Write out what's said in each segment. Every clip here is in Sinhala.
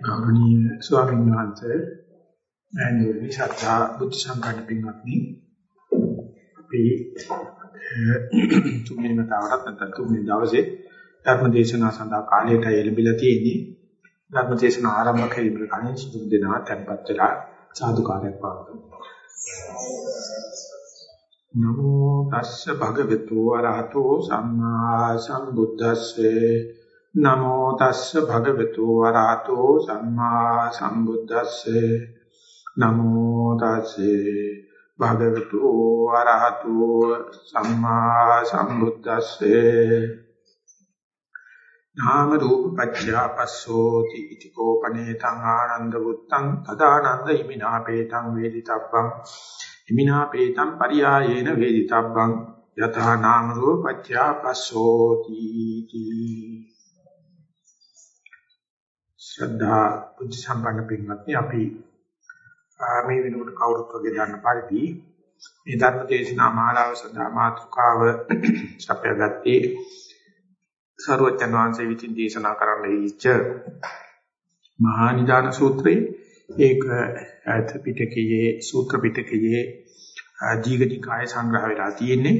ගෞරවනීය ස්වාමීන් වහන්සේ මෑණියනි ශ්‍රද්ධා බුද්ධ සම්පන්න පින්වත්නි. අපි තුන්වෙනි මතාවරත් නැත්නම් තුන්වෙනි දවසේ ධර්ම දේශනාව සඳහා කාලයට එළඹිලා තියෙන්නේ. ධර්ම දේශනාව ආරම්භ කිරීමට කලින් සිදු දෙනවා tempත් වෙලා සාදුකාරයක් පාවතුන නමෝ තස්ස භගවතු වරහතෝ සම්මා සම්බුද්දස්සේ නමෝ තස්ස භගවතු වරහතෝ සම්මා සම්බුද්දස්සේ. නමෝ තස්සේ භගවතු වරහතෝ සම්මා සම්බුද්දස්සේ. නාම රූප පත්‍යා පස්සෝති ඉතිකෝ පනේතං ආනන්ද බුත්තං තදානන්ද ඉමිනාපේතං වේදිතබ්බං. ඉමිනා පේතම් පරියායේන වේදිතබ්බං. යතහ නාම රූපච්ඡා පස්සෝති තී ශ්‍රද්ධා බුද්ධ සම්පන්න පින්වත්නි අපි මේ වෙනකොට කවුරුත් වගේ දන්න පරිදි මේ ධර්ම දේශනා මාලාව සඳහා මාතෘකාව සපයාගත්තේ සරුවචන වහන්සේ විසින් දේශනා කරන්න ඉච්ඡ මහා නිදාන සූත්‍රයේ ඒක ඈත පිටකයේ සූත්‍ර පිටකයේ දීඝනිකාය සංග්‍රහ වෙලා තියෙන්නේ.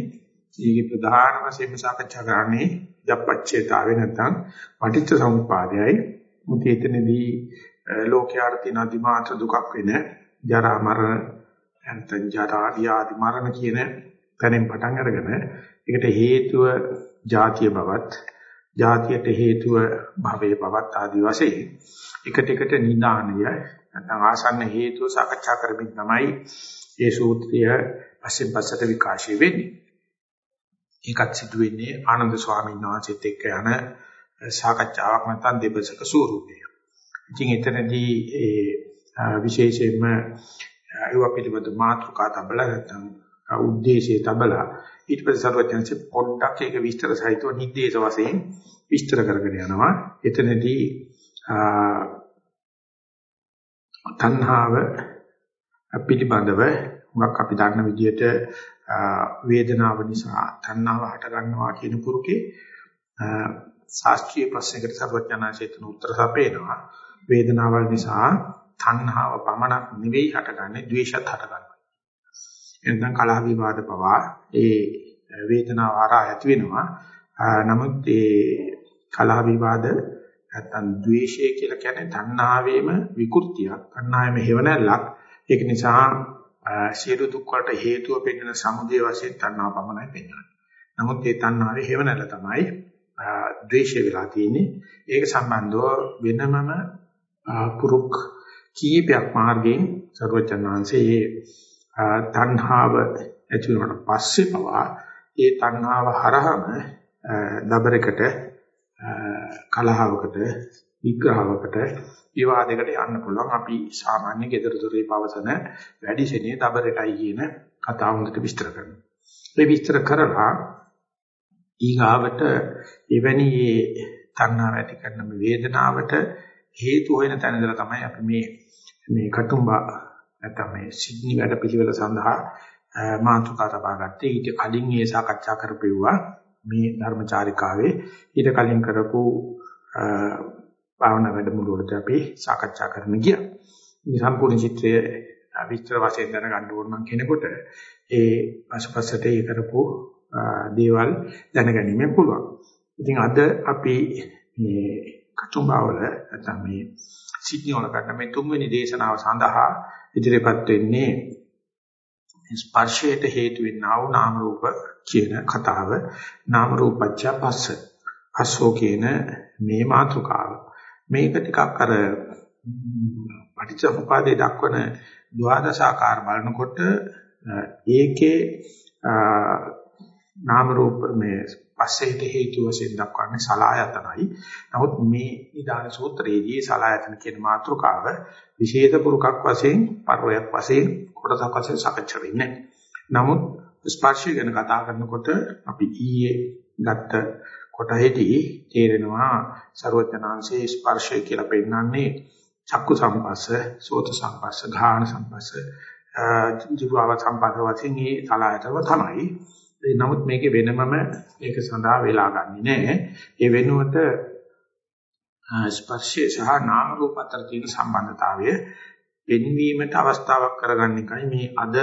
ඒකේ ප්‍රධාන වශයෙන් සාකච්ඡා කරන්නේ ජප්පච්චේතාවේ නැත්නම් පටිච්ච සමුප්පාදයයි. මුති එතනදී ලෝකයාට තියෙන අදිමාත්‍ර දුකක් වෙන ජරා මරණ නැත්නම් ජරා ව්‍යාධි මරණ කියන තැනින් පටන් අරගෙන ඒකට හේතුව ಜಾතිය බවත් ಜಾතියට හේතුව භවයේ බවත් ආදි වශයෙන් එකට එකට නිදානය නැත්නම් ආසන්න හේතුව සාකච්ඡා කරමින් තමයි මේ සූත්‍රය පස්සෙන් පස්සට විකාශය වෙන්නේ. ඒකත් සිදු වෙන්නේ ආනන්ද ස්වාමීන් වහන්සේත් එක්ක යන සාකච්ඡාවක් නැත්නම් දෙබසක ස්වරූපය. ඉතින් එතනදී ඒ විශේෂයෙන්ම ඒව පිළිබඳ මාතෘකා තබලා නැත්නම් උද්දේශය තබලා ඊට පස්සේ සර්වඥන්සේ පොඩ්ඩක් ඒක විස්තර සහිතව නිදේශ වශයෙන් විස්තර කරගෙන යනවා. එතනදී තණ්හාව පිළිබඳව හුඟක් අපි දන්න විදිහට වේදනාව නිසා තණ්හාව හට ගන්නවා කියන පුරුකේ ශාස්ත්‍රීය ප්‍රශ්නයකට සර්වඥාන්සේතුන උත්තර සපේනවා වේදනාවල් නිසා තණ්හාව පමණක් නෙවෙයි හටගන්නේ ද්වේෂත් හටගන්නවා එතන කලහ විවාද පවා ඒ වේදනාව හරහා ඇති වෙනවා නමුත් ඒ කලහ විවාද නැත්තම් ද්වේෂය කියලා කියන්නේ තණ්හාවේම විකෘතියක්. තණ්හාවේම හේවණල්ලක්. ඒක නිසා සියලු දුක් වලට හේතුව පෙන්වන සමුදය වශයෙන් තණ්හාව පමණයි පෙන්වන්නේ. නමුත් ඒ තණ්හාවේ හේවණල්ල තමයි ද්වේෂය වෙලා තියෙන්නේ. ඒක සම්බන්ධව වෙනමම පුරුක් කීපයක් මාර්ගයෙන් සර්වචන් වහන්සේ තණ්හාව ඇති වුණාට පස්සේ පවා ඒ තණ්හාව හරහම දබරකට කලහවකට විග්‍රහවකට විවාදයකට යන්න පුළුවන් අපි සාමාන්‍ය gedara dore පවසන වැඩි සෙනේ දබරටයි කියන කතාව හොඳට විස්තර කරනවා. මේ විස්තර කරලා ඊගාවට එවැනි තණ්හාව ඇති කරන මේ වේදනාවට හේතු හොයන තැන ඉඳලා තමයි අපි මේ මේ කටුම්බා නැත්නම් මේ සිඩ්නි වැඩ පිළිවෙල සඳහා මාතෘකා තබා ගත්තේ ඊට කලින් ඒ සාකච්ඡා කරපෙව්වා මේ ධර්මචාරිකාවේ ඊට කලින් කරපු භාවනා වැඩමුළුවලදී අපි සාකච්ඡා කරන්න ගියා. මේ සම්පූර්ණ චිත්‍රය විස්තර වශයෙන් දැනගන්න ඕන නම් කෙනෙකුට ඒ පසුපසට ඒ කරපු දේවල් දැනගැනීමෙන් පුළුවන්. ඉතින් අද අපි මේ කතුම්බාවල නැත්නම් මේ සිඩ්නි වල ගන්න මේ තුන්වෙනි දේශනාව සඳහා ඉදිරිපත් වෙන්නේ ස්පර්ශයට හේතු වෙන්නා වූ නාම රූප කියන කතාව. නාම රූපච්ඡ පස්ස. අස්සෝ කියන මේ මාතෘකාව. මේක ටිකක් අර පටිච්චසමුපාදයේ දක්වන ද්වාදශාකාර බලනකොට ඒකේ නාම රූප මේ පස්සේට හේතු වශයෙන් දක්වන්නේ සලායතනයි. නමුත් මේ නිදාන සූත්‍රයේදී සලායතන කියන මාතෘකාව විශේෂ පුරුකක් වශයෙන් පරවයක් වශයෙන් කොටසක් වශයෙන් සාකච්ඡා වෙන්නේ. නමුත් ස්පර්ශය ගැන කතා කරනකොට අපි ඊයේ ගත්ත කොටහෙදී තේරෙනවා ਸਰවඥාන්සේ ස්පර්ශය කියලා පෙන්නන්නේ චක්කු සම්පස්ස, සෝත සම්පස්ස, ධාන සම්පස්ස, ජීවව සම්පස්ස වශයෙන් මේ සලායතව තමයි. නමුත් මේකේ වෙනමම ඒක සඳහා වෙලා ගන්නෙ නෑ. ඒ වෙනුවට ස්පර්ශය සහ නාම රූප අතර තියෙන සම්බන්ධතාවය පෙන්වීමට අවස්ථාවක් කරගන්න එකයි මේ අද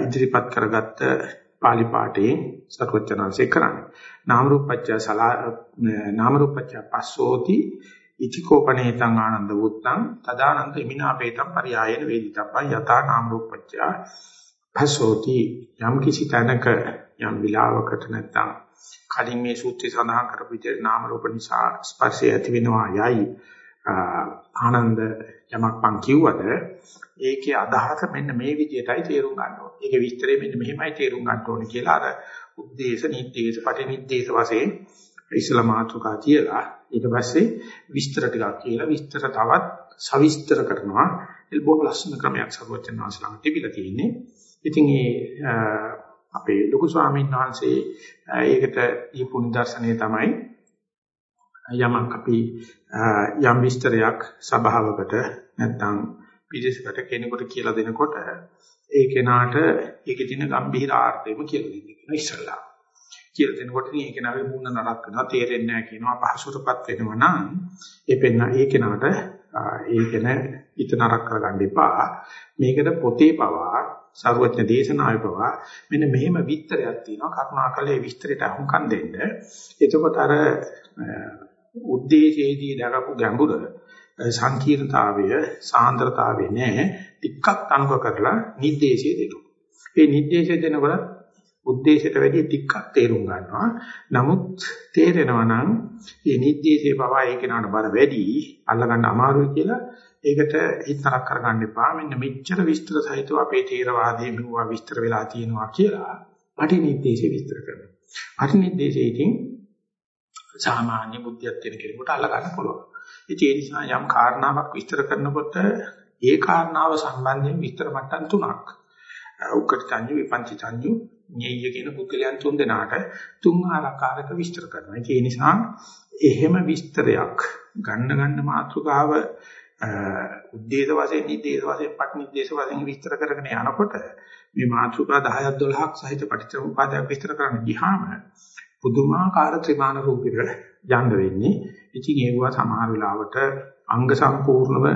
ඉදිරිපත් කරගත්ත පාලි පාඨයේ සත්වචනanse කරන්නේ. නාම රූපච්ඡ සලා නාම රූපච්ඡ පස්සෝති ඉතිකෝපනේතං ආනන්ද වුත්තං තදානන්ද ඉමිනාපේතං පරියායන වේදිතබ්බං යතා නාම රූපච්ඡ පස්සෝති යම් කිසි තැනක යම් විලාවකට නැත්තම් කලින් මේ සූත්‍රය සඳහන් කරපු විදිහට නාම රූප නිසා ස්පර්ශය ඇති වෙනවා යයි ආනන්ද යමක් මං කිව්වද ඒකේ අදහස මෙන්න මේ විදිහටයි තේරුම් ගන්න ඕනේ. ඒකේ විස්තරය මෙන්න මෙහෙමයි තේරුම් ගන්න ඕනේ කියලා අර උද්දේශ, නිද්දේශ, පටිනිද්දේශ වශයෙන් ඉස්ලා මාතෘකා කියලා ඊට පස්සේ විස්තර ටිකක් කියලා විස්තර තවත් සවිස්තර කරනවා. ඒක බොහොම ලස්සන ක්‍රමයක් සර්වචන් වහන්සේලා තිබිලා තියෙන්නේ. ඉතින් ඒ අපේ ලොකු ස්වාමීන් වහන්සේ ඒකට දීපු නිදර්ශනය තමයි යමක් අපි යම් විස්තරයක් සභාවකට නැත්නම් පිළිසකට කෙනෙකුට කියලා දෙනකොට ඒ කෙනාට ඒකේ තියෙන ගැඹිරාර්ථයම කියලා දෙන්න කියන ඉස්සල්ලා. කියලා දෙනකොට ඉතින් ඒ කෙනාගේ මුණ නරක් වෙනවා තේරෙන්නේ නැහැ කියනවා පහසුටපත් වෙනවා නම් ඒ පෙන්න ඒ කෙනාට ඒ කෙන හිත නරක කරගන්න එපා. මේකට පොතේ පවා සර්වඥ දේශනාය පවා මෙන්න මෙහෙම විස්තරයක් තියෙනවා කරුණාකරලා ඒ විස්තරයට අහුම්කම් දෙන්න. එතකොට අර උද්දේශයේදී දරපු ගැඹුර සංකීර්ණතාවය සාන්ද්‍රතාවය නෑ ටිකක් අනුක කරලා නිर्देशය දෙනවා. ඒ නිर्देशය දෙනකොට උද්දේශයට වැඩිය ටිකක් තේරුම් ගන්නවා. නමුත් තේරෙනවා නම් මේ නිर्देशේ පවා ඒ කෙනාට බර වැඩි අල්ලගන්න අමාරුයි කියලා ඒකට හිතනක් කරගන්න එපා. මෙන්න මෙච්චර විස්තර සහිතව අපේ තේරවාදී මෙවුවා විස්තර වෙලා තියෙනවා කියලා පටිනිද්දේශය විස්තර කරනවා. පටිනිද්දේශයෙන් සාමාන්‍ය බුද්ධියක් තියෙන කෙනෙකුට අල්ල ගන්න පුළුවන්. ඉතින් ඒ නිසා යම් කාරණාවක් විස්තර කරනකොට ඒ කාරණාව සම්බන්ධයෙන් විස්තර මට්ටම් තුනක් උක්කටඤ්ඤු විපංචිතඤ්ඤු ඤෙය්‍ය කියන පුද්ගලයන් තුන් දෙනාට තුන් ආකාරයක විස්තර කරනවා. ඒ නිසා එහෙම විස්තරයක් ගන්න ගන්න මාතෘකාව උද්දේශ වශයෙන් නිදේශ වශයෙන් පටිනිදේශ වශයෙන් විස්තර කරගෙන යනකොට මේ මාතෘකා 10ක් 12ක් සහිත පටිච්චසමුපාදයක් විස්තර කරන්න ගියාම පුදුමාකාර ත්‍රිමාන රූපයක යන්න වෙන්නේ. ඉතින් ඒවා සමහර වෙලාවට අංග සම්පූර්ණව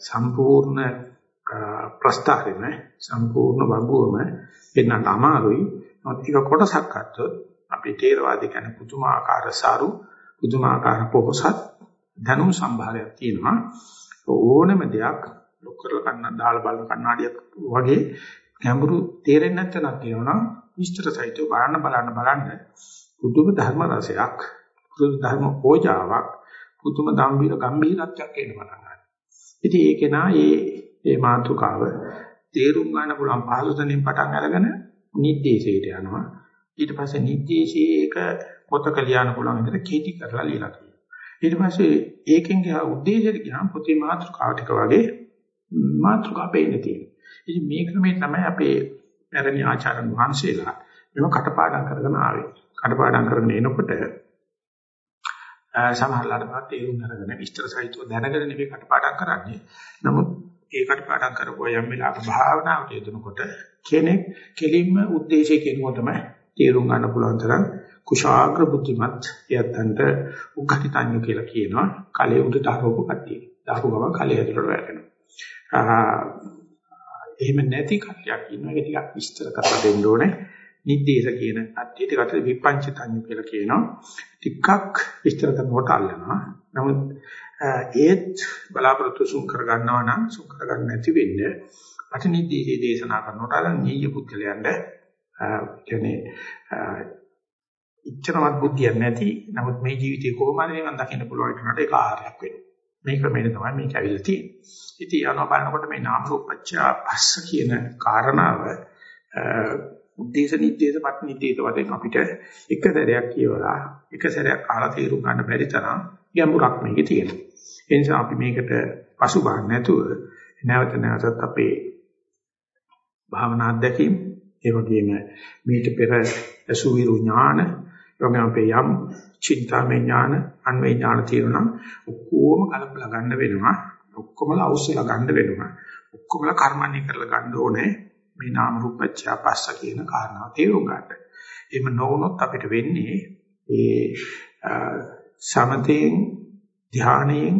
සම්පූර්ණ ප්‍රස්තාරෙම සම්පූර්ණ වගුවම එන්නට අමාරුයි. ඒක කොටසක් අත්තොත් අපේ තේරවාදී කියන පුදුමාකාර සාරු පුදුමාකාර පොහසත් දැනුම් සම්භාරයක් තියෙනවා. ඕනම දෙයක් ලොක් කරලා කන්න දාලා බලන කණ්ණාඩියක් වගේ ගැඹුරු තේරෙන්නේ නැත්නම් තියෙනවා විස්තර සහිතව බලන්න බලන්න බලන්න පුදුම ධර්ම රසයක් පුදුම ධර්ම ඕජාවක් පුදුම ධම්බීර ගම්බීරත්වයක් එන්න පටන් ගන්නවා. ඉතින් ඒක නා ඒ ඒ මාතෘකාව තේරුම් ගන්න පුළුවන් පහසුතෙන් පටන් අරගෙන නිද්දේශයට යනවා. ඊට පස්සේ නිද්දේශයේ ඒක පොතක ලියන්න පුළුවන් විදිහට කීටි කරලා ලියලා ඊට පස්සේ ඒකෙන් ගියා ಉದ್ದೇಶයට ගියාම පොතේ මාතෘකාව ටික වගේ මාතෘකාව පේන්න තියෙනවා. ඉතින් මේ ක්‍රමයෙන් තමයි අපේ පැරණි ආචාර්යන් වහන්සේලා මේව කටපාඩම් කරගෙන ආවේ. කටපාඩම් කරගෙන එනකොට සමහරලාට තේරුම් අරගෙන විස්තර සහිතව දැනගෙන නෙවෙයි කටපාඩම් කරන්නේ. නමුත් ඒ කටපාඩම් කරපුවා යම් වෙලාවක භාවනාවට යෙදෙනකොට කෙනෙක් කෙලින්ම ಉದ್ದೇಶය කෙරුවොතම තේරුම් ගන්න පුළුවන් තරම් කුශාග්‍ර බුද්ධිමත් යත්තන්ට උග්ගටිතඤ්ඤ කියලා කියනවා. කලයේ උඩට අරවපු කට්ටිය. දාපු ගමන් කලයේ ඇතුළට වැටෙනවා. එහෙම නැති කට්ටියක් ඉන්නවා ඒක ටිකක් විස්තර කරලා දෙන්න ඕනේ. නිද්දේශ කියන කට්ටියට කට විපංචතඤ්ඤ කියලා කියනවා. ටිකක් විස්තර කරනකොට අල්ලනවා. නමුත් ඒත් බලාපොරොත්තු සුන් කර ගන්නවා නම් සුන් කර ගන්න නැති වෙන්නේ අටනිද්දේශේ දේශනා කරනකොට අර නීය පුද්ගලයන්ට කියන්නේ ඉච්ඡනවත් බුද්ධියක් නැති නමුත් මේ ජීවිතේ කොහොමද මම දකින්න පුළුවන් කෙනාට ඒක ආහාරයක් වෙනවා. මේ ක්‍රමයෙන් තමයි මේක ඇවිල්ලා තියෙන්නේ. ඉතින් යනවා බලනකොට මේ නාම රූපච්ඡා පස්ස කියන කාරණාව උද්දේශ නිද්දේශ පත් නිද්දේශ වශයෙන් අපිට එක සැරයක් කියවලා එක සැරයක් අහලා තේරුම් ගන්න බැරි තරම් ගැඹුරක් මේකේ තියෙනවා. ඒ නිසා අපි මේකට පසුබාහන්න නැතුව නැවත නැවතත් අපේ භාවනා අධ්‍යක්ීම් ඒ වගේම මේට පෙර අසුවිරු ඥාන එවැගේම අපේ යම් චින්තාමය ඥාන අන්වේ ඥාන තියෙනවා ඔක්කොම කලබල ගන්න වෙනවා ඔක්කොමලා අවශ්‍යලා ගන්න වෙනවා ඔක්කොමලා කර්මන්නේ කරලා ගන්න ඕනේ මේ නාම රූපච්ඡ පස්ස කියන කාරණාව තේරුම් ගන්න. එහෙම නොවුනොත් අපිට වෙන්නේ ඒ සමතෙන් ධානයෙන්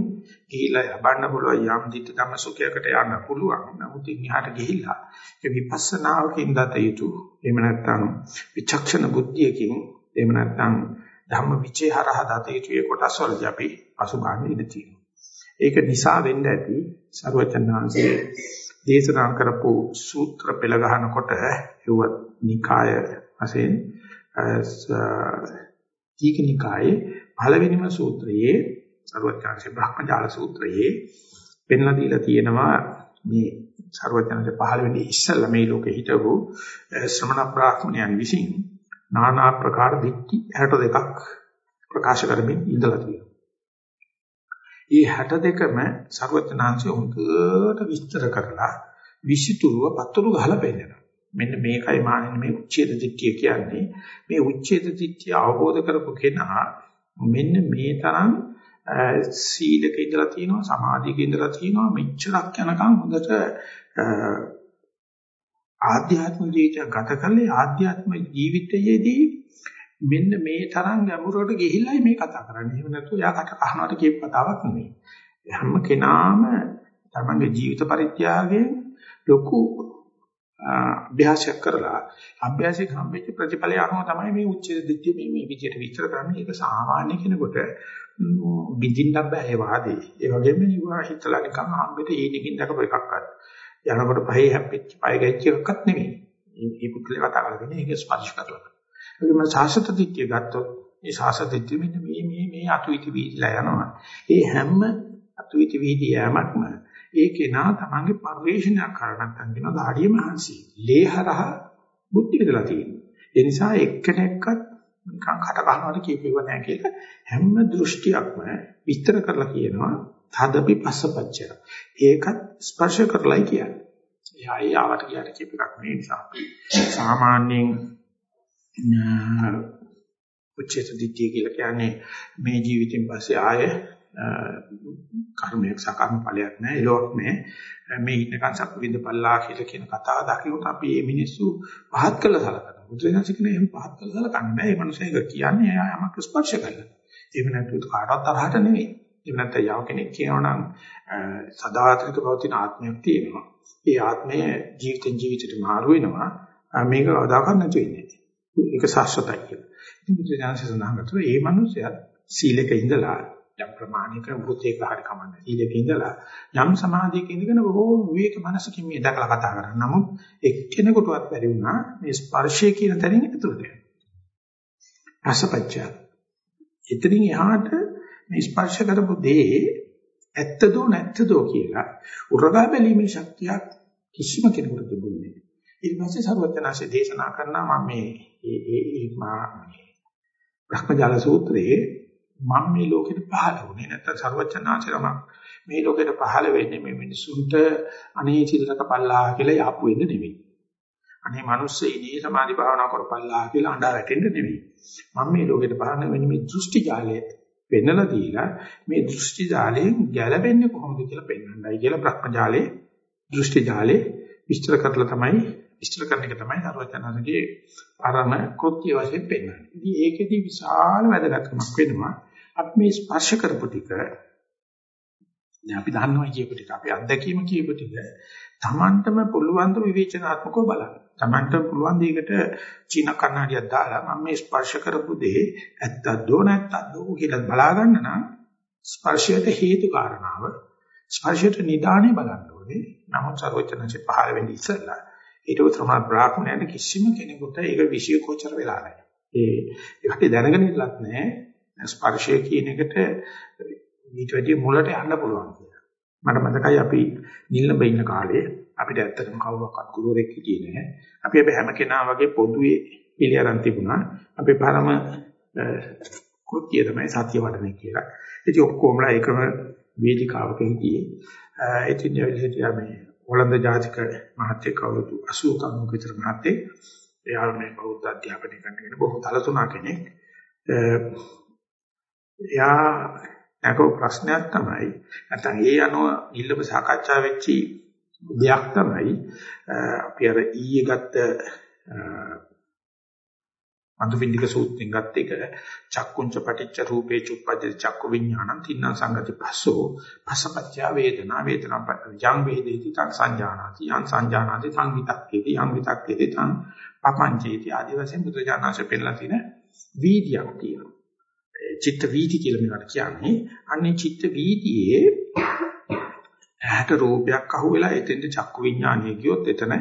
ගිහිලා ලබන්න පුළුවන් යම් දිට ධම්ම සුඛයකට යන්න පුළුවන්. නමුත් ඉහාට ගිහිල්ලා ඒ විපස්සනාවකින් දත යුතු. එහෙම නැත්නම් විචක්ෂණ බුද්ධියකින් එහෙම නැත්නම් ධම්ම විචේ හරහා දත යුතු ඒ කොටස් වලදී අපි අසුභාන්නේ ඉඳ තියෙනවා. ඒක නිසා වෙන්න ඇති සරුවචනාංශයේ දේශනා කරපු සූත්‍ර පෙළ ගන්නකොට ඒවත් නිකාය වශයෙන් දීඝනිකායේ පළවෙනිම සූත්‍රයේ සරුවචනාංශේ බ්‍රහ්මජාල සූත්‍රයේ පෙන්ලා දීලා තියෙනවා මේ සරුවචනාංශේ පහළ වෙන්නේ ඉස්සල්ලා මේ ලෝකේ හිටපු ශ්‍රමණ බ්‍රාහ්මණයන් විසින් নানা ප්‍රකාර දික්ටි 62ක් ප්‍රකාශ කරමින් ඉඳලා තියෙනවා. මේ 62ම සර්වඥාන්සේ උන්ට විස්තර කරලා විසිතුරුව පතුරු ගහලා පෙන්නනවා. මෙන්න මේකයි මාන්නේ මේ උච්ඡේද දිට්ඨිය කියන්නේ. මේ උච්ඡේද දිට්ඨිය අවබෝධ කරපු කෙනා මෙන්න මේ තරම් සීලක ඉඳලා තියෙනවා සමාධියක ඉඳලා තියෙනවා මෙච්චරක් යනකම් හොඳට ආධ්‍යාත්මික ජීවිතය ගත කළේ ආධ්‍යාත්මික ජීවිතයේදී මෙන්න මේ තරම් ගැඹුරට ගිහිල්ලායි මේ කතා කරන්නේ. එහෙම නැත්නම් යා කට කහනවට කියපු කතාවක් නෙමෙයි. හැම කෙනාම තමන්ගේ ජීවිත පරිත්‍යාගයෙන් ලොකු අභ්‍යාසයක් කරලා අභ්‍යාසයෙන් හම්බෙච්ච ප්‍රතිඵලය අනුව තමයි මේ උච්ච දිට්ඨිය මේ මේ විදිහට විස්තර කරන්නේ. ඒක සාමාන්‍ය කෙනෙකුට බින්දින්න බෑ ඒ වාදේ. ඒ වගේම නිවා හිතලා නිකන් හම්බෙට ඊනකින් දකපු එකක්වත්. යනකොට පහේ හැප්පෙච්ච පය ගැච්ච එකක්වත් නෙමෙයි. මේ පුත්‍රය කතා කරන්නේ ඒක ස්පර්ශ කරලා. ඒකම සාසත දිට්ඨිය ගත්තොත් මේ සාසත දිට්ඨිය මෙන්න මේ මේ මේ අතුවිති වීදිලා යනවා. ඒ හැම අතුවිති වීදි යෑමක්ම ඒකේ නා තමන්ගේ පරිශ්‍රණයක් කරා නැත්නම් කියන දාඩිය මහන්සි. ලේහරහ බුද්ධි විදලා තියෙනවා. ඒ නිසා එක්කෙනෙක්වත් නිකන් කට කනවාට කියපේව නැහැ කියලා හැම දෘෂ්ටියක්ම විස්තර කරලා කියනවා තදපි පස්සපච්චය. ඒකත් ස්පර්ශ කරලායි කියන්නේ. එයා ඒ ආවට කියන කීප එකක් මේ නිසා. සාමාන්‍යයෙන් උච්චේත දිට්ඨිය කියලා කියන්නේ මේ ජීවිතෙන් පස්සේ ආය කර්මයක් සකර්ම ඵලයක් නැහැ එලොක් මේ මේ ඉන්නකන් සප්ප විඳපල්ලා කියලා කියන කතාව දකිනකොට අපි මේ මිනිස්සු පහත් කළ සලකනවා. බුදුරජාණන් කියන එහෙම පහත් කළ සලකන්නේ නැහැ මේ මිනිස්සෙක් කියන්නේ එයා යමක් ස්පර්ශ කරලා එහෙම නැත්නම් කාටවත් තරහට නෙවෙයි. එහෙම නැත්නම් යව කෙනෙක් කියනවා නම් සදාතනික පවතින ආත්මයක් තියෙනවා ඒ ආත්මය ජීවිතෙන් ජීවිතයට මාරු වෙනවා මේක කවදාකවත් නැතු වෙන්නේ ඒක සාස්වතයි කියලා. ඉතින් බුදුරජාණන් සඳහන් කරනවා මේ මිනිස්සයා සීලක ඉඳලා යම් ප්‍රමාණික වෘත්තයක හරි කමන්නේ. සීලක ඉඳලා යම් සමාධියක ඉඳගෙන බොහෝ විවේක මනසකින් මේ දැකලා කතා කරා. නමුත් එක්කෙනෙකුටවත් බැරි වුණා මේ ස්පර්ශය කියන තැනින් ඇතුළට යන්න. රසපච්චය. එතනින් එහාට මේ ස්පර්ශ කරපු දේ ඇත්තදෝ නැත්තදෝ කියලා උරගා බැලීමේ ශක්තියක් කිසිම කෙනෙකුට තිබුණේ නැහැ. ඊට පස්සේ සරුවචනාංශය දේශනා කරනවා මම මේ ඒ ඒ මා බ්‍රහ්මජාල සූත්‍රයේ මම මේ ලෝකෙට පහළ වුණේ නැත්නම් සරුවචනාංශයම මේ ලෝකෙට පහළ වෙන්නේ මේ මිනිසුන්ට අනේ සිල්ලක පල්ලා කියලා යාපු වෙන්න නෙවෙයි. අනේ මිනිස්සු ඉනී සමාධි භාවනා කරපල්ලා කියලා අඬා වැටෙන්න නෙවෙයි. මම මේ ලෝකෙට පහළ වෙන්නේ මේ දෘෂ්ටි ජාලය පෙන්නලා දීලා මේ දෘෂ්ටි ජාලයෙන් ගැලවෙන්නේ කොහොමද කියලා පෙන්වන්නයි කියලා බ්‍රහ්මජාලේ දෘෂ්ටි ජාලේ විස්තර කරලා තමයි ඉෂ්ට කරන එක තමයි සර්වඥාන්සේගේ ආරම කෘත්‍ය වශයෙන් පෙන්වන්නේ. ඉතින් ඒකෙදි විශාල වැදගත්කමක් වෙනවා. අපි මේ ස්පර්ශ කරපු ටික දැන් අපි දන්නවා කියපු ටික අපි අත්දැකීම කියපු ටික Tamanටම පුළුවන් ද විවේචනාත්මකව බලන්න. Tamanට පුළුවන් දෙයකට චීන කන්නඩියක් දාලා මම මේ ස්පර්ශ කරපු දේ ඇත්තද නැත්තද කියලා බලා ගන්න නම් ස්පර්ශයට හේතු කාරණාව ස්පර්ශයට නිදානේ බලන්න ඕනේ. නමුත් සර්වචනසේ පහළ වෙන්නේ ඉස්සෙල්ලා ඊට උතරම බ්‍රාහ්මණයන්ට කිසිම කෙනෙකුට ඒක විශ්ය කොචර වෙලා නැහැ. ඒ ඒකට දැනගෙන ඉන්නත් නැහැ. ස්පර්ශය කියන එකට ඊට වැඩි මුලට යන්න පුළුවන් කියලා. මට මතකයි අපි නිල්ලඹ ඉන්න කාලේ අපිට ඇත්තටම කවුරක්වත් ගුරුවරයෙක් හිටියේ නැහැ. අපි අපි හැම කෙනා වගේ පොදුවේ පිළිඅරන් තිබුණා. අපේ පරම කෘත්‍යය තමයි සත්‍ය වඩන කියලා. ඉතින් ඔක්කොමලා එකම වේදිකාවක හිටියේ. ඉතින් ඒ මේ හොලන්ද ජාතික මහත්තයෙක් අවුරුදු 80 90 විතර මහත්තයෙක්. එයා මේ බෞද්ධ අධ්‍යාපනය කරන කෙනෙක් බොහෝ තලතුණා කෙනෙක්. එයා නැකෝ ප්‍රශ්නයක් තමයි නැත්නම් ඒ අනුව ඉල්ලප සාකච්ඡා වෙච්චි දෙයක් තමයි අපි අර ඊයේ ගත්ත මధుපිණ්ඩික සූත්‍රයෙන් ගත්ත එක චක්කුංච පටිච්ච රූපේ චුප්පජ්ජ චක්කු විඥානං තින්න සංගති පස්සෝ පසපච්චය වේදනා වේදනා යම් වේදේති තං සංජානාති යම් සංජානාති තං විතක්කේති යම් විතක්කේති තං පපංචේති ආදි වශයෙන් බුදුජානනාංශ පෙන්නලා තියෙන වීදියක් තියෙනවා. චිත්ත වීදි කියලා මේකට කියන්නේ අන්නේ චිත්ත වීදියේ ඇහැට රූපයක් අහුවෙලා එතෙන්ට චක්කු විඥානය ගියොත් එතන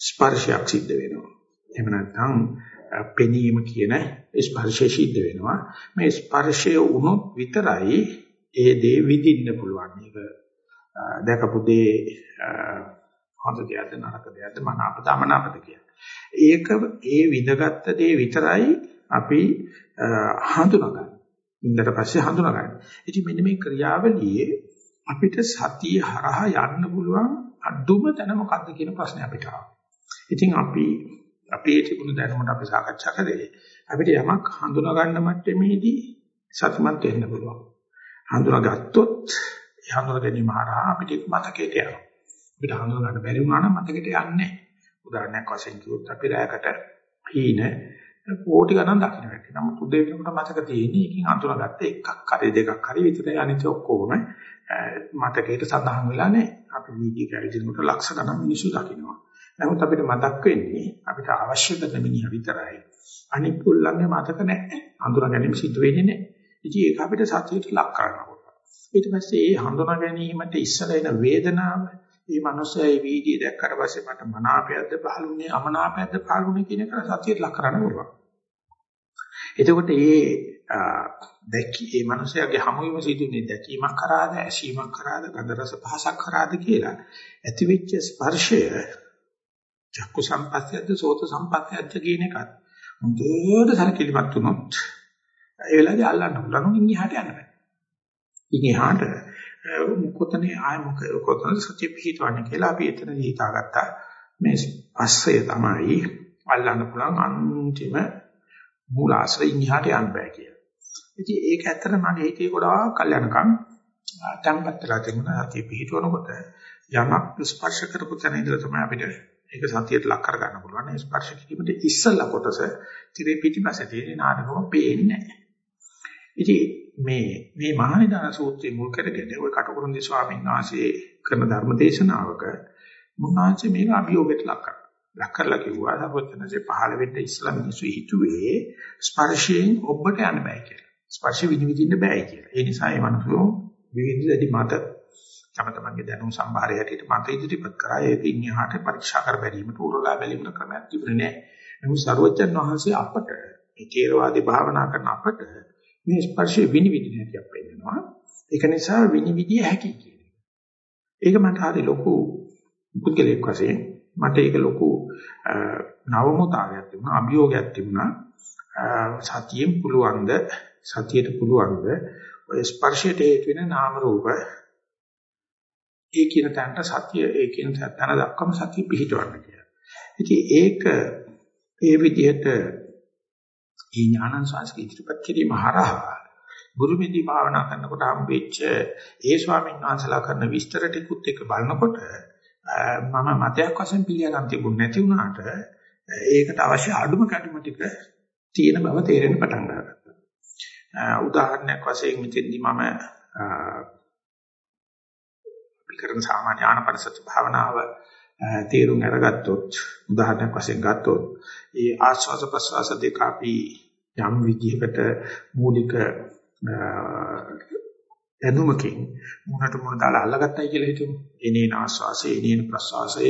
ස්පර්ශයක් සිද්ධ වෙනවා එහෙම නැත්නම් පෙනීම කියන ස්පර්ශය සිද්ධ වෙනවා. මේ ස්පර්ශය වුණොත් විතරයි ඒ දේ විඳින්න පුළුවන්. ඒක දැකපු දේ හොඳ දෙයක්ද නරක දෙයක්ද මනාපද අමනාපද කියන්නේ. ඒක ඒ විඳගත්ත දේ විතරයි අපි හඳුනගන්නේ. ඉන්නට පස්සේ හඳුනගන්නේ. ඉතින් මෙන්න මේ ක්‍රියාවලියේ අපිට සතිය හරහා යන්න පුළුවන් අඩුම තැන මොකක්ද කියන ප්‍රශ්නේ අපිට ආවා. ඉතින් අපි අපේ තිබුණු දැනුමට අපි සාකච්ඡා කරේ අපිට යමක් හඳුනා ගන්න මට්ටමේදී සතුටුමත් වෙන්න පුළුවන්. හඳුනාගත්තොත් ඒ හඳුනා ගැනීම හරහා අපිට මතකයට යනවා. අපිට හඳුනා ගන්න බැරි වුණා නම් මතකයට යන්නේ නැහැ. උදාහරණයක් වශයෙන් කිව්වොත් අපි රැයකට හීන කෝටි ගණන් දකින්න වෙන්නේ. නමුත් උදේ වෙනකොට මතක තියෙන්නේ එකකින් අඳුරගත්ත එකක් හරි දෙකක් හරි විතරයි අනිත් ඔක්කොම මතකයට සඳහන් වෙලා නැහැ. අපි වීඩියෝ කැවිදිනකොට ලක්ෂ ගණන් මිනිස්සු දකින්නවා. නමුත් අපිට මතක් වෙන්නේ අපිට අවශ්‍ය කරන මිනිහ විතරයි. අනිත් පුල්ලන්නේ මතක නැහැ. හඳුනා ගැනීම සිද්ධ වෙන්නේ නැහැ. ඉතින් ඒක අපිට සතියට ලක් කරනවා. ඊට පස්සේ මේ හඳුනා ගැනීමට ඉස්සර එන වේදනාව, මේ මනුස්සයා මේ වීඩියෝ දැක්කට පස්සේ මට මනාපයක්ද පහළුනේ, අමනාපයක්ද පහළුනේ කියන එක සතියට ලක් කරන්න පුළුවන්. එතකොට මේ දැකි මේ මනුස්සයාගේ හමුවීම සිදුනේ දැකීමක් කරාද, ඇසීමක් කරාද, ගන්ධ රස පහසක් කරාද කියලා ඇතිවෙච්ච ස්පර්ශය චක්කු සම්පස්සයක්ද සෝත සම්පස්සයක්ද කියන එකත් හොඳට සැලකිලිමත් වුණොත් ඒ වෙලාවේදී අල්ලන්න පුළුවන් ඉන් එහාට යන්න බෑ. ඉන් එහාට කොතනේ ආය මොක කොතනද සත්‍ය පිහිටවන්නේ කියලා අපි එතනදී හිතාගත්තා මේ පස්සය තමයි අල්ලන්න පුළුවන් අන්තිම මූලාශ්‍රයෙන් එහාට යන්න බෑ කියලා. ඉතින් ඒක ඇත්තට මගේ හිතේ ගොඩාක් කල්යනකම් තැම්පත් වෙලා තිබුණා සත්‍ය පිහිටවනකොට යමක් ස්පර්ශ කරපු තැන ඉඳලා තමයි අපිට ඒක සතියට ලක් කර ගන්න පුළුවන්. ඒ ස්පර්ශ කිරීමට ඉස්සලා කොටස tire පිටිපස්සේ තියෙන නාටකම පේන්නේ නැහැ. ඉතින් මේ මේ මහනිදාන සූත්‍රය මුල් කරගෙන ওই කටුකුරුන්දි ස්වාමීන් වහන්සේ කරන ධර්ම දේශනාවක මුන්නාංශ මේක අභියෝගයට ලක් කරා. ලක් කරලා කිව්වා සර්වඥන්සේ පහළ වෙන්න ඉස්සලා මිනිස්සු හිතුවේ ස්පර්ශයෙන් ඔබට යන්න බෑ කියලා. ස්පර්ශ විනිවිදින්න බෑ කියලා. ඒ නිසා මේ මිනිස්සු විවිධ මත තම තමන්ගේ දැනුම් සම්භාරය හැටියට මත ඉදිරිපත් කරා ඒක ඉන්නහට පරීක්ෂා කර බැලීමට උරලා බැලීමට ක්‍රමයක් තිබුණේ නැහැ. නමුත් සර්වජන් වහන්සේ අපට මේ ථේරවාදී භාවනා කරන අපට මේ ස්පර්ශයේ විනිවිදින හැටියක් පෙන්නනවා. ඒක නිසා විනිවිදිය හැකි කියන එක. ඒක මට හරි ලොකු පුද්ගලයෙක් වශයෙන් මට ඒක ලොකු නවමුතාවයක් තිබුණා අභියෝගයක් තිබුණා. සතියෙන් පුළුවන්ද සතියට පුළුවන්ද ඔය ස්පර්ශයට හේතු වෙන නාම රූප ඒ කියන තැනට සතිය ඒ කියන තැන දක්වම සතිය පිහිටවන්න කියලා. ඉතින් ඒක ඒ විදිහට ඒ ඥානං සංස්කෘති ඉදිරිපත් කිරීම හරහා ගුරුමෙදි භාවනා කරනකොට හම්බෙච්ච ඒ ස්වාමීන් වහන්සේලා කරන විස්තර ටිකුත් එක බලනකොට මම මතයක් වශයෙන් පිළිගන්න තිබුණ නැති වුණාට ඒකට අවශ්‍ය අඩුම කැඩුම ටික තියෙන බව තේරෙන්න පටන් ගත්තා. උදාහරණයක් වශයෙන් මෙතෙන්දි මම කරන සාමාන්‍ය ආනපනසති භාවනාව තේරුම් අරගත්තොත් උදාහරණයක් වශයෙන් ගත්තොත් ඒ ආස්වාස ප්‍රස්වාස දෙක අපි යම් විදිහකට මූලික දැනුමකින් මුණට මුණ දාලා අල්ලගත්තයි කියලා හිතමු. එනේන ආස්වාසය, එනේන ප්‍රස්වාසය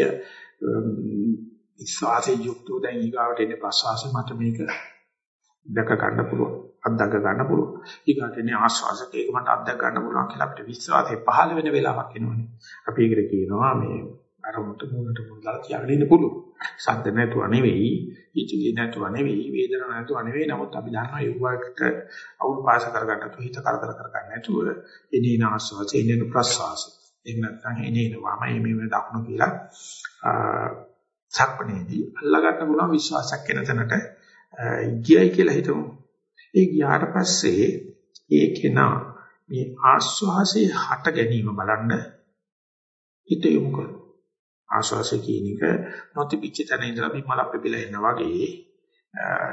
විශ්වාසයේ යුක්තව දැන් ඊගාවට එන්නේ ප්‍රස්වාසය මට මේක දැක ගන්න පුළුවන්. අත්දක ගන්න පුළුවන්. ඊගාට එන්නේ ආස්වාසක ඒක මට අත්දක ගන්න පුළුවන් කියලා අපිට විශ්වාසය පහළ වෙන වෙලාවක් එනවනේ. අපි ඒකට කියනවා මේ අරමුණට මුලට මුල දාලා තියාගෙන ඉන්න පුළුවන්. සද්ද නැතුව නෙවෙයි, ඉතිලි නැතුව නෙවෙයි, වේදනාවක් නැතුව නෙවෙයි. නමුත් අපි දන්නවා ඒ වගේ අවුල් පාස කරගන්න තු හිත කරදර කරගන්න නැතුව එනේන ආස්වාසය, එනේන ප්‍රස්වාසය. එහෙම නැත්නම් එනේන වම මේ දක්න කියලා සක්පනේදී අල්ලගන්න පුළුවන් විශ්වාසයක් වෙන තැනට ගියයි කියලා හිතමු. ඒ ගියාට පස්සේ ඒ කෙනා මේ ආස්වාසේ හට ගැනීම බලන්න හිත යොමු කරනවා. ආස්වාසේ කියන එක නොතිබිච්ච තැන ඉඳලා බිමල අපෙබිලා එනවා වගේ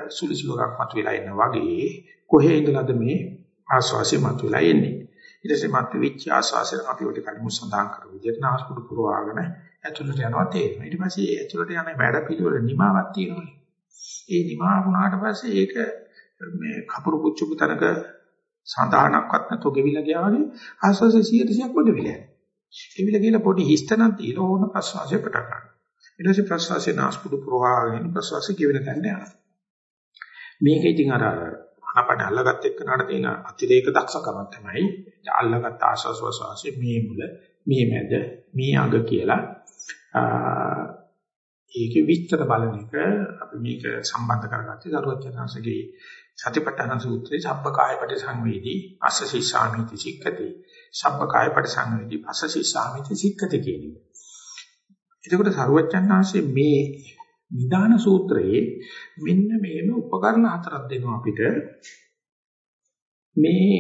සුලිසුලක් මතුවලා එන වගේ කොහේ ඉඳලාද මේ ආස්වාසිය මතුවලා එන්නේ? ඊට පස්සේ මත් වෙච්ච ආස්වාසිය අපි ඔය කලින් සඳහන් කරපු විදිහට නාස්පුඩු පුරවාගෙන ඇතුළට යනවා තේරෙනවා. ඊට පස්සේ ඇතුළට යන වැඩ පිළිවෙල නිමාවක් තියෙනවානේ. ඒ නිමා වුණාට පස්සේ ඒක මේ කපුරු පුච්චුපු තනක සඳහනක්වත් නැතුව ගෙවිලා ගියා වගේ ආස්වාසිය 100%ක් වගේ විලයි එවිල කියලා පොඩි හිස්තනක් දීලා ඕන ප්‍රශ්වාසය පටන් ගන්නවා. ඊට පස්සේ ප්‍රශ්වාසයේ නාස්පුඩු ප්‍රවාහයෙන් ප්‍රශ්වාසය කිවෙන තැනට යනවා. මේක ඉතින් අර අපට අල්ලගත් එක්කනට තියෙන අතිරේක දක්ෂකම තමයි අල්ලගත් ආශ්වාස ප්‍රශ්වාසයේ මේ මුල, මේ මැද, මේ අග කියලා ඒකේ විස්තර බලන එක අපි මේක සම්බන්ධ කරගත්තේ දරුවචනanseගේ සතිපට්ඨාන සූත්‍රයේ සබ්බකාය පරිසංවේදී අස්සසී සාමිති සික්කති සබ්බකාය පරිසංවේදී පස්සසී සාමිති සික්කති කියන එක. එතකොට සරුවචනanse මේ නිදාන සූත්‍රයේ මෙන්න මේම උපකරණ හතරක් දෙනවා අපිට. මේ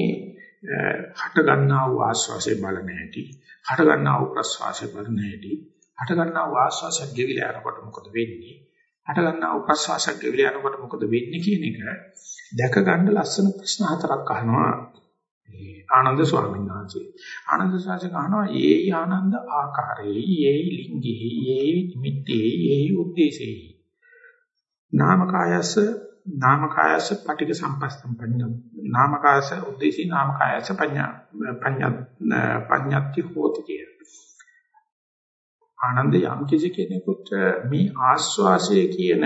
හට ගන්නා වූ ආස්වාසේ බලන හැටි හට ගන්නා වූ ප්‍රස්වාසේ බලන හැටි හට ගන්නා වූ ආස්වාසයක් ගෙවිලා යනකොට මොකද වෙන්නේ? හට ගන්නා වූ ප්‍රස්වාසයක් ගෙවිලා යනකොට මොකද වෙන්නේ කියන එක දැක ගන්න ලස්සන ප්‍රශ්න හතරක් අහනවා. ආනන්ද ස්වාමීන් වහන්සේ. ආනන්ද ස්වාමීන් අහනවා ඒ ආනන්ද ආකාරයේ ඒ ලිංගේ ඒ නිමිත්තේ ඒ උද්දේශේ නාමකායස නාමකායස පටික සම්පස්සම් පඤ්ඤ. නාමකායස උද්දේශී නාමකායස පඤ්ඤා පඤ්ඤා පඤ්ඤාති හෝති කිය. ආනන්ද යම් කිසි කෙනෙකුට මේ ආස්වාසය කියන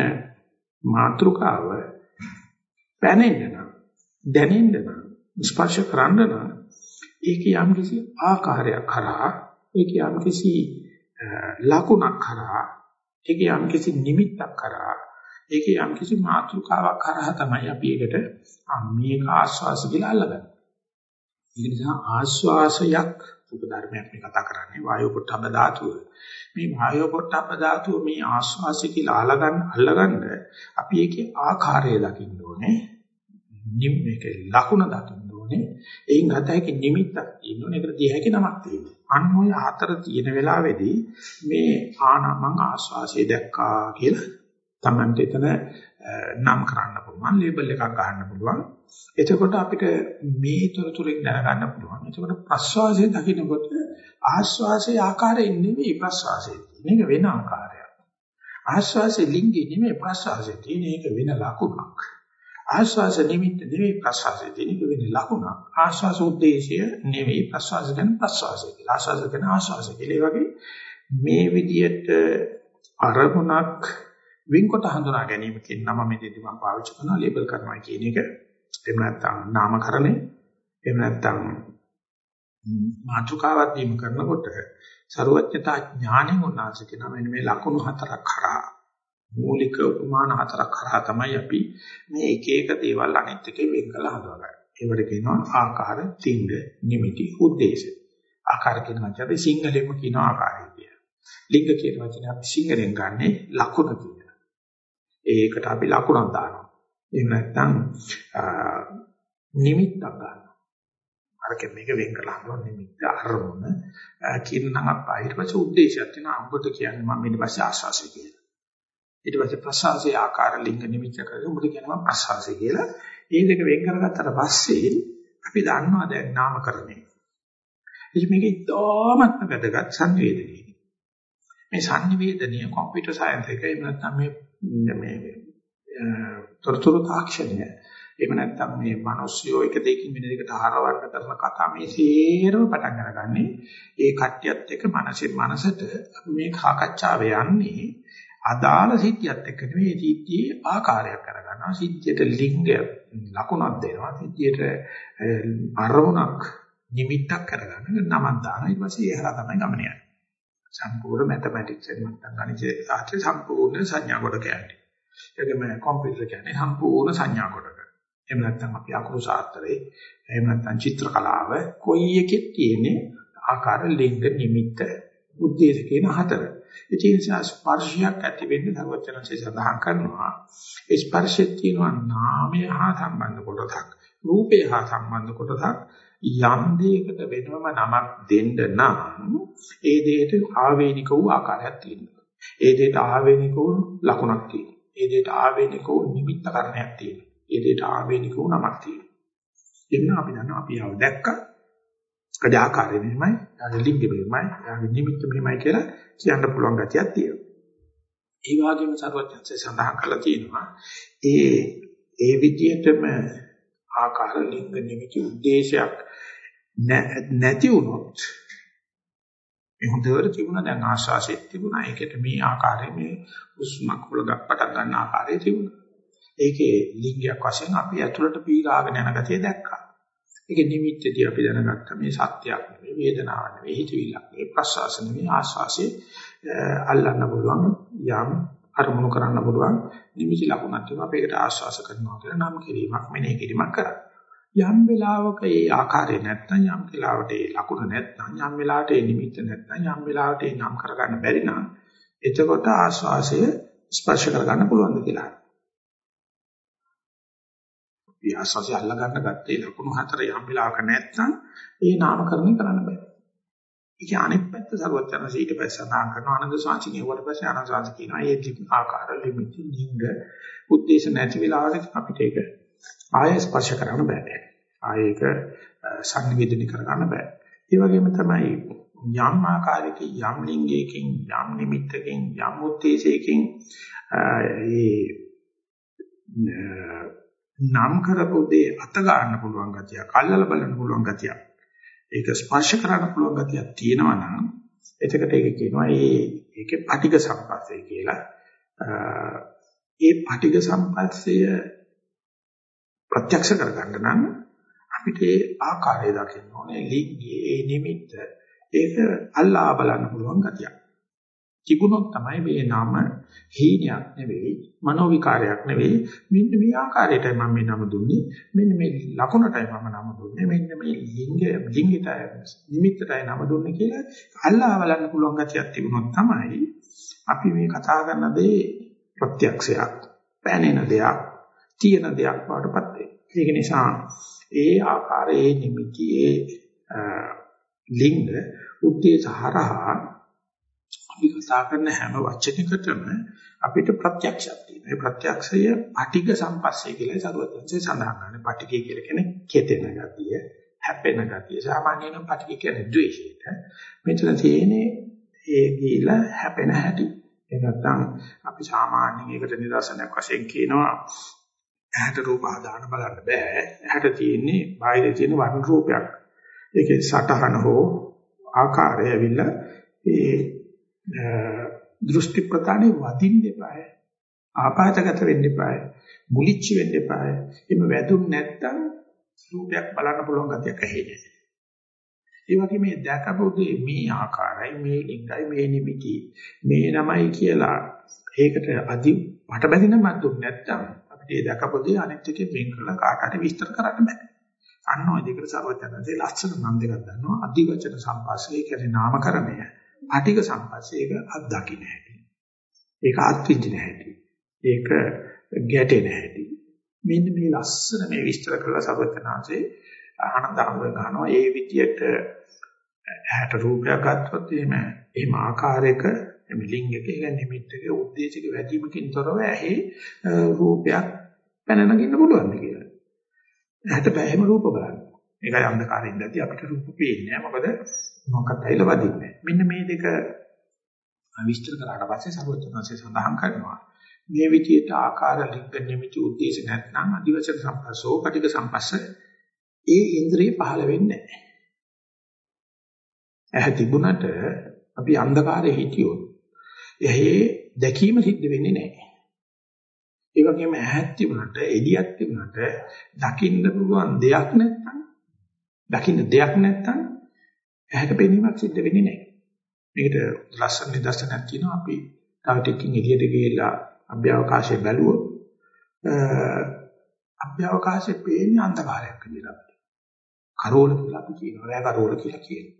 මාත්‍රකාව පැනෙන්න නම් දැනෙන්න නම් ස්පර්ශ කරන්න නම් ඒක යම් කිසි ආකාරයක් කරා ඒක යම් කිසි ලකුණක් කරා ඒක යම් කිසි නිමිත්තක් කරා ඒක යම් කිසි මාත්‍රකාවක් කරා තමයි අපි ඒකට මේක ආස්වාස කියලා අල්ලගන්නේ. ඒ නිසා ආස්වාසයක් උපධර්මයක් මේ කතා කරන්නේ වායු පොට්ටබ්බ ධාතුව. මේ වායු පොට්ටබ්බ ධාතුව මේ ආස්වාසය කියලා අල්ලගන්න අල්ලගන්න අපි ඒකේ ආකාරය දකින්න ඕනේ. මේකේ ලකුණ දකින්න ඕනේ. එයින් ගත හැකි නිමිත්තක් තියෙන්න ඕනේ. ඒකට දිය හැකි නමක් තියෙනවා. අන්න ඔය හතර තියෙන වෙලාවේදී මේ ආනමං ආස්වාසිය දැක්කා කියලා Tamante එතන නම් කරන්න පුළුවන්, ලේබල් එකක් ගන්න පුළුවන්. එතකොට අපිට මේ තොරතුරෙන් දැනගන්න පුළුවන්. එතකොට ප්‍රස්වාසයේ දකින්නකොට ආස්වාසයේ ආකාරයෙන් නෙවෙයි ප්‍රස්වාසයේ මේක වෙන ආකාරයක්. ආස්වාසයේ ලිංගي නෙවෙයි ප්‍රස්වාසයේ තියෙන එක වෙන ලකුණක්. ආශ්වාස නිමිත්ත නෙවෙයි ප්‍රශ්වාසය දෙනික වෙන්නේ ලකුණක්. ආශ්වාස උද්දේශය නෙවෙයි ප්‍රශ්වාස ගැන ප්‍රශ්වාසය කියලා. ආශ්වාස ගැන ආශ්වාසය කියලා. ඒ වගේ මේ විදියට අරමුණක් වින්කොට හඳුනා ගැනීම කියන නම මෙතෙදි මම පාවිච්චි කරනවා ලේබල් කරනවා කියන එක. එහෙම නැත්නම් නාමකරණය. එහෙම නැත්නම් මාතෘකාවක් දීම කරනකොට ਸਰුවඥතා ඥාණයෙන් උන්වහන්සේ කියන මෙන්න මේ ලකුණු හතරක් කරා මූලික උපමාන හතරක් කරා තමයි අපි මේ එක එක දේවල් අනිත් එකේ වෙන් කළ හදවගන්නේ. ඒවට කියනවා ආකාර, තිංග, නිමිති, උද්දේශ. ආකාර කියන වචනේ අපි සිංහලෙන්ම කියන ආකාරය කියලා. ලිංග කියන වචනේ අපි සිංහලෙන් ගන්නෙ ලකුණ කියලා. ඒකට අපි ලකුණක් දානවා. එහෙම නැත්නම් නිමිත්තක් ගන්නවා. අරක මේක වෙන් කරලා හඳුනන නිමිත්ත අරමුණ කියන නම් අපා ඊට පස්සේ උද්දේශයක් තියෙනවා. අඹට කියන්නේ මම ඊට පස්සේ ආශාසය කියලා. ඊට පස්සේ ප්‍රසවාසයේ ආකාර ලිංග නිමිච්ච කරලා උඹට කියනවා ප්‍රසවාසය කියලා. මේ දෙක වෙන් කරගත්තට පස්සේ අපි දන්නවා දැන් නාමකරණය. ඉතින් මේක ඉතාමත්ම වැදගත් සංවේදනයේ. මේ සංවේදනීය කම්පියුටර් සයන්ස් එකේ එහෙම නැත්නම් මේ මේ තොරතුරු තාක්ෂණය එහෙම නැත්නම් මේ මිනිස්සුયો එක දෙකින් වෙන දෙකට හරවන්න කරන කතා මේ සේරම පටන් අරගන්නේ ඒ කට්ටියත් එක්ක මනසේ මනසට මේ සාකච්ඡාව යන්නේ අදාළ සිද්ධියත් එක්ක නෙවෙයි සිද්ධියේ ආකාරයක් කරගන්නවා සිද්ධියට ලිංගය ලකුණක් දෙනවා. සිද්ධියට අරමුණක් නිමිත්තක් කරගන්න නමක් දානවා. ඊට පස්සේ එහා තමයි ගමන යන්නේ. සම්පූර්ණ මැතමැටික්ස් එක නැත්නම් ගණිත ශාස්ත්‍රයේ සම්පූර්ණ සංඥා කොට කියන්නේ. ඒකම කම්පියුටර් කියන්නේ සම්පූර්ණ සංඥා කොටක. එහෙම නැත්නම් අපි අකුරු ශාස්ත්‍රයේ එහෙම නැත්නම් චිත්‍ර කලාව කොයි එකෙත් තියෙන්නේ ආකාර ලිංග නිමිත්ත උද්දේශ කියන හතර. ඒ නිසා ස්පර්ශයක් ඇති වෙන්න දරුවචනසේ සඳහන් කරනවා. ඒ ස්පර්ශයේ තියෙනවා නාමය හා සම්බන්ධ කොටසක්, රූපය හා සම්බන්ධ කොටසක්. යම් දෙයකට වෙනම නමක් දෙන්න නම් ඒ දෙයට ආවේනික වූ ආකාරයක් තියෙනවා. ඒ දෙයට ආවේනික වූ ලකුණක් තියෙනවා. ඒ දෙයට ආවේනික වූ නිමිත්ත කරණයක් තියෙනවා. ඒ දෙයට ආවේනික වූ නමක් තියෙනවා. එන්න අපි දන්නවා අපි ආව දැක්කා. ඒකේ ආකාරය මෙහෙමයි, යාගේ ලිංගය මෙහෙමයි, යාගේ නිමිත්ත මෙහෙමයි කියලා කියන්න පුළුවන් ගතියක් තියෙනවා. ඒ වගේම සර්වඥන්සේ සඳහන් කළා තියෙනවා. ඒ ඒ විදිහටම ආකාර ලිංග නිමිති උද්දේශයක් නැති වුණොත් මේ හොඳට තිබුණා දැන් ආශාසෙත් තිබුණා ඒකට මේ ආකාරයේ මේ උස්මක් වලක් පටන් ගන්න ආකාරයේ තිබුණා ඒකේ ලිංගයක් වශයෙන් අපි ඇතුළට පීරාගෙන යන ගතිය දැක්කා ඒක නිමිත්තදී අපි දැනගත්ත මේ සත්‍යයක් නෙවෙයි වේදනාවක් නෙවෙයි හිතවිල්ලක් නෙවෙයි ප්‍රසවාස නෙවෙයි ආශාසෙ අල්ලන්න පුළුවන් යම් අරමුණු කරන්න පුළුවන් නිමිති ලකුණක් තියෙනවා අපි ඒකට ආශාස කරනවා කියලා නම් කිරීමක් මෙනෙහි කිරීමක් කරා යම් වෙලාවක ඒ ආකාරය නැත්නම් යම් වෙලාවට ඒ ලකුණ නැත්නම් යම් වෙලාවට ඒ නිමිත්ත නැත්නම් යම් වෙලාවට ඒ නම් කරගන්න බැරි නම් එතකොට ආස්වාසය ස්පර්ශ කරගන්න පුළුවන්ද කියලා. අපි ආස්වාසය අල්ලගන්න ගත්තේ ලකුණු හතර යම් වෙලාවක නැත්නම් ඒ නාමකරණය කරන්න බෑ. ඒක අනෙක් පැත්ත සර්වචන සීට පස්සනා කරන ආනන්ද සාංශික ඒවට පස්සේ ආනන්ද සාංශික කියනවා ඒ ආකාර ලිමිටි ලිංග උද්දේශ නැති වෙලාවක අපිට ඒක ආය ස්පර්ශ කරන්න බෑ. ආයේක සංනිවේදනය කරගන්න බෑ. ඒ වගේම තමයි යම් ආකාරයක යම් ලිංගයකින් යම් නිමිත්තකින් යම් උත්තේජයකින් ඒ නම් කරපු දේ අත ගන්න පුළුවන් ගතිය, කල්ලල බලන්න පුළුවන් ගතිය. ඒක ස්පර්ශ කරන්න පුළුවන් ගතියක් තියෙනවා නම් එතකොට ඒක කියනවා ඒ ඒකේ පටික සම්පස්සේ කියලා. ඒ පටික සම්පස්සය ප්‍රත්‍යක්ෂ කරගන්න නම් අපිට ඒ ආකාරය දකින්න ඕනේ ලිංගයේ ඒ නිමිත්ත ඒක අල්ලා බලන්න පුළුවන් ගතියක්. තිබුණොත් තමයි මේ නම හීනයක් නෙවෙයි මනෝ විකාරයක් නෙවෙයි. මෙන්න මේ ආකාරයටයි මම මේ නම දුන්නේ. මෙන්න මේ ලකුණටයි මම නම දුන්නේ. මෙන්න මේ ලිංග ලිංගිතය නිමිත්තටයි නම දුන්නේ කියලා අල්ලා බලන්න පුළුවන් ගතියක් තිබුණොත් තමයි අපි මේ කතා කරන දේ ප්‍රත්‍යක්ෂයක් පැනෙන දෙයක් තියෙන දෙයක් වඩපත් වෙන්නේ. ඒක නිසා ඒ ආකාරයේ නිමිති ඒ ලිංග උද්දේශ හරහා අපි කතා කරන හැම වචනයකටම අපිට ප්‍රත්‍යක්ෂයක් තියෙනවා. ඒ ප්‍රත්‍යක්ෂය පටිඝ සම්පස්සේ කියලා සරුවත්ංශේ සඳහන් කරනවා. පටිඝය කියලා කියන්නේ කෙතෙන ගතිය, හැපෙන ගතිය. සාමාන්‍යයෙන් පටිඝය කියන්නේ ද්වේෂයට. මෙතන තියෙන්නේ ඒ ගිහිලා හැපෙන හැටි. ඒ නැත්නම් අපි සාමාන්‍යයෙන් ඒකට නිදර්ශනයක් වශයෙන් කියනවා ඇහැට රූප හදාන්න බලන්න බෑ. ඇහැට තියෙන්නේ බාහිරේ තියෙන වර්ණ රූපයක්. ඒකේ සටහන හෝ ආකාරය ඇවිල්ලා ඒ දෘෂ්ටි ප්‍රතානේ වදින්න එපාය. ආපාතගත වෙන්න එපාය. මුලිච්ච වෙන්න එපාය. එimhe වැදුම් නැත්තම් රූපයක් බලන්න පුළුවන් ගතියක් ඇහෙන්නේ. ඒ වගේ මේ දැකපොදේ මේ ආකාරයි මේ ලිංගයි මේ නිමිති මේ නමයි කියලා ඒකට අදි වට බැඳින මත් දුන්නේ නැත්තම් ඒ දැකපොදී අනිත් එකේ වෙන් කරලා කාට හරි විස්තර කරන්න බෑ. අන්න ඔය දෙකට සර්වඥාන්සේ ලක්ෂණ නම් දෙකක් ගන්නවා. අධිවචන සම්පස්සේ කියන්නේ නාමකරණය. අටික සම්පස්සේ ඒක අත්දකින්න හැටි. ඒක අත්විඳින හැටි. ඒක ගැටෙන හැටි. මෙන්න මේ ලස්සන මේ විස්තර කරලා සර්වඥාන්සේ ආනන්ද හඳුන ගන්නවා. ඒ විදියට ඇහැට රූපයක් ගත්තොත් එහෙම එහෙම ආකාරයක එමෙ ලිංගයක ඒ නිමිත්තක උද්දේශික වැඩිමකින් තොරව ඇහි රූපයක් පැන නගින්න පුළුවන්ද කියලා. ඇහැට බැහැම රූප බලන්න. මේකයි අන්ධකාරයෙන් ඉඳදී අපිට රූප පේන්නේ නැහැ. මොකද මොකක්ද ඇයිල වදින්නේ. මෙන්න මේ දෙක විස්තර කරාට පස්සේ සර්වඥාන්සේ සඳහන් කරනවා. මේ විදිහට ආකාර ලිංග නිමිති උද්දේශ නැත්නම් අදිවචන සම්පස්සෝ කටික සම්පස්ස ඒ ඉන්ද්‍රිය පහළ වෙන්නේ නැහැ. ඇහැ තිබුණට අපි අන්ධකාරයේ හිටියොත් එහේ දැකීම සිද්ධ වෙන්නේ නැහැ. ඒ වගේම ඇහක් තිබුණාට එළියක් තිබුණාට දකින්න පුළුවන් දෙයක් නැත්නම් දකින්න දෙයක් නැත්නම් ඇහැට පෙනීමක් සිද්ධ වෙන්නේ නැහැ. මේකට ලස්සන නිදර්ශනයක් තියෙනවා අපි තව ටිකකින් එළියට ගිහලා අභ්‍යවකාශයේ බැලුවොත් අභ්‍යවකාශයේ පේන්නේ අන්ධකාරයක් විදිහට අපිට. කරෝල කියලා අපි කියනවා. රෑ කරෝල කියලා කියනවා.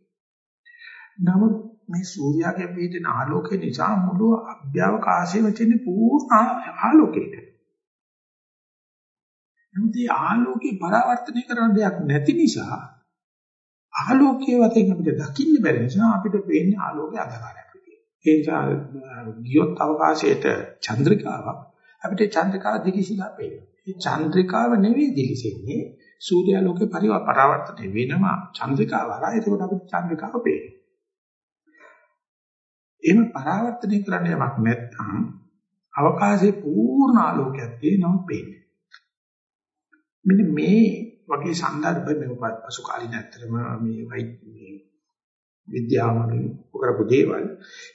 නමුත් මේ සූර්යාගේ පිටින ආලෝකය නිසා මුළු අභ්‍යවකාශයේම තියෙන පූර්ණ ආලෝකයක. නමුත් මේ ආලෝකේ පරාවර්තනය කරන දෙයක් නැති නිසා ආලෝකයේ වතෙන් අපිට දකින්න බැරි නිසා අපිට පේන්නේ ආලෝකයේ අන්ධකාරයක් විදියට. ඒ නිසා ගියොත් අවකාශයේට චන්ද්‍රිකාවක් අපිට චන්ද්‍රිකාව දිලිසිලා පේනවා. මේ චන්ද්‍රිකාව නෙවෙයි දිලිසෙන්නේ සූර්යාලෝකේ පරිවර්තනය වෙනවා චන්ද්‍රිකාව හරහා ඒකට අපිට චන්ද්‍රිකාව පේනවා. එහෙම පරාවර්තනය කරන්න යමක් නැත්නම් අවකාශයේ පූර්ණ ආලෝකයක් තියෙනවා පේන්නේ. මෙන්න මේ වගේ සංදර්භ මේ පසු කාලින ඇත්තටම මේ මේ විද්‍යාවමලින් කරපු දේවල්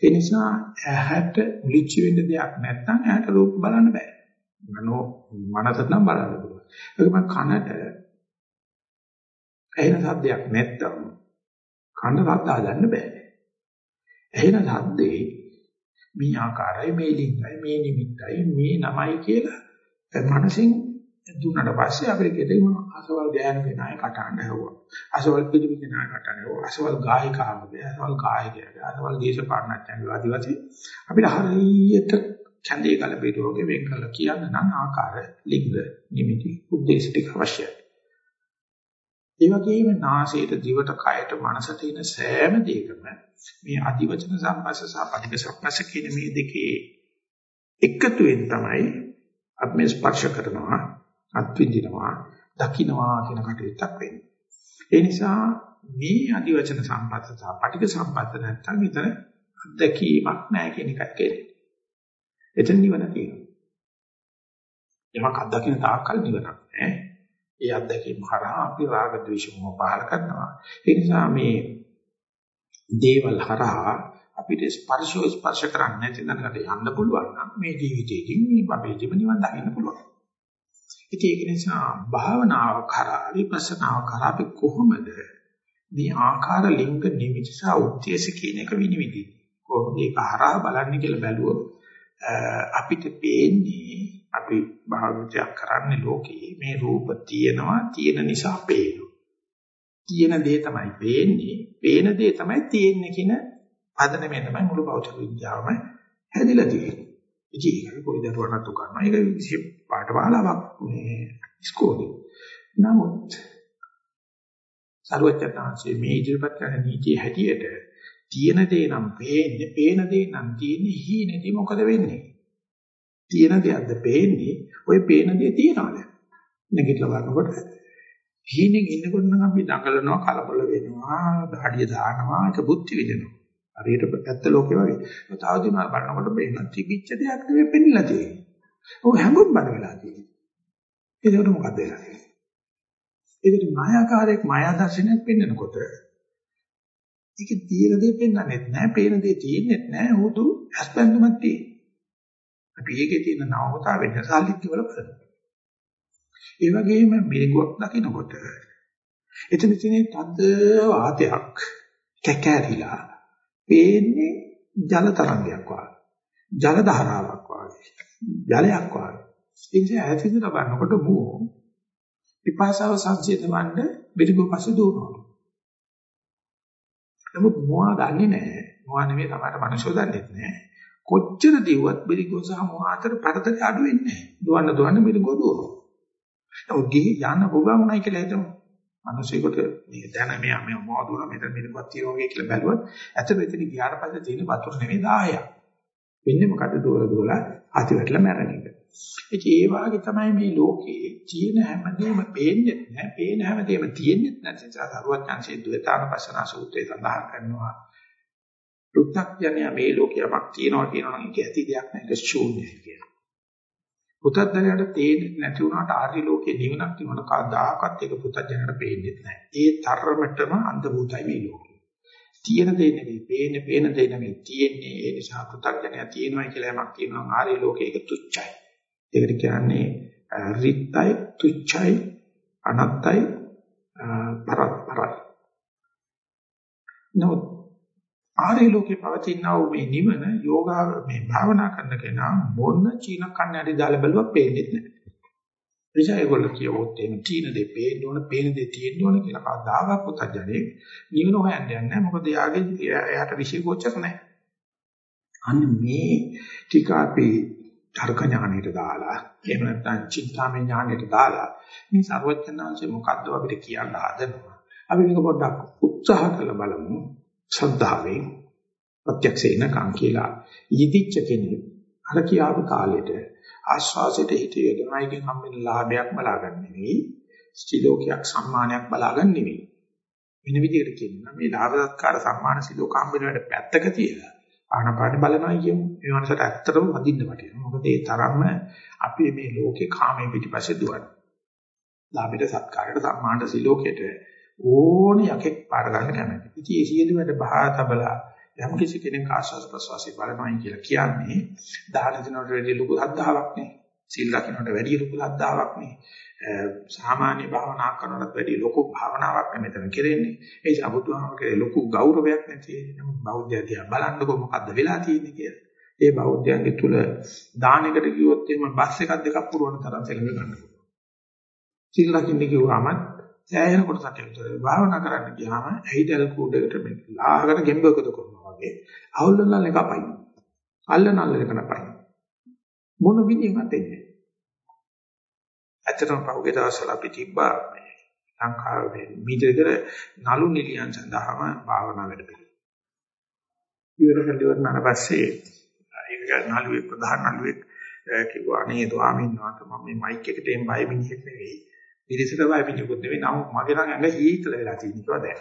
ඒ නිසා ඇහැට මුලිච්ච වෙන්න දෙයක් නැත්නම් ඇහැට රූප බලන්න බෑ. මනෝ මනසට නම් බලන්න පුළුවන්. ඒකම කනට ඇහෙන සද්දයක් නැත්නම් කන රද්ද හදන්න බෑ. ඇහෙන සද්දේ මේ ආකාරයි මේ ලිංගයි මේ නිමිත්තයි මේ නමයි කියලා මනසින් දුන්නට පස්සේ අපිට කෙරෙම අසවල් ගෑනු කෙනායි කටහඬ ඇහුවා. අසවල් පිළිමි කෙනායි කටහඬ ඇහුවා. අසවල් ගායිකාවගේ, අසවල් ගායකයාගේ, අසවල් දේශපාලනඥයන්ගේ ආදි වශයෙන් අපිට හරියට ඡන්දේ කල බෙදුවගේ වෙන් කරලා කියන්න නම් ආකාර, ලිංග, නිමිති, උද්දේශ ටික අවශ්‍යයි. ඒ වගේම නාසයට, දිවට, කයට, මනසට එන සෑම දෙයකම මේ අධිවචන සම්පස්ස සහ පටික සම්පස්ස කියන මේ දෙකේ එකතු වෙන තමයි අපි මේ ස්පර්ශ කරනවා, අත්විඳිනවා, දකින්නවා කියන කටයුත්තක් වෙන්නේ. ඒ නිසා මේ අධිවචන සම්පස්ස සහ පටික සම්පස්ස නැත්තම් විතර අත්දැකීමක් නැහැ කියන එකත් කියන්නේ. එතන නිවන තියෙනවා. යමක් අත්දකින්න තාක්කල් නිවනක් නැහැ. ඒ අත්දැකීම් හරහා අපි රාග ద్వේෂ මොහ පහල කරනවා. ඒ නිසා මේ දේවල් හරහා අපිට ස්පර්ශෝ ස්පර්ශ කරන්නේ නැති දැනකට යන්න පුළුවන් නම් මේ ජීවිතේදී මේ අපේ ජීවන නිවන් දකින්න පුළුවන්. ඉතින් ඒක නිසා භාවනාව කරා විපස්සනාව කරා අපි කොහොමද මේ ආකාර ලිංග නිමිති සහ උද්දේශ කියන එක විනිවිදි කොහොමද ඒක හරහා බලන්නේ කියලා බැලුවොත් අපිට පේන්නේ අපි භාවිතයක් කරන්නේ ලෝකේ මේ රූප තියෙනවා තියෙන නිසා පේනවා. තියෙන දේ තමයි පේන්නේ, පේන දේ තමයි තියෙන්නේ කියන පදනමේ තමයි මුළු භෞතික විද්‍යාවම හැදිලා තියෙන්නේ. ඉතින් ඒක පොඩි දරුවන්ට උගන්වනවා. ඒක විශේෂ පාඨමාලාවක් මේ ඉස්කෝලේ. නමුත් සරුවචනාංශයේ මේ ඉදිරිපත් කරන නීතිය හැටියට තියෙන දේ නම් පේන්නේ, පේන දේ නම් තියෙන්නේ හීනේදී මොකද වෙන්නේ? තියෙන දෙයක්ද පේන්නේ ওই පේන දේ තියනවාද නැගිටලා බලනකොට හීනෙන් ඉන්නකොට නම් අපි දඟලනවා කලබල වෙනවා ධාඩිය දානවා ඒක බුද්ධි විදිනවා හරියට පැත්ත ලෝකේ වගේ. තව දිනා බලනකොට පේන තිබිච්ච දෙයක් නෙවෙයි පෙන්නලා තියෙන්නේ. ඔය හැඟුම් බල වෙලා තියෙන්නේ. ඒකට මොකද වෙලා තියෙන්නේ? ඒකට මායාකාරයක් මායා දර්ශනයක් පෙන්නකොට ඒක තියෙන දේ පෙන්වන්නේ නැහැ පේන දේ තියෙන්නේ නැහැ උතු අස්පන්දුමක් තියෙන්නේ. අපි ඒකේ තියෙන නවතාවෙන් සාලිත්‍ය වල බලනවා. ඒ වගේම මිරිඟුවක් දකිනකොට එතන තියෙන තද වාතයක් කැකෑරිලා පේන්නේ ජල තරංගයක් වගේ. ජල ධාරාවක් වගේ. ජලයක් වගේ. ඒ නිසා ඈතින් බලනකොට මෝ පිපාසාව සංසිඳ වන්න මිරිඟුව පස්සේ දුවනවා. නමුත් මොවා දන්නේ නැහැ. මොවා නෙමෙයි තමයි මනුෂ්‍යය දන්නේ නැහැ. කොච්චර දිව්වත් බිරිගෝ සහ මොහ අතර පරතරය අඩු වෙන්නේ නැහැ. දුවන්න දුවන්න බිරිගෝ දුවනවා. නමුත් ගිහි යන්න ගොබමුණයි කියලා හිතමු. මිනිසෙකුට මේ දැන මෙයා මේ මොහ දුවන මෙතන බිරිගොක් තියෝගේ කියලා බැලුවොත් ඇත්ත මෙතන ගියාට පස්සේ තියෙන වතුර නෙමෙයි 10ක්. වෙන්නේ මොකද දුවල දුවලා අති වැටලා මැරෙන එක. ඉතින් ඒ වාගේ තමයි මේ ලෝකේ තියෙන හැමදේම පේන්නේ නැහැ. පේන හැමදේම තියෙන්නේ නැති නිසා දරුවත් chance දුවතාන පස්සන සූත්‍රය සඳහන් කරනවා. පෘථග්ජනය මේ ලෝකයක් තියෙනවා කියනවා නම් ඒක ඇති දෙයක් නෑ ඒක ශූන්‍යයි කියනවා. පුතත්ජනයට තේින්නේ නැති වුණාට ආර්ය ලෝකේ නිවනක් තිබුණ කවදාකවත් ඒක පුතත්ජනයට පේන්නේ නැහැ. ඒ තරමටම අන්ධ භූතයි මේ ලෝකේ. තියෙන දේ නෙවෙයි, පේන පේන දේ නෙවෙයි තියෙන්නේ. ඒ නිසා පුතත්ජනය තියෙනවා කියලා යමක් කියනවා ආර්ය ලෝකේ ඒක තුච්චයි. ඒකට කියන්නේ රිත්යි, තුච්චයි, අනත්තයි, පරපරයි. නමුත් ආර්ය ලෝකේ පවතිනා වූ මේ නිවන යෝගා මේ භාවනා කරන කෙනා මොන චීන කන්නඩි දාලා බැලුවා පේන්නේ නැහැ. එනිසා ඒගොල්ලෝ කියවොත් එහෙම තීන දෙ පේන්න ඕන, පේන දෙ තියෙන්න ඕන කියලා කවදාවත් පුතජනේ නිවන හොයන්න යන්නේ නැහැ. මොකද යාගේ එයාට විශේෂෝච්චක නැහැ. අන්න මේ ටික අපි තර්ක ඥාණයට දාලා එහෙම නැත්නම් චින්තාමය ඥාණයට දාලා මේ ਸਰවඥාන්සේ මොකද්ද අපිට කියන්න හදනවා. අපි මේක පොඩ්ඩක් උත්සාහ කරලා බලමු. ශ්‍රද්ධාවෙන් ප්‍රත්‍යක්ෂේනකම් කියලා ඊදිච්ච කෙනෙක් අර කියාපු තාලෙට ආශ්වාසයට හිත යොදනවා එකෙන් හම්බෙන ලාභයක් බලාගන්න නෙවෙයි ස්ත්‍රීලෝකයක් සම්මානයක් බලාගන්න නෙවෙයි. වෙන විදිහකට කියනවා මේ ලාභ සත්කාර සම්මාන සිලෝක හම්බෙන වැඩ පැත්තක තියලා ආනපාන බලනවා කියමු. මේ මනසට ඇත්තටම වදින්න වටිනවා. මොකද ඒ තරම්ම අපි මේ ලෝකේ කාමයේ පිටිපස්සේ දුවන ලාභයට සත්කාරයට සම්මානට සිලෝකයට ඕන යකෙක් පාර ගන්න කැමති ඉතින් ඒ සියලු වැඩ බහා තබලා යම් කිසි කෙනෙක් ආශාස ප්‍රසවාසී බලනවායි කියලා කියන්නේ දාන දිනකට වැඩි ලොකු අද්දාවක් නේ. සීල් ලකිනට වැඩි ලොකු අද්දාවක් නේ. සාමාන්‍ය භාවනා කරනකට වැඩි ලොකු භාවනාවක් නේ මෙතන කෙරෙන්නේ. ඒ නිසා බුදුහාමගේ ලොකු ගෞරවයක් නැති නමුත් බෞද්ධයදියා බලන්නකො මොකද්ද වෙලා තියෙන්නේ කියලා. ඒ බෞද්ධයන්ගේ තුල දානයකට කිව්වොත් එහෙම බස් එකක් දෙකක් පුරවන තරම් සෙලඟ ගන්න පුළුවන්. සීල් ලකින්න කිව්වම සෑහෙන කොටසක් විතර භාවනා කරන්න ගියාම ඇහිදල් කූඩේකට මේ ලාහකට ගෙම්බකද කරනවා වගේ අවුල්ලනල් එක අපයි. අල්ලනල් එක නපයි. මොන විදිහකට එන්නේ. ඇත්තටම පහුගිය දවස්වල අපි තිබ්බා මේ ලංකාවේ මීටරේතර නලු නිලියන් සඳහාම භාවනා වැඩ පිළිවෙල. ඉවර කළා ඉවර පස්සේ ඒක නළුවේ ප්‍රධාන නළුවේ කිව්වා අනේ ස්වාමීන් වහන්සේ මම මේ මයික් එකට එම් බය මිනිහෙක් නෙවෙයි. පිරිසට බය පිටිකුත් නෙවෙයි. නමුත් මගේ නම් ඇඟ හීතල වෙලා තියෙන කිව්වා දැන්.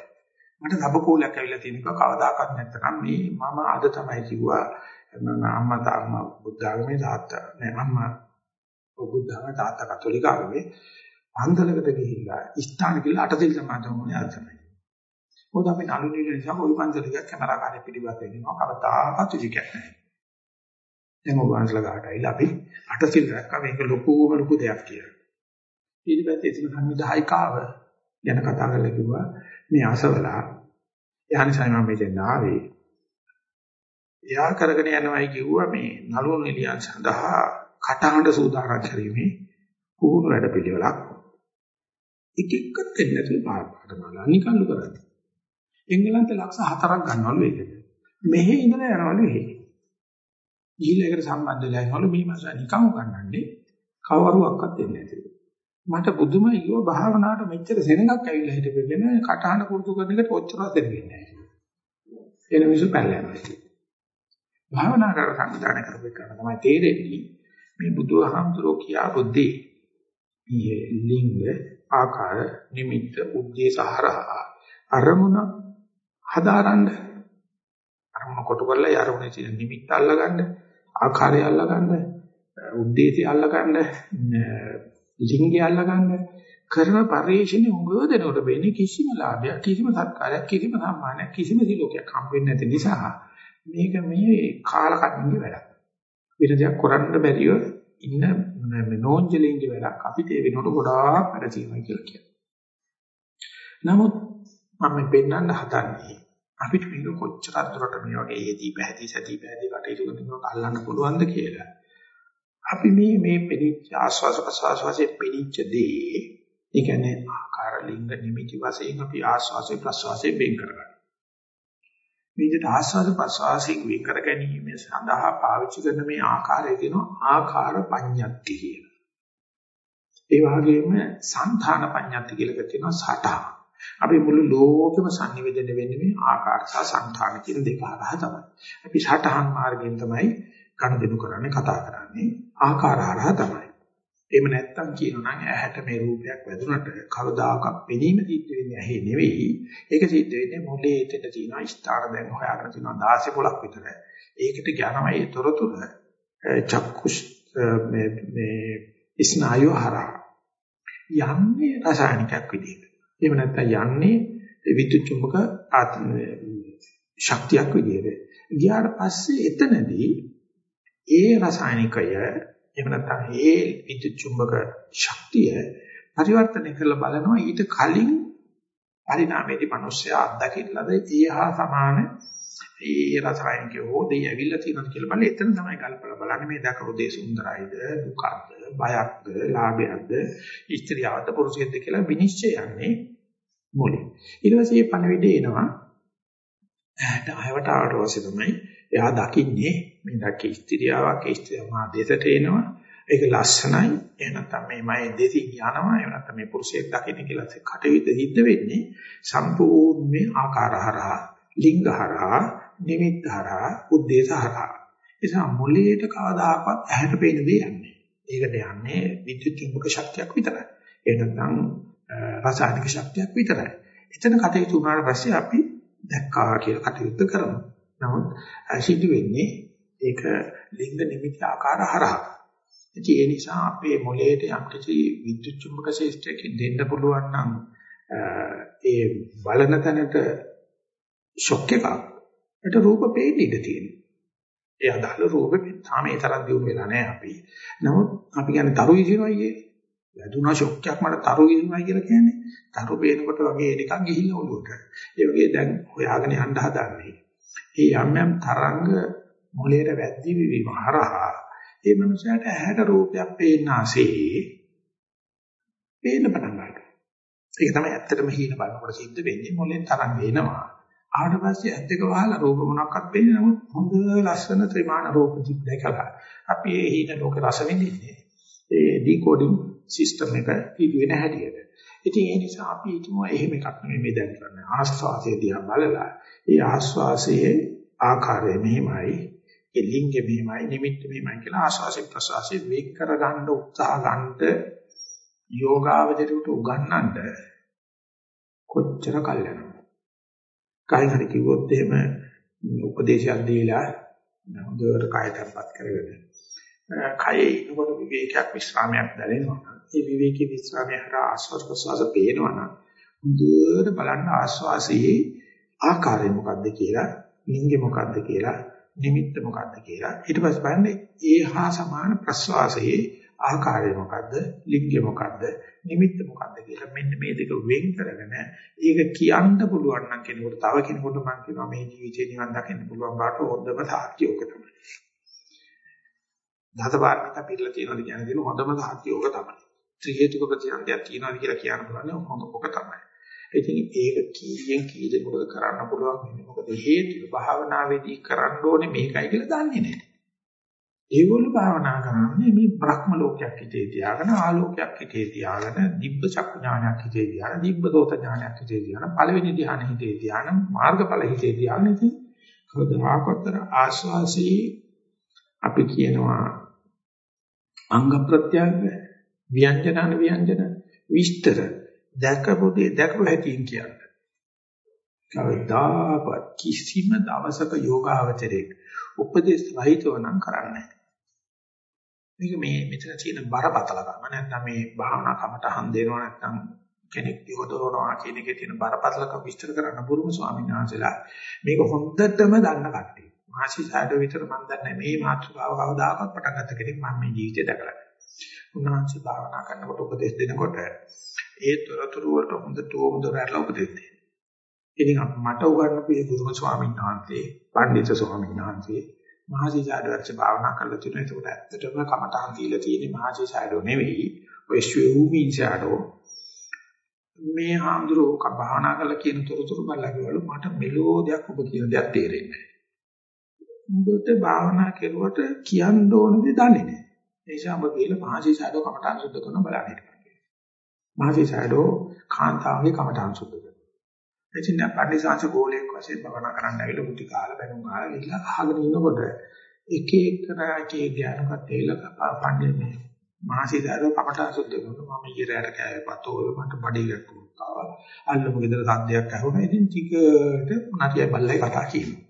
මට සබකෝලයක් ඇවිල්ලා තියෙන කිව්වා කවදාකවත් නැත්තම් මේ මම අද තමයි කිව්වා මම අම්මා තාත්තා බුද්ධ ආගමේ තාත්තා නෑ අම්මා බුද්ධ ආගමේ තාත්තා කතෝලික ආගමේ අන්තලකට ගිහිල්ලා ස්ථාන කියලා අටදිල් සමාදමුනේ අද තමයි. මොකද අපි නළු නිල නිසා ওই පන්සලක කැමරාකාරය පිළිබඳව ඉන්නවා කවදාකවත් විදිහක් නැහැ. දැන් ඔබ වහන්සලා ගාට ඇවිල්ලා අපි අටසිල් රැක්කා මේක ලොකුම ලොකු දෙයක් කියලා. ඊට පස්සේ එතන සංවිධායකාව ගැන කතා කරලා කිව්වා මේ අසවලා යහනිසයි මම මෙතෙන් ආවේ. එයා කරගෙන යනවායි කිව්වා මේ නළුන් නිලියන් සඳහා කටහඬ සූදානම් කිරීමේ පුහුණු වැඩ පිළිවෙලක්. එක එකක් දෙන්නේ නැතුව පාඩමාලා නිකල්ලු කරන්නේ. එංගලන්තේ ලක්ෂ හතරක් ගන්නවලු ඒකට. මෙහෙ ඉඳලා යනවලු එහෙ. ගිහිල්ලා ඒකට සම්බන්ධ වෙලා යනවලු මේ මාස නිකන් උගන්නන්නේ කවරුවක්වත් දෙන්නේ නැතිලු. මට බුදුමයි කිව්ව භාවනාවට මෙච්චර සෙනඟක් ඇවිල්ලා හිටපෙගෙන කටහඬ පුරුදු කරන එකට ඔච්චර දෙන්නේ නැහැ. එන මිනිස්සු පැනලා යනවා. භාවනා කර සංවිධානය කරපේ කරන තමයි තේරෙන්නේ මේ බුදුහාමුදුරෝ කියා බුද්ධි මේ ලිංග ආකාර නිමිත්ත උද්දේශහරහා අරමුණ හදාරන්න අරමුණ කොටු කරලා අරමුණේ තියෙන නිමිත්ත අල්ලගන්න ආකාරය අල්ලගන්න උද්දේශය අල්ලගන්න ලිංගය අල්ලගන්න කරන පරිශ්‍රණය උගව දෙනකොට වෙන්නේ කිසිම ලාභයක් කිසිම සත්කාරයක් කිසිම සම්මානයක් කිසිම සිලෝකයක් හම් වෙන්නේ නැති නිසා මේක මේ කාලකන්ණිගේ වැඩක්. වෙන දෙයක් කරන්න බැරිව ඉන්න නෝන්ජලින්ගේ වැඩක් අපිට ඒ වෙනකොට ගොඩාක් වැඩ තියෙනවා කියලා කියනවා. නමුත් මම පෙන්වන්න හදන්නේ අපිට මේක කොච්චර දුරට මේ වගේ යෙදී පැහැදී සැදී පැහැදී කටයුතු කරනකොට අල්ලන්න පුළුවන්ද කියලා. අපි මේ මේ පිළිච්ච ආස්වාස ප්‍රසවාස වශයෙන් පිළිච්ච දේ ඒ කියන්නේ ආකාර ලිංග නිමිති වශයෙන් අපි ආස්වාසේ ප්‍රසවාසේ වෙන් කරගන්නවා. මේකට ආස්වාද ප්‍රසවාසයෙන් වෙන් කර ගැනීම සඳහා පාවිච්චි කරන මේ ආකාරය කියනවා ආකාර පඤ්ඤත්ති කියලා. ඒ වගේම සංධාන පඤ්ඤත්ති කියලා කියනවා සටහන්. අපි මුළු ලෝකෙම sannivedana වෙන්නේ මේ ආකාර සහ සංධාන කියන දෙක හරහා තමයි. අපි සටහන් මාර්ගයෙන් තමයි ගනුදෙනු කරන්නේ කතා කරන්නේ ආකාර හරහා තමයි. එහෙම නැත්තම් කියනවා නම් ඇහැට මේ රූපයක් වැදුනට කවදාකවත් පෙනීම සිද්ධ වෙන්නේ ඇහි නෙවෙයි. ඒක සිද්ධ වෙන්නේ මොලේ එතන තියෙනවා ස්ථාන දැන් හොයාගෙන තියෙනවා 16 පොලක් විතර. ඒකට කියනවා ඒ තොරතුර චක්කුස් මේ මේ ස්නායු හරහා යන්නේ රසායනිකයක් විදිහට. එහෙම නැත්නම් යන්නේ විද්‍යුත් චුම්බක ශක්තියක් විදිහට. ගියාට පස්සේ එතනදී ඒ රසායනිකය එහෙම නැත්නම් ඒ විද්‍යුත් චුම්බක ශක්තිය පරිවර්තනය කරලා බලනවා. ඊට කලින් පරිණාමයේදී මිනිස්සයා අත්දකින්නද ඒහා සමාන ඒ රසායනිකය හෝ දෙය ඇවිල්ලා තියෙනවද කියලා බලලා එතන තමයි කල්පලා බලන්නේ. මේ දකපු දේ සුන්දරයිද දුකක්ද බයක්ද ලාභයක්ද ස්ත්‍රියවද පුරුෂයෙක්ද කියලා විනිශ්චය යන්නේ මොලේ. ඊට පස්සේ මේ පණවිඩේ එනවා. ඇහැට ආයවට ආවට පස්සේ තමයි එයා දකින්නේ මේ දැක්ක ස්ත්‍රියාවක් ස්ත්‍රිය මා දෙසට එනවා ඒක ලස්සනයි එහෙම නැත්නම් මේ මම දෙසින් යනවා එහෙම නැත්නම් මේ පුරුෂයෙක් දකින්න කියලා කටයුතු සිද්ධ වෙන්නේ සම්පූර්ණ මේ ආකාරහරහා ලිංගහරහා නිමිත්තහරහා උද්දේශහරහා නිසා මොළයට කවදාකවත් ඇහැට පේන දේ යන්නේ. ඒකට යන්නේ විද්‍යුත් චුම්බක ශක්තියක් විතරයි. ඒ නැත්නම් රසායනික ශක්තියක් විතරයි. එතන කටයුතු වුණාට පස්සේ අපි දැක්කා කියලා කටයුතු කරනවා. නමුත් සිද්ධ වෙන්නේ ඒක ලිංග නිමිති ආකාර හරහා. ඉතින් ඒ නිසා අපේ මොළයට යම් කිසි විද්‍යුත් චුම්බක ශේෂ්ත්‍රයකින් දෙන්න පුළුවන් නම් ඒ බලන තැනට ෂොක් එකක් ඒට රූප පේන්න ඉඩ තියෙනවා. ඒ අදාළ රූපෙ තාම ඒ තරම් දියුණු වෙලා නැහැ අපි. නමුත් අපි කියන්නේ තරු විසිනවා කියේ. වැදුනා ෂොක් එකක් මට තරු විසිනවා කියලා කියන්නේ. තරු පේනකොට වගේ එකක් ගිහිල්ලා ඔළුවට. ඒ වගේ දැන් හොයාගෙන යන්න හදන්නේ. ඒ යම් යම් තරංග මොලේට වැද්දි වීම හරහා ඒ මනුස්සයාට ඇහැට රූපයක් පේනාසේ පේන්න පටන් ගන්නවා. ඒක තමයි ඇත්තටම හීන බලනකොට සිද්ධ වෙන්නේ මොලෙන් තරංග එනවා. ආවට පස්සේ ඇත් දෙක වහලා රූප මොනක්වත් පේන්නේ නමුත් හොඳ ලස්සන ත්‍රිමාන රූප දැකලා අපි ඒ හීන ලෝක රස විඳින්නේ. ඒ ඩිකෝඩින් සිස්ටම් එක පිළිවෙන හැටියට. ඉතින් ඒ නිසා අපි හිතමු එහෙම එකක් නෙමෙයි මේ දැන් කරන්නේ. ආස්වාසය දිහා බලලා ඒ ආස්වාසයේ ආකාරය මෙහිමයි, ඒ ලිංගෙ මෙහිමයි, නිමිත්ත මෙහිමයි කියලා ආස්වාසයෙන් ප්‍රසවාසයෙන් වේග කරගන්න උත්සාහ ගන්නට යෝගාවචරයට උගන්වන්න කොච්චර කල් යනවද? කයි හරි කිව්වොත් එහෙම උපදේශයක් දීලා හොඳට කය තැම්පත් කරගෙන කයේ ඉන්නකොට විවේකයක් විශ්‍රාමයක් දැනෙනවා. ඒ විවේකී විශ්‍රාමය හරහා ආස්වාද ප්‍රසවාස පේනවා නම් හොඳට බලන්න ආස්වාසයේ ආකාරය මොකද්ද කියලා, ලිංගය මොකද්ද කියලා, නිමිත්ත මොකද්ද කියලා. ඊට පස්සේ බලන්නේ ඒහා සමාන ප්‍රසවාසයේ ආකාරය මොකද්ද ලිංගය මොකද්ද නිමිත්ත මොකද්ද කියලා මෙන්න මේ දෙක වෙන් කරගෙන ඒක කියන්න පුළුවන් නම් කෙනෙකුට තව කෙනෙකුට මම කියනවා මේ ජීවිතේ නිවන් දකින්න පුළුවන් බාට හොඳම සාක්ෂිය ඔක තමයි. දසපාරමිතා පිළිලා තියෙනවා කියන දේ හොඳම සාක්ෂිය ඔක තමයි. ත්‍රි හේතුක ප්‍රතිසන්දියක් තියෙනවා කියලා කියන්න පුළුවන් හොඳ ඔක තමයි. ඉතින් ඒක කීයෙන් කී දෙනෙකුට කරන්න පුළුවන් වෙන්නේ මොකද හේතුව භාවනාවේදී කරන්න ඕනේ මේකයි කියලා දන්නේ නැහැ. ඒගොල්ලෝ භාවනා කරන්නේ මේ බ්‍රහ්ම ලෝකයක් හිතේ තියාගෙන ආලෝකයක් හිතේ තියාගෙන දිබ්බ චක්කු ඥානයක් හිතේ තියාගෙන දිබ්බ දෝත ඥානයක් හිතේ තියාගෙන පළවෙනි ධ්‍යාන හිතේ තියාගෙන මාර්ගඵල හිතේ තියාගෙන ඉතින් කවදාකවත් ආස්වාසී අපි කියනවා අංග ප්‍රත්‍යංග ව්‍යංජනන ව්‍යංජන විස්තර දැකපොදී දැකපු හැටින් කියන්නේ කවදාකවත් කිසිම දවසක යෝගාවචරයක උපදේශ රහිතව නම් කරන්නේ මේක මේ මෙතන තියෙන බරපතලකම නැත්නම් මේ භාවනා කමටහන් දෙනවා නැත්නම් කෙනෙක් යොදවනවා කියන එකේ තියෙන බරපතලකම විස්තර කරන්න බුරුම ස්වාමීන් වහන්සේලා මේක හොඳටම දන්න කට්ටිය. මාසි සාඩ විතර මම දන්නේ මේ මාතෘකාව කවදාකවත් පටන් ගත්ත කෙනෙක් මම මේ ජීවිතේ දැකලා නැහැ. උන්වහන්සේ භාවනා කරනකොට උපදෙස් දෙනකොට ඒ තොරතුරු වලට හොඳට උමුදරලා උපදෙස් දෙනවා. ඉතින් මට උගන්වපු මේ බුදුම ස්වාමීන් වහන්සේ, පණ්ඩිත ස්වාමීන් වහන්සේ මහසීසාඩුවච්ච භාවනා කරලා තියෙනවා. ඒකට ඇත්තටම කමටහන් දීලා තියෙන්නේ මහසීසාඩෝ නෙවෙයි. ඔය ශ්වේවුමීසාඩෝ මේ හාමුදුරුවෝ ක භාවනා කරලා කියන තොරතුරු බලලා කිව්වලු මට මෙලෝ දෙයක් ඔබ කියන දෙයක් තේරෙන්නේ නැහැ. උඹට භාවනා කෙරුවට කියන්න ඕන දේ දන්නේ නැහැ. ඒ නිසා ඔබ කියලා මහසීසාඩෝ කමටහන් සුද්ධ කරන බලන්න. හිටපන්. මහසීසාඩෝ කාන්තාවගේ කමටහන් සුද්ධ කරනවා. එතින් පන්දිසාංශ ගෝලයක් වශයෙන් භවනා කරන්න ඇවිල්ලා මුටි කාලා බැනුම් කාලා ගිහලා අහගෙන ඉන්නකොට එක එකනා එක ධානයකට තේලා පන්නේ මේ මහසීදාරෝ කමට අසුද්ධ කරනවා. මම ඊරයට කෑවපත් ඔය මට බඩේ ගැක්කුවක් ආවා. අල්ලමු ගෙදර සද්දයක් ඇහුණා. ඉතින් ටිකට නටිය බල්ලයි කතා කියනවා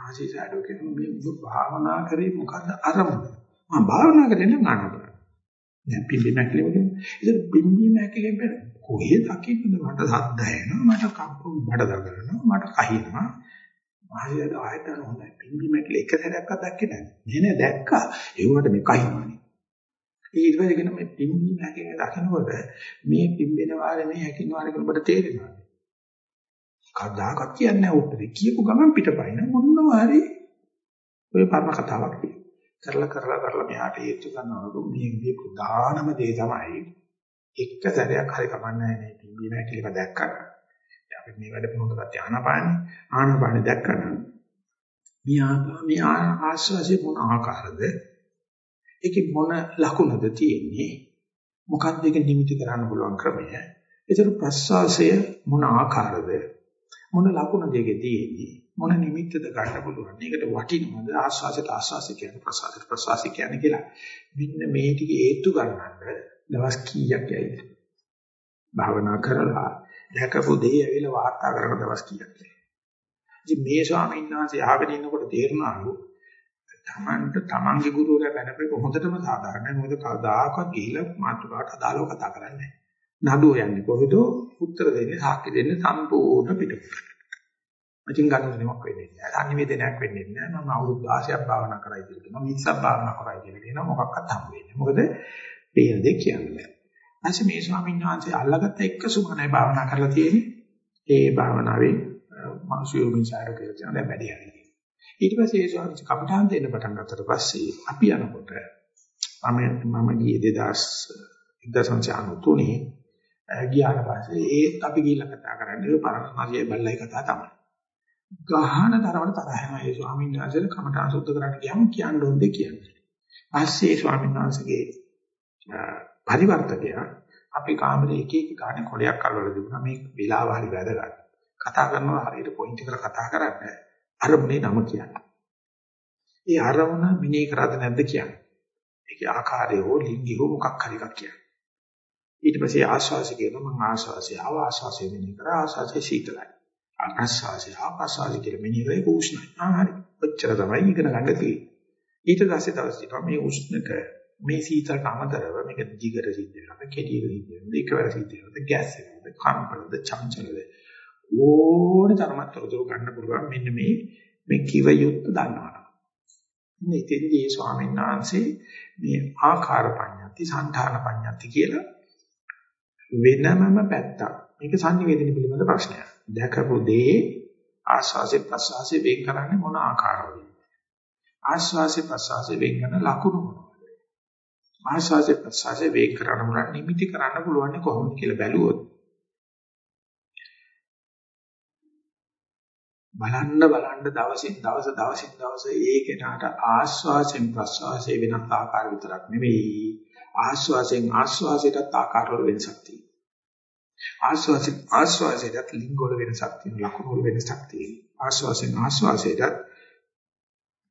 මහසීදාරෝ කියනවා මේ ඔබ භාවනා කරේ මොකද්ද අරමුණ? මම භාවනා කරේ නම් ආනපන දැන් පිම්බි මැකිලිම කියන්නේ ඉතින් පිම්බි මැකිලිම කොහෙද දකින්නද මට සද්ද ඇහෙනවා මට කම්ප බඩ දඟලනවා මට කහිනවා. මායයට ආයතන හොඳයි. පිම්බි මැකිලි එක සැරයක්වත් දැක්කේ නැහැ. නේ නේ දැක්කා. ඒවට මේ කහිනවනේ. ඊට පස්සේ කියන මේ පිම්බි මැකිලි දකිනකොට මේ පිම්බෙන වාරේ මේ හැකින වාරේ ඔබට තේරෙනවා. කවදාකවත් කියන්නේ නැහැ. උත්තර කියපු ගමන් පිටපයින් මොනවා හරි ඔය පරණ කතාවක් තියෙනවා. කරලා කරලා කරලා මෙහාට හේතු ගන්නවලු මේ මේ ප්‍රධානම දේ තමයි එක සැරයක් හරි කමන්නේ නැහැ පිම්බීම හැකිලිම දැක්කම. අපි මේ වැඩ පොහොන්දට ආනාපානෙ ආනාපානෙ දැක්කම මියා මේ ආශ්වාසයේ මොන ආකාරද? ඒකේ මොන ලකුණද තියෙන්නේ? මොකක්ද ඒක නිමිති කරන්න පුළුවන් ක්‍රමය? ඒතර ප්‍රස්වාසය මොන ආකාරද? මොන ලකුණද ඒකේ තියෙන්නේ? මොන නිමිත්තද ගන්න පුළුවන්. මේකට වටිනවද ආස්වාසයට ආස්වාසය කියන්නේ ප්‍රසවාසයට ප්‍රසවාසය කියන්නේ කියලා. මෙන්න මේ ටික හේතු ගන්නන්න දවස් කීයක් යයිද? භාවනා කරලා දැකපු දේ ඇවිල්ලා වාර්තා කරන දවස් කීයක් යයිද? ඉතින් මේ ස්වාමීන් වහන්සේ ආගෙන ඉන්නකොට තේරුණාලු තමන්ට තමන්ගේ ගුරුවරයා දැනපෙක හොඳටම සාධාරණයි. මොකද කවදාකවත් ගිහිල්ලා මාතෘකාවට අදාළව කතා කරන්නේ නැහැ. නඩුව යන්නේ කොහෙද? උත්තර දෙන්නේ සාක්ෂි දෙන්නේ සම්පූර්ණ පිටුපිට. ඉතින් ගනුදෙනුවක් වෙන්නේ නැහැ. අනිවේදනයක් වෙන්නේ නැහැ. මම අවුරුදු 16ක් භාවනා කරයි කියලා කියනවා. 20ක් භාවනා කරයි කියලා කියනවා. මොකක්වත් හම්බ වෙන්නේ. මොකද පේන දෙයක් කියන්නේ. ඊපස්සේ මේ ස්වාමීන් වහන්සේ අල්ලගත්ත එක සුමනයි භාවනා කරලා තියෙන්නේ. ඒ භාවනාවේ මානසික යෝගින්චාර කියලා කියන දැන් වැඩි හරි. ඊට පස්සේ ඒ ස්වාමීන් වහන්සේ කමඨාන් දෙන්න පටන් ගත්තට පස්සේ අපි යනකොට මම මම ගියේ 2000 ගියාට පස්සේ ඒත් අපි ගිහිල්ලා කතා කරන්නේ පරණ මාගේ බල්ලයි කතා තමයි. ගහන තරමට තරහ යනවා ඒ ස්වාමීන් වහන්සේලා කමඨාන් සුද්ධ කරන්න ගියාම කියන්න ඕනේ කියන්නේ. පස්සේ ස්වාමීන් වහන්සේගේ පරිවර්තකයා අපි කාමරේ එක එක ගානේ කොලයක් අල්ලලා තිබුණා මේ වෙලාව හරි වැදගත්. කතා කරනවා හරියට පොයින්ට් එකට කතා කරන්නේ අරමුණේ නම කියන්නේ. ඒ අරමුණ මිනේ කරාද නැද්ද කියන්නේ. ඒකේ ආකාරය හෝ ලිංගය හෝ මොකක් හරි එකක් කියන්නේ. ඊට පස්සේ ආශ්වාසය කියනවා මම ආශ්වාසය ආව ආශ්වාසය මෙනේ කරා ආශ්වාසය සීතලයි. ආශ්වාසය ආශ්වාසය කියලා මෙනේ කරේ උෂ්ණයි. ආ හරි. ඔච්චර තමයි ඉගෙන ගන්න තියෙන්නේ. ඊට පස්සේ දවස් මේ උෂ්ණක මේ සීතලට අමතරව මේක දිගට සිද්ධ වෙනවා කෙටියට සිද්ධ වෙනවා එකවර සිද්ධ වෙනවා ගෑස් වෙනවා කම්පනද චංචලද ඕන තරමක් තොරතුරු ගන්න පුළුවන් මෙන්න මේ මේ කිව යුත්ත දන්නවා මේ තෙන්දී ස්වාමීන් වහන්සේ මේ ආකාර පඤ්ඤාති සංධාන පඤ්ඤාති කියලා වෙනමම පැත්තක් මේක සංනිවේදනය පිළිබඳ ප්‍රශ්නයක් දැකපු දේ ආස්වාසේ ප්‍රසවාසේ වෙන් කරන්නේ මොන ආකාරවලද? ආස්වාසේ ප්‍රසවාසේ වෙන් කරන ලකුණු මොනවද? ආශාසය ප්‍රසාසය වේග කරන්න පුළුවන් නිමිති කරන්න පුළුවන් කොහොමද කියලා බැලුවොත්. බලන්න බලන්න දවසින් දවස දවසින් දවස ඒ කෙනාට ආස්වාසයෙන් ප්‍රසවාසයෙන් වෙනත් ආකාර විතරක් නෙවෙයි ආස්වාසයෙන් ආස්වාසයටත් ආකාර වල වෙනසක් තියෙනවා. ආස්වාසයෙන් ආස්වාසයටත් ලිංග වල වෙනසක් තියෙනවා ලකුණු වල වෙනසක් තියෙනවා ආස්වාසයෙන් ආස්වාසයටත්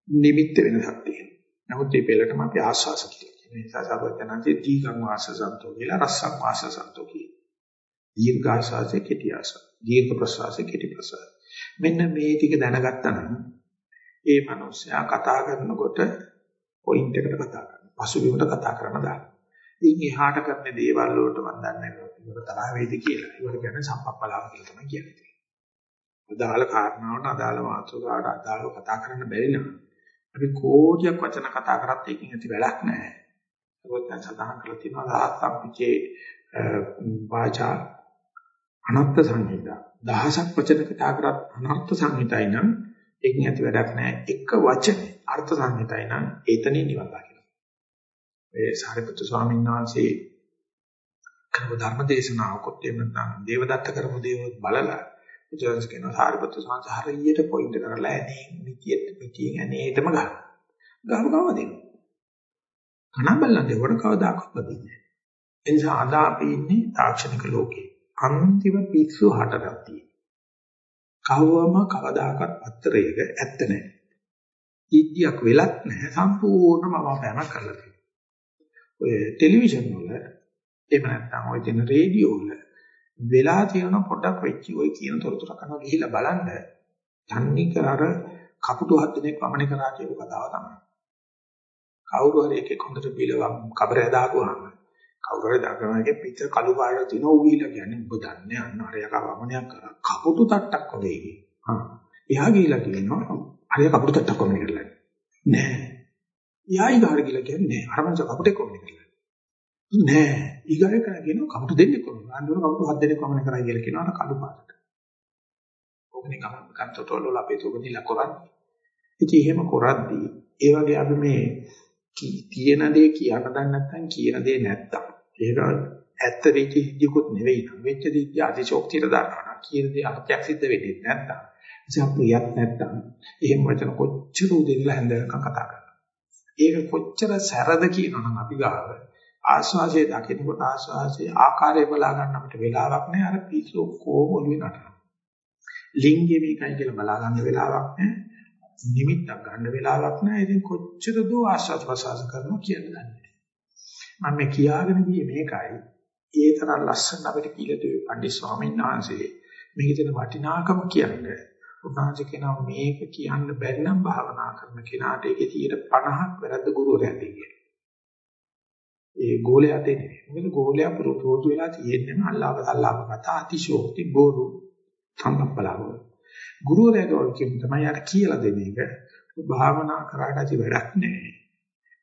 නිමිත්ත වෙනසක් තියෙනවා නමුත් මේ පෙළටම අපි ආස්වාස කියලා ඒ නිසා සබඥාන්සේ දීගං වාසසන්තෝ කියලා රස්සං වාසසන්තෝ කියන. දීර්ඝ ආශාසය කෙටි ආශා. දීර්ඝ ප්‍රසවාසය කෙටි ප්‍රසවාසය. මෙන්න මේ ටික දැනගත්තා නම් ඒ මනුස්සයා කතා කරනකොට පොයින්ට් එකට කතා කරනවා. පසුබිමට කතා කරන දාන්න. ඉතින් එහාට කරන දේවල් වලට මම දන්නේ නැහැ ඒක තරහ වේද කියලා. ඒවට කියන්නේ සම්පප්පලාව කියලා තමයි කියන්නේ. අදාළ කාරණාවට අදාළ මාතෘකාවට අදාළව කතා කරන්න බැරි නම් අපි කෝටියක් වචන කතා කරත් ඒකෙන් ඇති වැඩක් නැහැ. ඒකත් සඳහන් කරලා තියෙනවා රාත්තම් පිටේ වාචා අනත්ත් සංහිතා. දහසක් වචන කතා කරත් අනර්ථ සංහිතයි නම් ඒකෙන් ඇති වැඩක් නැහැ. එක වචනේ අර්ථ සංහිතයි නම් ඒතනින් නිවන් දකින්න. ඒ සාරිපුත්තු ස්වාමීන් වහන්සේ කරපු ධර්ම දේශනාවකොත් එහෙම නැත්නම් දේවදත්ත කරපු දේව බලලා ඉතින් කියනවා සාරිපුත්තු ස්වාමීන් හරියට පොයින්ට් කරලා ඇනේ මිතියට මිතියෙන් ඇනේටම ගන්න. ගාව ගාව දෙනවා. කන බල්ලන් දෙවට කවදාකවත් බදින්නේ නැහැ. ඒ නිසා අද අපි ඉන්නේ තාක්ෂණික ලෝකේ. අන්තිම පිස්සු හටගක් තියෙනවා. කවවම කවදාකවත් පත්‍රයක ඇත්ත නැහැ. ඉද්ධියක් වෙලත් නැහැ සම්පූර්ණම අවබෝධයක් කරලා තියෙනවා. ඔය ටෙලිවිෂන් වල එහෙම නැත්නම් ඔය තියෙන රේඩියෝ වල වෙලා තියෙන පොඩක් වෙච්ච ඔය කියන තොරතුරු කරනවා ගිහිල්ලා බලන්න තන්නේ කර කපුටු හත් දෙනෙක් වමනේ කරා කියපු කතාව තමයි. කවුරු හරි එකෙක් හොඳට බිලවම් කබරය දාපුවාම කවුරු හරි දාගෙන එකේ පිට කළු පාට තියෙන ඌවිලා කියන්නේ ඔබ දන්නේ අන්න අරය කවමනයක් කරා කපුටු තට්ටක් වගේ ඉන්නේ. හා. එහා ගිහිලා කියනවා අරය කපුටු තට්ටක් වගේ කරලා. නෑ. එහා ඊගාට ගිහිලා කියන්නේ අර මංස කපුටෙක් වගේ කරලා. නෑ. ඊගාට කරා කියනවා කපුටු දෙන්නෙක් වගේ. අන්තිම කපුටු හත් දෙනෙක් වමන කරා කියලා කියනවා අර කළු පාටට. ඔකනේ කම කන්තෝටෝල වල අපේ තුගනිලා කරන්නේ. ඉතින් එහෙම කරද්දී ඒ වගේ අපි මේ තියෙන දේ කියන්න දන්නේ නැත්නම් කියන දේ නැත්තම් ඒක ඇත්ත වෙච්ච සිද්ධියකුත් නෙවෙයි නම් වෙච්ච සිද්ධිය අතිශෝක්තියට දානවා කියන දේ අර්ථයක් සිද්ධ වෙන්නේ නැත්තම් ඉතින් ප්‍රියත් නැත්තම් එහෙම වචන කොච්චර උදේලා හැන්දනකම් කතා කරනවා ඒක කොච්චර සැරද කියනනම් අපි ගාව ආස්වාසිය දකිනකොට ආස්වාසිය ආකාරය බලා ගන්න අපිට වෙලාවක් නැහැ අර පිස්සු කොහොම ඔළුවේ නටනවා ලිංගය මේකයි කියලා බලා ගන්න වෙලාවක් නැහැ. නිමිත්තක් ගන්න වෙලාවක් නැහැ. ඉතින් කොච්චර දෝ ආශාස ප්‍රසාස කරනවා කියන දන්නේ. මම මේ කියාගෙන ගියේ මේකයි. ඒ තරම් ලස්සන අපිට කියලා දුවේ පණ්ඩිත ස්වාමීන් වහන්සේ මේකේ තියෙන වටිනාකම කියන්නේ. උන්වහන්සේ කියනවා මේක කියන්න බැරි නම් භාවනා කරන කෙනාට ඒකේ 50ක් වැරද්ද ගුරුවරයාට කියන්නේ. ඒ ගෝලයා දෙන්නේ. මොකද ගෝලයා පුරුදු වෙලා තියෙන්නම අල්ලාව අල්ලාව කතා අතිශෝක්ති බෝරු සම්පප්පලාව. ගුරුවරයාගේ කියන තමයි යාට කියලා දෙන එක. භාවනා කරාට ඇති වැඩක් නැහැ.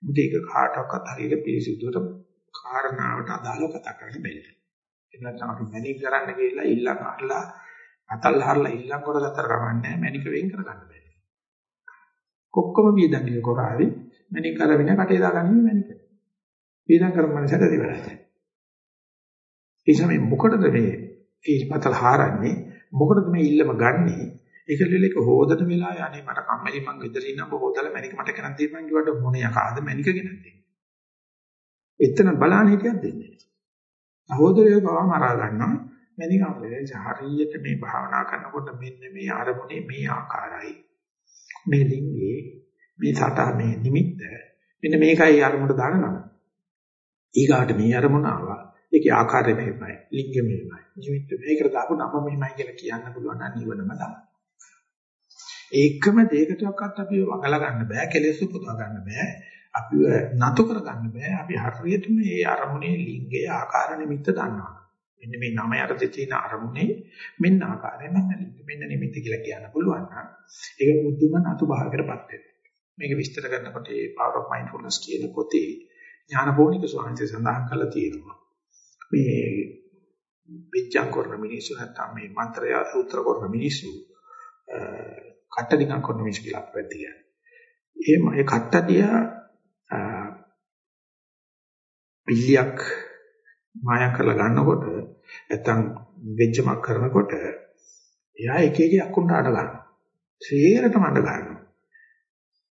මුද ඒක කාටවත් හරියට පිළිසිදුවට කාරණාවට අදාළව කතා කරන්න බැහැ. ඒ නැත්නම් අපි මැනික් කරන්න ගිහලා ඉල්ලන් අහලා අතල් හරලා ඉල්ලන් කරගත්තර කමන්නේ මැනික වෙන් කරගන්න බැහැ. කොක්කම වියදන්නේ කොරාවි මැනික් කරගෙන කටේ දාගන්නේ මැනික. වියදම් කරන මනසට දෙවරයි. ඒ සමේ මොකටද මේ ඊපතල් හරන්නේ මොකටද මේ ඉල්ලම ගන්නෙ ඒකලෙල එක හොදන වෙලාවේ අනේ මට කම්මැලි මං ගෙදර ඉන්න ඔබ හොදලා මැනික මට කරන් දීපන් කිව්වට මොන යකාද මැනික ගෙනත් එතන බලන්න හිටියක් දෙන්නේ නැහැ. සහෝදරයෝ පවා මරා ගන්නවා මැනික අපලේ හරියට මේ භාවනා කරනකොට මෙන්න මේ ආරමුණේ මේ ආකාරයි. මේ ලිංගේ මේ සට මේ නිමිත්ත මෙන්න මේකයි අරමුණට දාන නම. ඊගාට මේ අරමුණ ආවා ඒකේ ආකාරය මෙහෙමයි, ලිංගය මෙහෙමයි, නිමිත්ත මේකට දාපු නම මෙහෙමයි කියලා කියන්න පුළුවන් නම් නිවනම තමයි. ඒකම දෙයකටවත් අපි වගලා ගන්න බෑ, කෙලෙස් උපදවා ගන්න බෑ. අපිව නතු කර ගන්න බෑ. අපි හරියටම මේ අරමුණේ ලිංගයේ ආකාර නිමිත්ත දන්නවා. මෙන්න මේ නම යටතේ තියෙන අරමුණේ මෙන්න ආකාරය මෙන්න ලිංග මෙන්න නිමිත්ත කියලා කියන්න පුළුවන් නම් ඒක බුද්ධම නතු භාවයකටපත් වෙනවා. මේක විස්තර කරනකොට මේ power of mindfulness කියන පොතේ ඥානපෝනික ස්වාමීන් සඳහන් කරලා තියෙනවා. මේ විචාර කරන මිනිස්සු නැත්නම් මේ මන්ත්‍රය උත්තර කරන මිනිස්සු කට්ටඩිකම් කරන මිනිස්සු කියලා අපිට කියන්නේ. එහෙම ඒ කට්ටඩිය පිළියක් මායා කරලා ගන්නකොට නැත්නම් වෙච්චමක් කරනකොට එයා එක එක යක්කුන්ට අඬ ගන්නවා. සේරටම අඬ ගන්නවා.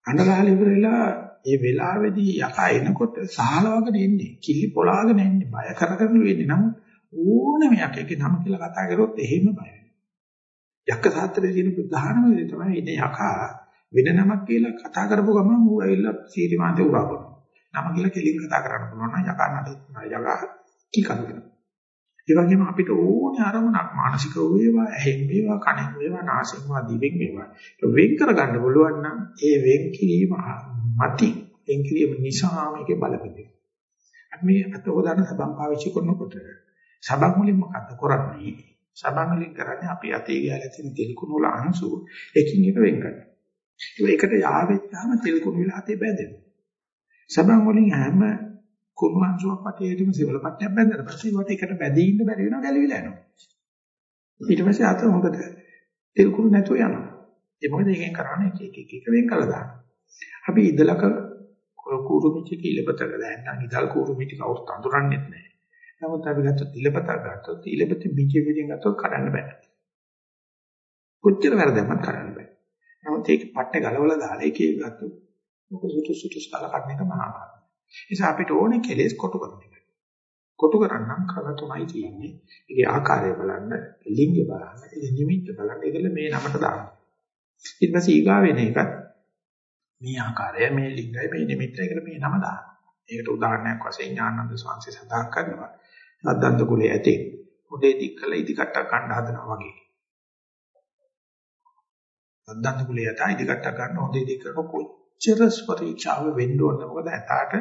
අඬ ගහලා ඉවරලා ඒ වෙලාවේදී යකා එනකොට සහලවගෙන එන්නේ කිලි පොලාගෙන එන්නේ බය කරගෙන වෙන්නේ නම් ඕනම යකෙක්ගේ නම කියලා කතා කරොත් එහෙම බය වෙනවා. යක්ක සාත්‍රයේ තියෙන ප්‍රධානම දේ තමයි ඉන්නේ යකා වෙන නමක් කියලා කතා කරපු ගමන් ඌ ඇවිල්ලා සීරිමාන්තේ උරාපනවා. නම කියලා කෙලින් කතා කරන්න පුළුවන් නම් යකා නඩ යකා කිකනවා. ඒ වගේම අපිට ඕනේ අරමුණක් මානසික වේවා, ඇහෙන් වේවා, කනෙන් වේවා, නාසයෙන් වේවා, දිවෙන් වේවා. වෙන් කරගන්න පුළුවන් නම් ඒ වෙන් කිරීම මති වෙන් කිරීම නිසා මේකේ බලපෑම. අපි මේ අත හොදාන සබම් පාවිච්චි කරනකොට සබම් වලින් මොකද්ද කරන්නේ? සබම් වලින් කරන්නේ අපි අතේ ගෑලා තියෙන තෙල් කුණු වල අංශු එකින් එක වෙන් කරනවා. ඒකට යාවෙච්චාම තෙල් කුණු විලා අතේ බැඳෙනවා. සබම් වලින් හැම කුණු අංශුවක් වටේටම සිවල පට්ටයක් බැඳලා පස්සේ ඒකට එකට බැඳී ඉන්න බැරි වෙනවා ගැලවිලා යනවා. ඊට පස්සේ අත හොඳට තෙල් කුණු නැතුව යනවා. ඒ මොකද ඒකෙන් කරන්නේ එක එක එක වෙන් කළා දානවා. අපි ඉදලක කූරු මිටි කිලපතක දැන්නම් ඉදල් කූරු මිටි කවුරුත් අඳුරන්නේ නැහැ. නමුත් අපි ගත්ත ඉලපතක් ගත්තොත් ඉලපත බීජ වලින් ගත්තොත් කඩන්න බෑ. කොච්චර වැරදක්වත් කරන්න බෑ. නමුත් ඒක පට්ටේ ගලවලා දාලා ඒකේ ගත්තොත් මොකද සුටු සුටු ස්කල කඩන එක මහා පාපයි. නිසා අපිට ඕනේ කෙලෙස් කොටු කරන එක. කොටු කරන්නම් කල තුනයි තියෙන්නේ. ඒකේ ආකාරය බලන්න, ලිංගය බලන්න, ඒ නිමිත්ත බලන්න, ඒකල මේ නමට දාන්න. ඊට පස්සේ ඊගා වෙන එකත් මේ ආකාරය, මේ ලිංගය, මේ නිමිත්ත ඒකට මේ නම දාන්න. ඒකට උදාහරණයක් වශයෙන් ඥානන්ද ස්වාමීන් සඳහන් කරනවා. අද්දන්ත කුලයේ ඇතේ උදේ දික්කල ඉදිකට්ටක් ගන්න හදනවා වගේ. අද්දන්ත කුලයේ ඇත ඉදිකට්ටක් ගන්න උදේ දික් කරන කොච්චර පරීක්ෂාව වෙන්න ඕනද මොකද ඇතාට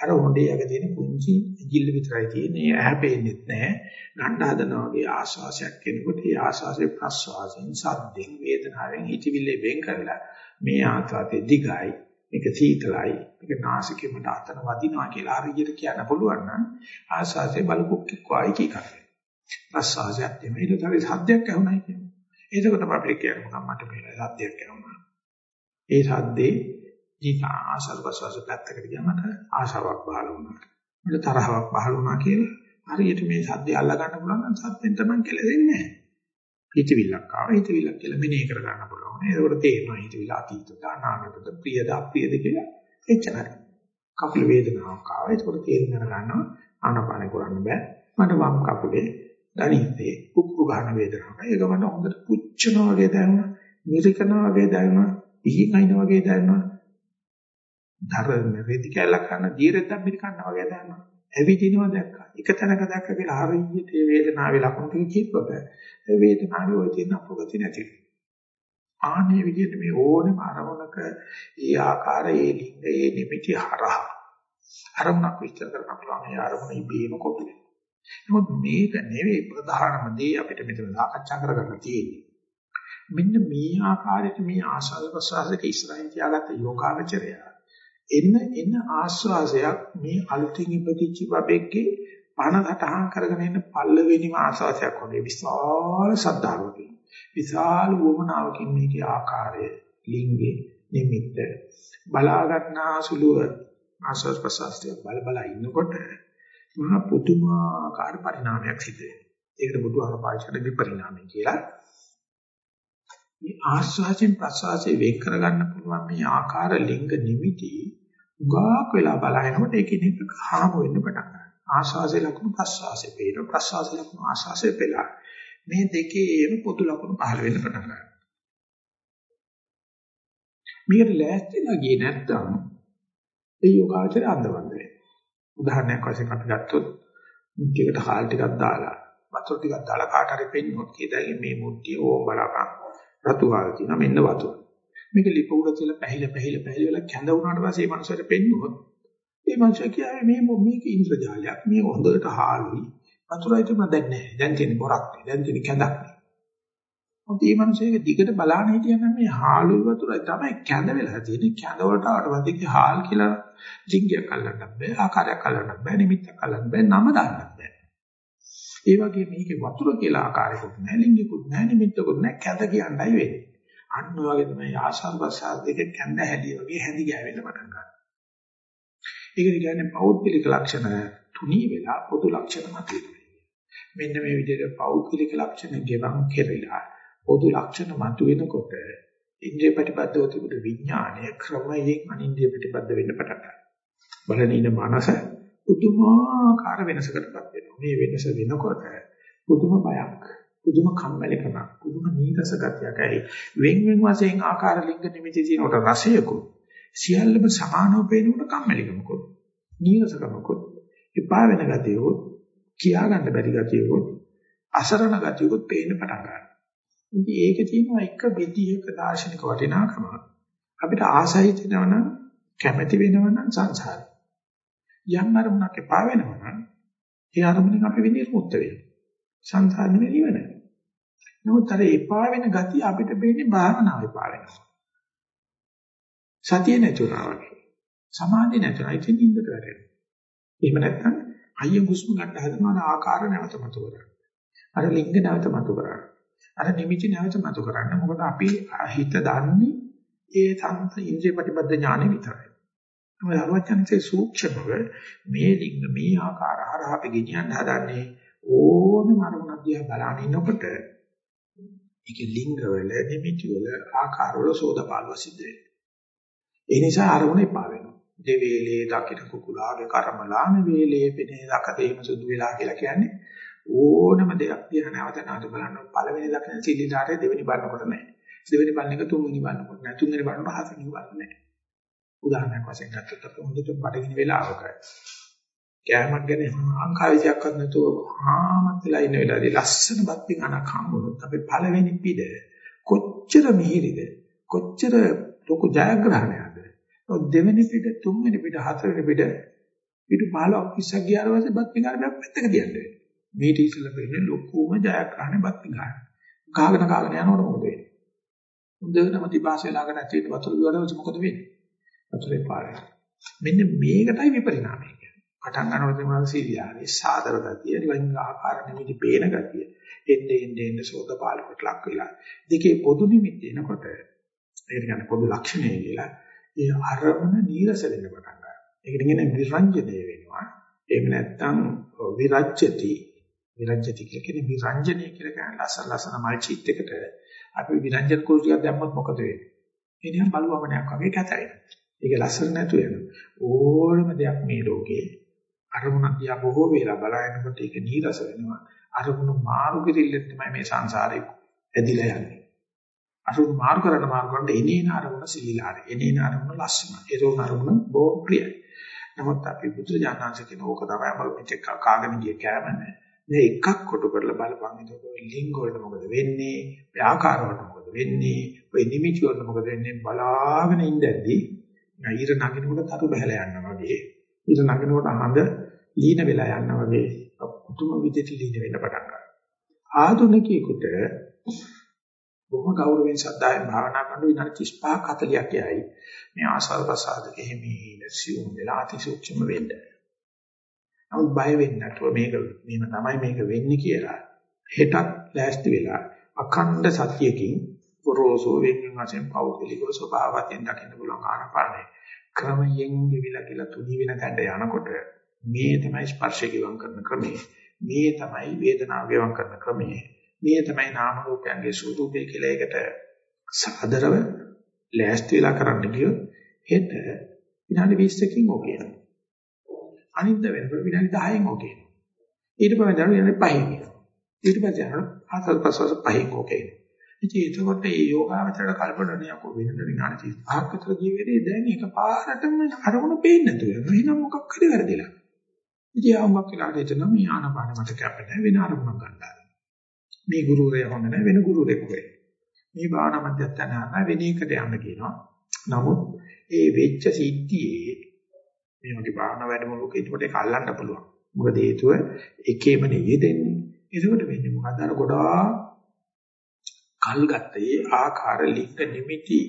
අර හොඬේ යක තියෙන පුංචි ජිල්ල විතරයි තියෙන්නේ ඇහැ පේන්නේ නැහැ ගන්න හදනවා වගේ ආශාසයක් කෙනෙකුට ඒ ආශාසයේ ප්‍රස්වාසයෙන් සද්දෙන් වේදනාවෙන් හිතවිල්ලේ වෙන් කරලා මේ ආත්වාතේ දිගයි මේක සීතලයි මේක නාසිකෙමට අතන වදිනවා කියලා හරියට කියන්න පුළුවන් නම් ආශාසයේ බලකුක්කක් වායි කීකරේ ප්‍රස්වාසයක් දෙමෙ ඊට පස්සේ සද්දයක් ඇහුණයි කියන්නේ එතකොට අපිට කියන්න මට මේ සද්දයක් ඇහුණා ඒ සද්දේ ඒක ආශාව ප්‍රසවාස පැත්තකට ගියාම ආශාවක් පහළ වුණා. මට තරහවක් පහළ වුණා කියලා හරියට මේ සද්දය අල්ලා ගන්න පුළුවන් නම් සද්දෙන් තමයි කෙලෙන්නේ නැහැ. හිතවිල්ලක් ආවා හිතවිල්ලක් කියලා මෙනෙහි කර ගන්න පුළුවන්. ඒකවල තේරෙනවා හිතවිල්ල අතීතද අනාගතද ප්‍රියද අප්‍රියද කියලා එච්චරයි. කකුල වේදනාවක් ආවා ඒකවල තේරුම් ගන්නවා ආනපාන කරන්න බෑ. මට වම් කකුලේ දණිතේ කුකුරු ගන්න වේදනාවක්. ඒක මට හොඳට පුච්චනවා වගේ දැනුණා, මිරිකනවා වගේ දැනුණා, පිහිනයින වගේ දැනුණා. ධර්ම රෙදි කැල්ල කරන දීරෙද්දක් මිරිකනවා වගේ දැනුණා. ඇවිදිනවා දැක්කා. එක තැනක දැක්ක කියලා හරියට මේ වේදනාවේ ලක්ෂණ ටික කිව්වොත් ඒ වේදනාවේ ওই තියෙන අපගති නැති වෙනවා. ආන්නේ විදිහට මේ ඕනෙම අරමුණක ඒ ආකාරයේ ලිංග ඒ නිමිති හරහා අරමුණක් විස්තර කරන්න පුළුවන් මේ අරමුණ ඉබේම කොටු වෙනවා. නමුත් මේක නෙවෙයි ප්‍රධානම දේ අපිට මෙතන සාකච්ඡා කරගන්න තියෙන්නේ. මෙන්න මේ ආකාරයට මේ ආශාද ප්‍රසආසක ඉස්සරහින් තියාගත්ත යෝගාවචරය එන්න එන්න ආස්වාසයක් මේ අලුතින් ඉපදිච්ච බබෙක්ගේ පණ සටහන් කරගෙන ඉන්න පල්ලවෙනිම ආස්වාසයක් වගේ විශාල සද්ධාවකින් විශාල වමනාවකින් මේකේ ආකාරය ලිංගේ නිමිත්ත බලා ගන්නා සුළුව ආස්වාස් ප්‍රසආසය බල බල ඉන්නකොට මහා පුදුමාකාර පරිණාමයක් සිද්ධ වෙනවා. ඒකට බුදුහාම පාවිච්චි කරන විපරිණාමය කියලා. මේ ආස්වාසයෙන් ප්‍රසවාසයෙන් වෙන් කරගන්න පුළුවන් මේ ආකාර ලිංග නිමිති උගාක් වෙලා බලනකොට ඒකෙන් එක හාම වෙන්න පටන් ගන්නවා. ආස්වාසේ ලකුණු ප්‍රසවාසයේ පේන ප්‍රසවාසයේ ලකුණු ආස්වාසේ පෙළා. මේ දෙකේම පොදු ලකුණු පහළ වෙන්න පටන් ගන්නවා. මේකට ලෑස්තිලා ගියේ නැත්නම් ඒ යෝගාචරය අන්දවන්ද වෙනවා. උදාහරණයක් වශයෙන් අපි ගත්තොත් මුට්ටියකට හාල් ටිකක් දාලා වතුර ටිකක් දාලා කාට හරි පෙන්නොත් කීයදගේ මේ මුට්ටිය ඕම් බලපන් රතු හාල් තියෙනවා මෙන්න වතුර. මේක ලිප උඩ තියලා පැහිලා පැහිලා පැහිලා වෙලා කැඳ වුණාට පස්සේ මේ මනුස්සයට පෙන්නුවොත් ඒ මනුස්සයා කියයි මේ මේක ඉන්ද්‍රජාලයක් මේ හොඳට හාලුයි වතුරයි තුම දැන් නැහැ. දැන් තියෙන බොරක් නේ. දැන් තියෙන කැඳක් නේ. මොකද මේ මිනිස්සෙක දිගට බලන්න හිටියනම් මේ හාලුයි වතුරයි තමයි කැඳ වෙලා තියෙන්නේ. කැඳ වලට ආවට හාල් කියලා ලිංගයක් අල්ලන්න බෑ. ආකාරයක් අල්ලන්න බෑ. නිමිත්තක් අල්ලන්න බෑ. නම දාන්න බෑ. ඒ වගේ මේකේ වතුර කියලා ආකාරයකුත් නැහැ. ලිංගිකුත් නැහැ. නිමිත්තකුත් නැහැ. කැඳ කියන්නයි වෙන්නේ. අන්න වගේ තමයි ආශාර ප්‍රසාර දෙක කැඳ හැදී වගේ හැදි ගෑවෙන්න පටන් ගන්නවා. ඒකද කියන්නේ පෞද්ගලික ලක්ෂණ තුනී වෙලා පොදු ලක්ෂණ මතුවෙනවා. මෙන්න මේ විදිහට පෞද්ගලික ලක්ෂණ ගෙවන් කෙරෙලා පොදු ලක්ෂණ මතුවෙනකොට ඉන්ද්‍රිය ප්‍රතිපදව තිබුණු විඥානය ක්‍රමයෙන් අනින්ද්‍රිය ප්‍රතිපද වෙන්න පටන් ගන්නවා. බලනින මනස පුදුමාකාර වෙනසකටපත් වෙනවා. මේ වෙනස වෙනකොට පුදුම බයක්, පුදුම කම්මැලිකමක්, පුදුම නීරස ගතියක් ඇයි. වෙන් වෙන් වශයෙන් ආකාර ලිංග නිමිති තියෙනකොට රසයකුත් සියල්ලම සමානව පේනකොට කම්මැලිකමකුත්, නීරසකමකුත්, එපා වෙන ගතියකුත්, කියා ගන්න බැරි ගතියකුත්, අසරණ ගතියකුත් පේන්න පටන් ගන්නවා. ඉතින් ඒකේ තියෙනවා එක විදිහක දාර්ශනික වටිනාකම. අපිට ආසයි වෙනවනම් කැමැති වෙනවනම් සංසාරේ. යම් අරමුණක් එපා වෙනවනම් ඒ අරමුණෙන් අපි විනිර්මුක්ත වෙනවා. සංසාරෙ නිවන. නමුත් අර එපා වෙන ගතිය අපිට වෙන්නේ භාවනාව එපා වෙනවා. සතිය නැතුණා වගේ. සමාධිය නැතුණා. ඉතින් ඉන්නද වැටෙනවා. එහෙම නැත්නම් අයිය හුස්ම ගන්න හදනවා ආකාර නැවත මතු කරගන්න. අර ලිංග නැවත මතු කරගන්න. අර නිමිති නැවත මතු කරන්න. මොකද අපි හිත දන්නේ ඒ සංත ඉන්ද්‍රිය ප්‍රතිබද්ධ ඥානෙ විතරයි. මොකද අරවචන්සේ සූක්ෂමව මේ ලිංග මේ ආකාර හරහා අපි ගෙනියන්න හදන්නේ ඕනම අරමුණක් දිහා බලන ඉන්නකොට ඒක ලිංගවල නිමිති වල ආකාර වල සෝදපාලව සිද්ධ වෙනවා. ඒ නිසා අරමුණ එපා වෙනවා. දෙවේලේ දකින්න කුකුලාගේ කර්මලාන වේලේ පෙනේ දකදේම සුදු වෙලා කියලා කියන්නේ ඕනම දෙයක් දිහා නැවත නැවත බලන්න පළවෙනි දකින්න සිල්ලිලාරේ දෙවෙනි බලනකොට නැහැ. දෙවෙනි බලන එක තුන්වෙනි බලනකොට නැහැ. තුන්වෙනි බලනකොට හතරවෙනි බලන්නේ නැහැ. උදාහරණයක් වශයෙන් ගත්තොත් අපි හොඳට බඩගිනි වෙලාවක කෑමක් ගැන අංකාවිසයක්වත් නැතුව හාමත් වෙලා ඉන්න වෙලාවේදී ලස්සන බත් පිඟානක් හම්බුනොත් අපි පළවෙනි පිළ කොච්චර මිහිරිද? කොච්චර ලොකු ජයග්‍රහණයක්ද? දෙවෙනි පිට තුන්වෙනි පිට හතරවෙනි පිට පිට 15 20 ගියාට පස්සේ බත් පිඟානක් පැත්තක තියන්නේ මේ ටීසල වෙන්නේ ලොකුම ජයග්‍රහණය බත් පිඟාන. කාගෙන කාගෙන යනකොට මොකද වෙන්නේ? හොඳටම තිපාසය ළඟට ඇතුළට වතුර දුවනකොට මොකද වෙන්නේ? වතුරේ පාරයි මෙන්න මේකටයි විපරිණාමය කියන්නේ පටන් ගන්නකොට තමයි සීලියාවේ සාදර ගතිය නිවන් ආකාර නිමිති පේන ගතිය එන්නේ එන්නේ එන්නේ සෝද පාලකට ලක් වෙලා දෙකේ පොදු නිමිති එනකොට ඒක කියන්නේ පොදු ලක්ෂණය කියලා ඒ අරමුණ නීරස වෙන්න පටන් ගන්නවා. ඒකට කියන්නේ විරංජනය වෙනවා. එහෙම නැත්නම් විරජ්‍යති. විරජ්‍යති කියලා කියන්නේ විරංජනය කියලා කියන්නේ ලස්සන ලස්සන මල් චීත් එකට අපි විරංජන කුරු ටිකක් දැම්මොත් මොකද වෙන්නේ? ඒ නිකන් බලුවමනයක් වගේ කැතයි. ඒක ලස්සන නැතු වෙනවා. ඕනම දෙයක් මේ ලෝකේ අරමුණක් දිහා බොහෝ වේලා බලනකොට ඒක නීරස වෙනවා. අරමුණු මාරු කිරිල්ලෙන් තමයි මේ සංසාරේ ඇදිලා යන්නේ. අරමුණු මාරු කරන මාරු කරන එනේන අරමුණ සිලිලාරේ. එනේන අරමුණ ලස්සන. ඒරෝන අරමුණ බොහොම ප්‍රියයි. නමුත් අපි බුදුරජාණන්සේ කියන ඕක තමයි අපර මෙතෙක් කාගෙන ගිය කෑමන. මේ එකක් කොටු කරලා බලපන් එතකොට ලිංග වලට මොකද වෙන්නේ? ආකාර වලට මොකද වෙන්නේ? ඔය නිමිති වලට මොකද වෙන්නේ? බලාගෙන ඉඳද්දී ඊර නගිනකොට තරු බහැලා යනවා වගේ. ඊර නගිනකොට හඳ ලීන වෙලා යනවා වගේ පුදුම විදිහට ලීන වෙන්න පටන් ගන්නවා. ආධුනිකයෙකුට බොහොම ගෞරවයෙන් ශ්‍රද්ධාවෙන් භාවනා කරන විනාඩි 35 40ක් යයි. මේ ආසල් ප්‍රසාදක හිමීන සියුම් වෙලා අතිසූක්ෂම වෙන්න. නමුත් බය වෙන්නේ නැතුව මේක මෙහෙම තමයි මේක වෙන්නේ කියලා හෙටත් ලෑස්ති වෙලා අඛණ්ඩ සත්‍යකින් පොරෝසෝ වෙනින් වශයෙන් පෞද්ගලිකව ස්වභාවයෙන් දකින්න පුළුවන් ආනපානේ ක්‍රමයෙන් දිවිලා කියලා තුනි වෙන තැනට යනකොට මේ තමයි ස්පර්ශය ගිවම් කරන ක්‍රමය මේ තමයි වේදනාව ගිවම් කරන ක්‍රමය මේ තමයි නාම රූපයන්ගේ ස්වરૂපය කියලා එකට සාදරව ලෑස්ති වෙලා කරන්න ගියොත් හෙට විනාඩි 20කින් ඕකේ යනවා. අනිද්ද වෙනකොට විනාඩි 10න් ඕකේ යනවා. ඊට පස්සේ දරුවෝ විනාඩි 5න් යනවා. ඊට පස්සේ යනවා ආසල් පස්වස් 5න් ඕකේ යනවා. ඉතින් ඒකකොට මේ යෝගාවචරයට කල්පනා යකෝ වෙනද විනාඩි 35ක් විතර ජීවිතේ දැන් එකපාරටම අරමුණ පේන්නේ නැතුව යනවා. එහෙනම් මොකක් හරි වැරදිලා. ඉතින් ආවමක් කියලා හිතනවා මේ ආනපාන මට කැපෙන්නේ වෙන අරමුණක් ගන්නවා. මේ ගුරුවරයා හොඳ නැහැ වෙන ගුරුවරයෙක් වෙයි. මේ භාවනා මධ්‍යස්ථාන ආන වෙන එකට යන්න කියනවා. නමුත් ඒ වෙච්ච සිද්ධියේ මේ වගේ භාවනා වැඩමුළුක ඊට ඒක අල්ලන්න පුළුවන්. මොකද හේතුව එකේම නෙයෙදෙන්නේ. ඒකට වෙන්නේ මොකද අර ගොඩාක් කල් ගත්තේ ආකාර ලිංග නිමිති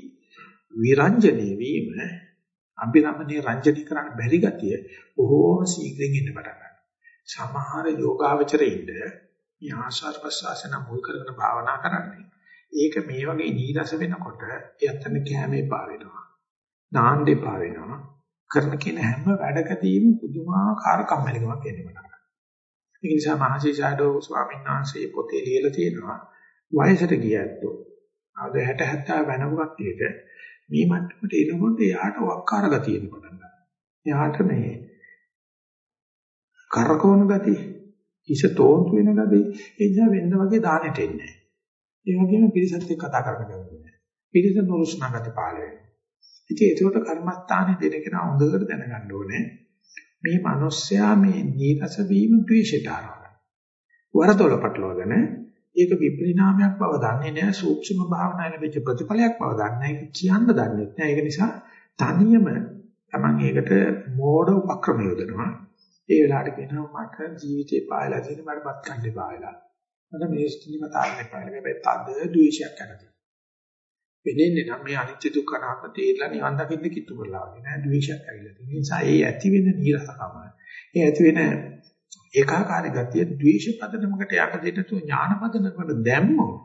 විරංජනේ වීම අභිරමණේ රංජනී කරන්න බැරි ගතිය බොහෝම ශීඝ්‍රයෙන් එන්න පටන් ගන්නවා. සමහර යෝගාවචරයින්ද මේ ආශාර ප්‍රසආසන මුල් කරගෙන භාවනා කරන්නේ. ඒක මේ වගේ නීරස වෙනකොට එයත්න කැමේ පා වෙනවා. නාන්දේ පා වෙනවා. කරන කියන හැම වැඩකදීම පුදුමාකාර කම්මැලිකමක් එන්න පටන් ගන්නවා. ඒ නිසා මහසිසාඩෝ ස්වාමීන් වහන්සේ පොතේ ලියලා තියෙනවා වයසට ගියද්දෝ ආද 60 70 වෙනකොට මේ මට්ටමට එනකොට එයාට වක්කාර ගතිය එන්න පටන් ගන්නවා. එයාට මේ කරකවන ගතිය හිස තෝන්තු වෙන ගතිය ඒ නිසා වෙන්න වගේ දානෙට එන්නේ නැහැ. ඒ වගේම පිරිසත් එක්ක කතා කරන්න ගන්නේ. පිරිස නුරුස්නා ගති පාල වෙනවා. ඉතින් ඒකට කර්මස්ථානේ දෙන කෙනා හොඳට දැනගන්න ඕනේ. මේ මිනිස්සයා මේ නීරස වීම ද්වේෂයට ආරවන. වරදොල පටලවගෙන ඒක විපරිණාමයක් බව දන්නේ නැහැ සූක්ෂම භාවනාවේ ලැබිච්ච ප්‍රතිඵලයක් බව දන්නේ නැහැ කියන්න දන්නේ නැහැ. ඒක නිසා තනියම Taman ඒකට මෝඩ උපක්‍රම යොදනවා. ඒ වෙලාවට කියනවා මට ජීවිතේ පායලා තියෙන මට බත් කන්නේ පායලා මට මේ ස්ථිතිම තාන්නේ පායලා හැබැයි තද ද්වේෂයක් ඇති. වෙන්නේ නම් මේ අනිත්‍ය දුක්ඛ අනාත්ම තේරලා නිවන් දකින්න කිට්ටු කරලා වගේ නෑ. ද්වේෂයක් ඇවිල්ලා තියෙන නිසා ඒ ඇති වෙන නීරසකම ඒ ඇති වෙන ඒකාකාරී ගතිය ද්වේෂ පදනමකට යට දෙන්නතු ඥාන පදනමකට දැම්මොත්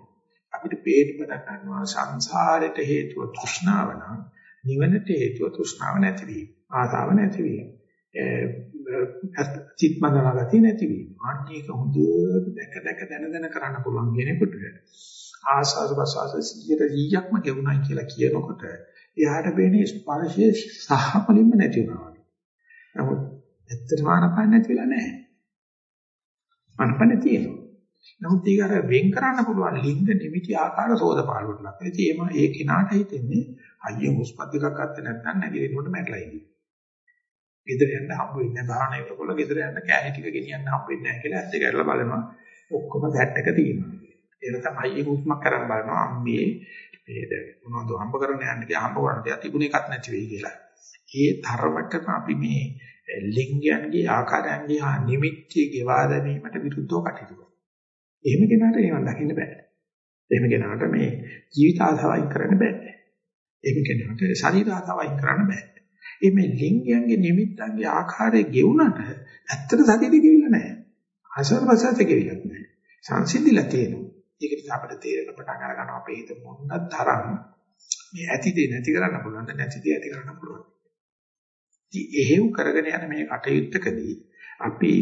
අපිට පේන්න පටන් ගන්නවා සංසාරයට හේතුව තෘෂ්ණාව නම් නිවනට හේතුව තෘෂ්ණාව නැතිවීම ආසාව නැතිවීම චිත් මනන ගතිය නැතිවීම අන්නේක හොඳට දැක දැක දැන දැන කරන්න පුළුවන් කෙනෙකුට ආසාව ප්‍රසවාස 100%ක්ම ගෙවුණයි කියලා කියනකොට එයාට වෙන්නේ ස්පර්ශයේ සහපලින්ම නැති වෙනවා. නමුත් ඇත්තටම ආනපන නැති වෙලා නැහැ. ආනපන තියෙනවා. නමුත් ඒක අර වෙන් කරන්න පුළුවන් ලිංග නිමිති ආකාර සෝදපාලුවට ලක්. ඉතින් එම ඒ කෙනාට හිතෙන්නේ අයියෙන් හුස්පත් එකක් අත්ත නැත්නම් නැගිටිනකොට මැරලා ඉන්නේ. ගෙදර යන්න හම්බ වෙන්නේ නැහැ. භාවනා කරනකොට ගෙදර යන්න කෑලි ටික ගෙනියන්න හම්බ වෙන්නේ නැහැ කියලා ඇත්ත කරලා බලනවා. ඔක්කොම දැට් එක තියෙනවා. ඒක තමයි අයියෙන් හුස්මක් කරන් බලනවා. අම්මේ මේ දැන් මොනවද හම්බ කරන්න යන්නේ කියලා හම්බ කරන්න දෙයක් තිබුණ එකක් නැති වෙයි කියලා. ඒ තරමටම අපි මේ ලිංගයන්ගේ ආකාරයන්ගේ හා නිමිත්තේ ගෙවා දැමීමට විරුද්ධව කටයුතු කරනවා. එහෙම කෙනාට නිවන් දකින්න බෑ. එහෙම කෙනාට මේ ජීවිත ආසාවයින් කරන්න බෑ. එහෙම කෙනාට ශරීර ආසාවයින් කරන්න බෑ. මේ ලිංගයන්ගේ නිමිත්තන්ගේ ආකාරය ගෙවුනට ඇත්තට සතිය ගෙවිලා නැහැ. ආසවරසත් ගෙවිලා නැහැ. සංසිද්ධිලා තියෙනවා. ඒක නිසා අපිට තේරෙන පටන් අර ගන්නවා අපේ හිත මොනක් තරම් මේ ඇති දේ නැති කරන්න පුළුවන්ද නැති දේ ඇති කරන්න පුළුවන්. ඉතින් එහෙව් කරගෙන යන මේ කටයුත්තකදී අපි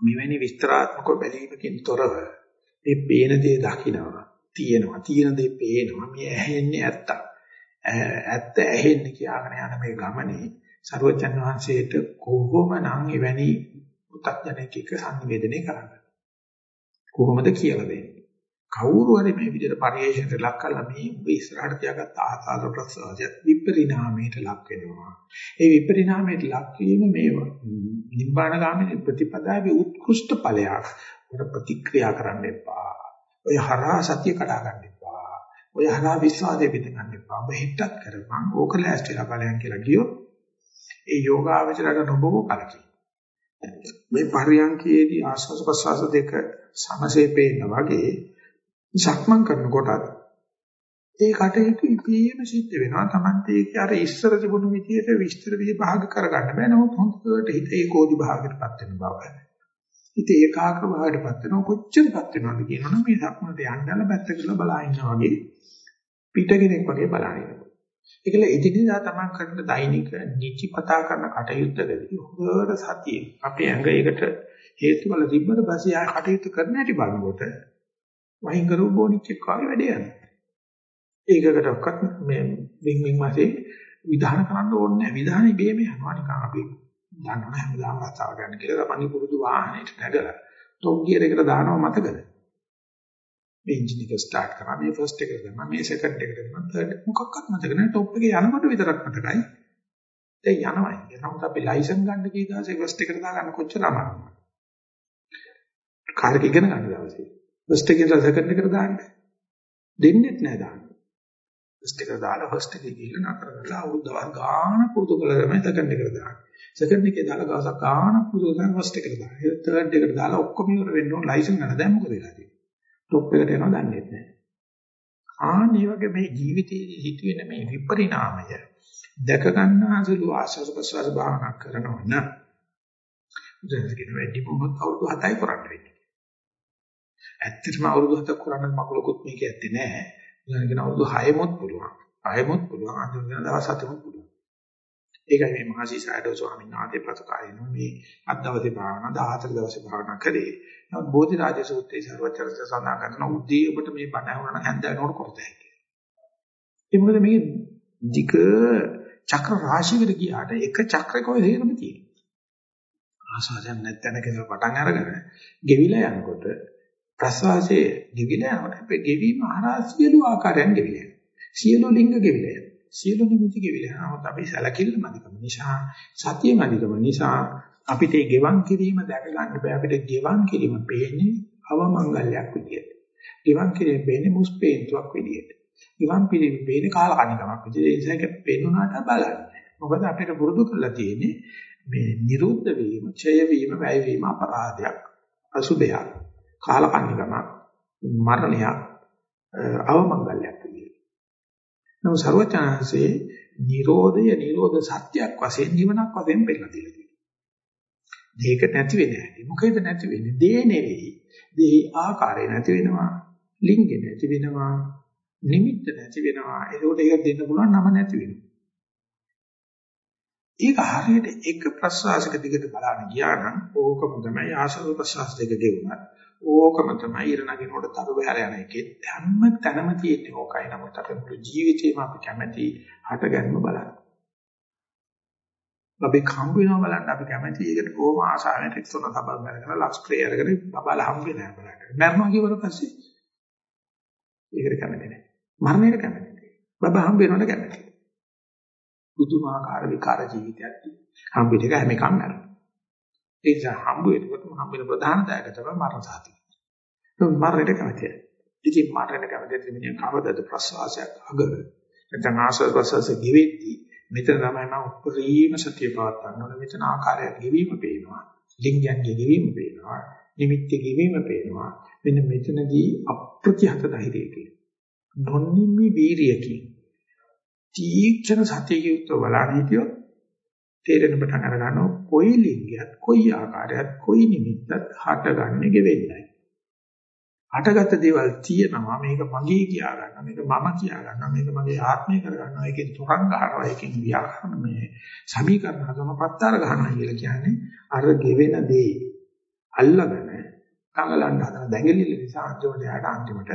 මෙවැනි විස්තරාත්මක බැලීමකින් තොරව මේ පේන දේ දකිනවා තියෙනවා. තියෙන දේ පේනවා. මේ ඇහෙන්නේ ඇත්ත. ඇත්ත ඇහෙන්නේ කියාගෙන යන මේ ගමනේ සරුවචන් වහන්සේට කොහොමනම් එවැනි පුතඥයෙක් එක්ක සංවේදනය කරන්නේ? කොහොමද කියලා දෙන්නේ. කවුරු හරි මේ විදිහට පරිේශණයට ලක් කළා මේ ඔබ ඉස්සරහට තියාගත්ත ආසාර ප්‍රසවාසයත් විපරිණාමයට ලක් වෙනවා. ඒ විපරිණාමයට ලක් වීම මේ නිබ්බාන ගාමිනී ප්‍රතිපදාවේ උත්කෘෂ්ඨ ඵලයක්. උඩ ප්‍රතික්‍රියා කරන්න එපා. ඔය හරහා සතිය කඩා ගන්න එපා. ඔය හරහා විශ්වාසය පිට ගන්න එපා. ඔබ හිතත් කරපන්. ඕක ලෑස්තිලා බලයන් කියලා ගියොත් ඒ යෝගාවචරයට නොබව කලකි. මේ පරියන්කේදී ආස්වාද ප්‍රසවාස දෙක සමසේ පේන්න වගේ සක්මන් කරනකොටත් ඒ කටයුතු ඉපීම සිද්ධ වෙනවා. Tamante ඒක අර ඉස්සර තිබුණු විදිහට විස්තර විභාග කරගන්න බෑ. නමුත් හොඳට හිත ඒකෝදි භාගයටපත් වෙන බව. හිත ඒකාග්‍ර භාවයටපත් වෙනවා. කොච්චරපත් වෙනවද කියනවනම් මේ සක්මනට යන්නල පැත්ත කරලා බලා ඉන්නා වගේ පිටගෙනෙක් වගේ බලන ඉන්නවා. ඒකල එදිනෙදා තමන් කරන දෛනික නිචිපතා කරන කටයුත්තකදී හොඳට සතිය අපේ ඇඟ ඒකට හේතු වල තිබ්බට පස්සේ ආය කටයුතු කරන්න හැටි බලනකොට වහින් කරු බොනිච්චෙක් වගේ වැඩ යනවා. ඒකකට ඔක්කත් මේ වින් වින් මාසේ විධාන කරන්න ඕනේ නැහැ. විධානෙ බේම යනවා නිකන් අපි දන්නවනේ හැමදාම රස්සාව ගන්න කියලා තමන්ගේ පුරුදු වාහනේට නැගලා ටොප් ගියර් එකට දානවා මතකද? මේ එන්ජින් එක ස්ටාර්ට් කරා මේ ෆස්ට් එක කරනවා මේ සෙකන්ඩ් එක කරනවා තර්ඩ් මොකක්වත් මතක නැහැ ටොප් එකේ යනකොට විතරක් මතකයි. දැන් යනවා. එනමුත් අපි ලයිසන් ගන්න කී දවසේ ෆස්ට් එකට දාගන්න කොච්චර අමාරුද? කාර් එක ඉගෙන ගන්න දවසේ. ෆස්ට් එකෙන් සෙකන්ඩ් එකට දාන්න. දෙන්නෙත් නෑ දාන්න. ෆස්ට් එකට දාලා ෆස්ට් එකේ ගිහින් නතර කරලා අවුරුද්දක් ගාන පුරුදු කළා තමයි සෙකන්ඩ් එකට දාන්නේ. සෙකන්ඩ් එකේ දාලා ගාසක් ගාන පුරුදු කරලා ෆස්ට් එකට දානවා. ඊට තර්ඩ් එකට දාලා ඔක්කොම ඉවර වෙන්න ඕන ලයිසන් ගන්න. දැන් මොකද වෙලා තියෙන්නේ? টොප් එකට යනවා දන්නේ නැහැ. ආන්නේ වගේ මේ ජීවිතයේ හිතුවෙන මේ විපරිණාමය දැක ගන්නාසුළු ආස්වාද ප්‍රසවාස භාවනා කරනවා නම් දැන් කියන වැඩි මොහොත අවුරුදු 7යි කරන්න වෙන්නේ. ඇත්තටම අවුරුදු 7ක් කරන්න මකුලකුත් මේක ඇත්තේ නැහැ. දැන් කියන අවුරුදු 6මොත් පුළුවන්. 6මොත් පුළුවන්. අන්තිම දින දවස් 7මොත් පුළුවන්. ඒකයි මේ මහසි සයඩෝ ස්වාමීන් වහන්සේ ප්‍රතිකාරින මේ අත් දවසේ භාවනා 14 දවසේ භාවනා කරේ. නමුත් බෝධි රාජ සූත්‍රයේ ਸਰවචරත සඳහන් කරන උද්දී ඔබට මේ බණ ඇහුණා නම් හැන්දෑනෝට කරතයි කියලා. ඒ මොකද මේ ධික චක්‍ර රාශියකට ගියාට එක චක්‍රයක ඔය හේරම තියෙනවා. ආසාවෙන් නැත්නම් කියලා පටන් අරගෙන ගෙවිලා යනකොට ප්‍රසවාසයේ ගෙවිලා යනකොට අපේ ගෙවීම හරහා සියලු ආකාරයන් ගෙවිලා යනවා. සියලු ලිංග ගෙවිලා යනවා. සියලු නිමිති ගෙවිලා යනවා. නමුත් අපි සැලකිල්ල මදිකම නිසා සතිය මදිකම නිසා අපිට ඒ ගෙවන් කිරීම දැක ගන්න බෑ. අපිට ගෙවන් කිරීම පේන්නේ අවමංගල්‍යයක් විදියට. ගෙවන් කිරීම පේන්නේ මුස්පේන්තුවක් විදියට. ගෙවන් කිරීම පේන්නේ කාලකණිකමක් විදියට. ඒ නිසා ඒක පේනුනාට බලන්න. මොකද අපිට පුරුදු කරලා තියෙන්නේ මේ නිරුද්ධ වීම, ඡය වීම, වැය වීම අපරාධයක්, අසුබයක්. කාලකන්නිකමක් මරණයක් අවමංගල්‍යයක් විදියට. නමුත් ਸਰවචනanse නිරෝධය නිරෝධ සත්‍යයක් වශයෙන් නිවනක් වශයෙන් පෙන්නලා දීලා තියෙනවා. දෙයක නැති වෙන්නේ නැහැ. මොකේද නැති වෙන්නේ? දේ නෙවෙයි. දෙහි ආකාරය නැති වෙනවා. ලිංගෙ නැති වෙනවා. නිමිත්ත නැති වෙනවා. ඒකෝට ඒක දෙන්න පුළුවන් නම නැති වෙනවා. ඒක හරියට එක ප්‍රසවාසක දිගට බලන්න ගියා නම් ඕකම තමයි ආශ්‍රව ප්‍රසවාස දෙක ගෙවුණා. ඕකම තමයි ඉර නගිනකොට තරු බහැර යන එකේ හැම තැනම තියෙන්නේ ඕකයි. නමුත් අපේ මුළු ජීවිතේම අපි කැමැති හටගන්න බලන්න. අපි කම්බ වෙනවා බලන්න අපි කැමැති ඒකට කොහොම ආසාවෙන් රික්සොන තබල් කරගෙන ලක්ස් ප්ලේ අරගෙන බබලා හම්බ වෙනවා බලන්න. මරනවා කියවට පස්සේ ඒකට කැමති නැහැ. මරණයට කැමති නැහැ. බබා හම්බ වෙනවට කැමති. පුදුමාකාර විකාර ජීවිතයක් තියෙනවා. හම්බ වෙන එක හැම එකම නරක. ඒ නිසා හම්බ වෙනකොට හම්බ වෙන ප්‍රධාන දායක තමයි මරණ සාතික. ඒක මරණයට කැමතියි. ඉතින් මරණයට කැමති මිනිහ කවදද ප්‍රසවාසයක් අග නැත්නම් ආශ්වාස ප්‍රසවාස ගෙවෙද්දී මෙතන තමයි මම උපරිම සතිය පවත්වන්න ඕනේ. මෙතන ආකාරයක් ගෙවීම පේනවා. ලිංගයන්ගේ ගෙවීම පේනවා. නිමිත්තේ ගෙවීම පේනවා. මෙන්න මෙතනදී අප්‍රතිහත ධෛර්යයකින් නොනිමි වීරියකින් තීක්ෂණ සතියකියුක්තව බලන්න හිටියොත් තේරෙන පටන් අර ගන්නවා කොයි ලිංගයක් කොයි ආකාරයක් කොයි නිමිත්තක් හටගන්නේ ගෙවෙන්නයි. හටගත්ත දේවල් තියෙනවා මේක මගේ කියා ගන්නවා මේක මම කියා ගන්නවා මේක මගේ ආත්මය කර ගන්නවා ඒකෙන් තරංග ගන්නවා ඒකෙන් ව්‍යාකරණ මේ සමීකරණ හදන පත්තර ගන්නවා කියලා කියන්නේ අර ගෙවෙන දේ අල්ලගෙන කඟලන්න හදන දැඟලිලි නිසා අන්තිමට යාට අන්තිමට